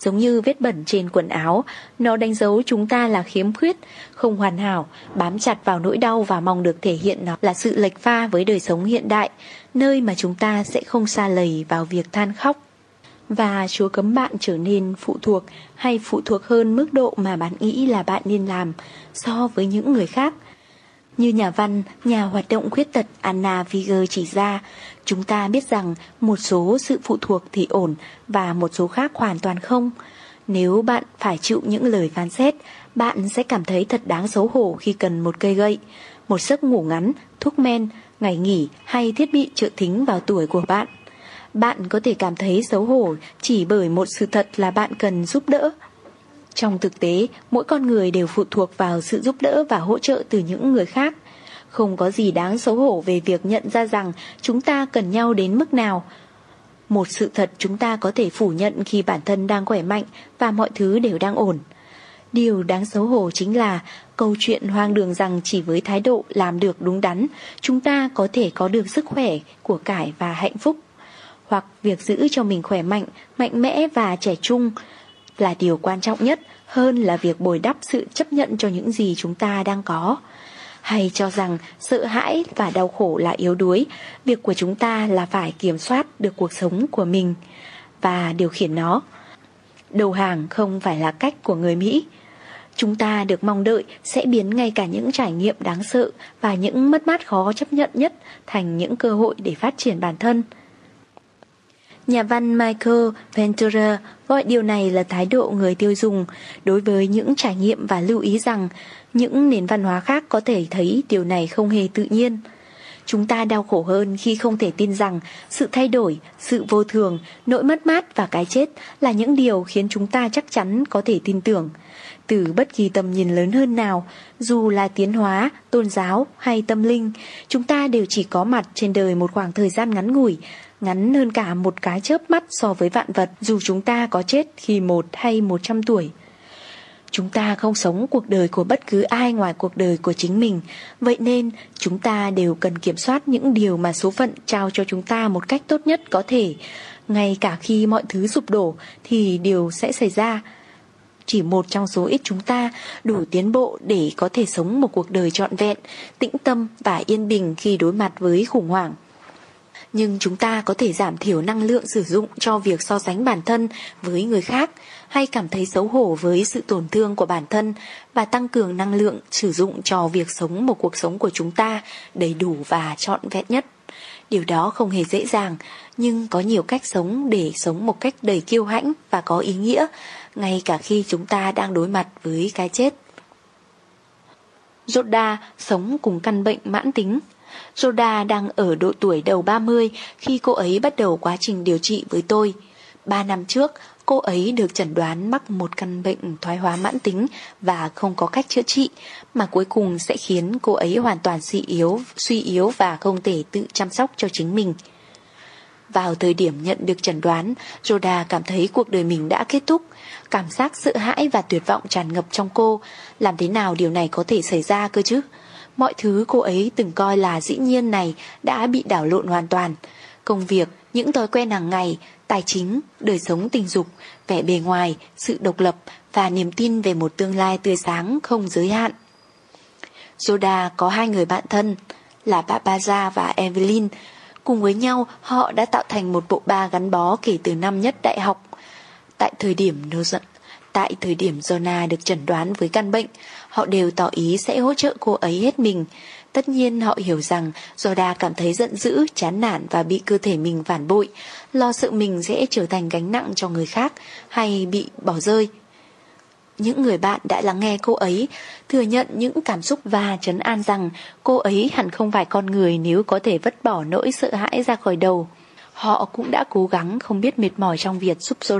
giống như vết bẩn trên quần áo, nó đánh dấu chúng ta là khiếm khuyết, không hoàn hảo, bám chặt vào nỗi đau và mong được thể hiện nó là sự lệch pha với đời sống hiện đại, nơi mà chúng ta sẽ không xa lầy vào việc than khóc. Và Chúa cấm bạn trở nên phụ thuộc hay phụ thuộc hơn mức độ mà bạn nghĩ là bạn nên làm so với những người khác. Như nhà văn, nhà hoạt động khuyết tật Anna Viger chỉ ra, chúng ta biết rằng một số sự phụ thuộc thì ổn và một số khác hoàn toàn không. Nếu bạn phải chịu những lời phán xét, bạn sẽ cảm thấy thật đáng xấu hổ khi cần một cây gậy, một giấc ngủ ngắn, thuốc men, ngày nghỉ hay thiết bị trợ thính vào tuổi của bạn. Bạn có thể cảm thấy xấu hổ chỉ bởi một sự thật là bạn cần giúp đỡ trong thực tế, mỗi con người đều phụ thuộc vào sự giúp đỡ và hỗ trợ từ những người khác. Không có gì đáng xấu hổ về việc nhận ra rằng chúng ta cần nhau đến mức nào. Một sự thật chúng ta có thể phủ nhận khi bản thân đang khỏe mạnh và mọi thứ đều đang ổn. Điều đáng xấu hổ chính là câu chuyện hoang đường rằng chỉ với thái độ làm được đúng đắn, chúng ta có thể có được sức khỏe, của cải và hạnh phúc. Hoặc việc giữ cho mình khỏe mạnh, mạnh mẽ và trẻ trung, là điều quan trọng nhất hơn là việc bồi đắp sự chấp nhận cho những gì chúng ta đang có. Hay cho rằng sợ hãi và đau khổ là yếu đuối, việc của chúng ta là phải kiểm soát được cuộc sống của mình và điều khiển nó. Đầu hàng không phải là cách của người Mỹ. Chúng ta được mong đợi sẽ biến ngay cả những trải nghiệm đáng sợ và những mất mát khó chấp nhận nhất thành những cơ hội để phát triển bản thân. Nhà văn Michael Ventura gọi điều này là thái độ người tiêu dùng đối với những trải nghiệm và lưu ý rằng những nền văn hóa khác có thể thấy điều này không hề tự nhiên. Chúng ta đau khổ hơn khi không thể tin rằng sự thay đổi, sự vô thường, nỗi mất mát và cái chết là những điều khiến chúng ta chắc chắn có thể tin tưởng. Từ bất kỳ tầm nhìn lớn hơn nào, dù là tiến hóa, tôn giáo hay tâm linh, chúng ta đều chỉ có mặt trên đời một khoảng thời gian ngắn ngủi, ngắn hơn cả một cái chớp mắt so với vạn vật dù chúng ta có chết khi một hay một trăm tuổi. Chúng ta không sống cuộc đời của bất cứ ai ngoài cuộc đời của chính mình, vậy nên chúng ta đều cần kiểm soát những điều mà số phận trao cho chúng ta một cách tốt nhất có thể. Ngay cả khi mọi thứ sụp đổ thì điều sẽ xảy ra. Chỉ một trong số ít chúng ta đủ tiến bộ để có thể sống một cuộc đời trọn vẹn, tĩnh tâm và yên bình khi đối mặt với khủng hoảng nhưng chúng ta có thể giảm thiểu năng lượng sử dụng cho việc so sánh bản thân với người khác hay cảm thấy xấu hổ với sự tổn thương của bản thân và tăng cường năng lượng sử dụng cho việc sống một cuộc sống của chúng ta đầy đủ và trọn vẹn nhất. Điều đó không hề dễ dàng, nhưng có nhiều cách sống để sống một cách đầy kiêu hãnh và có ý nghĩa, ngay cả khi chúng ta đang đối mặt với cái chết. Rhoda sống cùng căn bệnh mãn tính Rhoda đang ở độ tuổi đầu 30 khi cô ấy bắt đầu quá trình điều trị với tôi. Ba năm trước, cô ấy được chẩn đoán mắc một căn bệnh thoái hóa mãn tính và không có cách chữa trị, mà cuối cùng sẽ khiến cô ấy hoàn toàn suy yếu, suy yếu và không thể tự chăm sóc cho chính mình. Vào thời điểm nhận được chẩn đoán, Rhoda cảm thấy cuộc đời mình đã kết thúc. Cảm giác sợ hãi và tuyệt vọng tràn ngập trong cô. Làm thế nào điều này có thể xảy ra cơ chứ? Mọi thứ cô ấy từng coi là dĩ nhiên này đã bị đảo lộn hoàn toàn. Công việc, những thói quen hàng ngày, tài chính, đời sống tình dục, vẻ bề ngoài, sự độc lập và niềm tin về một tương lai tươi sáng không giới hạn. Zoda có hai người bạn thân là Babaza và Evelyn. Cùng với nhau, họ đã tạo thành một bộ ba gắn bó kể từ năm nhất đại học. Tại thời điểm Tại thời điểm Zona được chẩn đoán với căn bệnh, họ đều tỏ ý sẽ hỗ trợ cô ấy hết mình. Tất nhiên họ hiểu rằng Zoda cảm thấy giận dữ, chán nản và bị cơ thể mình phản bội, lo sự mình sẽ trở thành gánh nặng cho người khác hay bị bỏ rơi. Những người bạn đã lắng nghe cô ấy, thừa nhận những cảm xúc và trấn an rằng cô ấy hẳn không phải con người nếu có thể vứt bỏ nỗi sợ hãi ra khỏi đầu. Họ cũng đã cố gắng không biết mệt mỏi trong việc giúp Zoda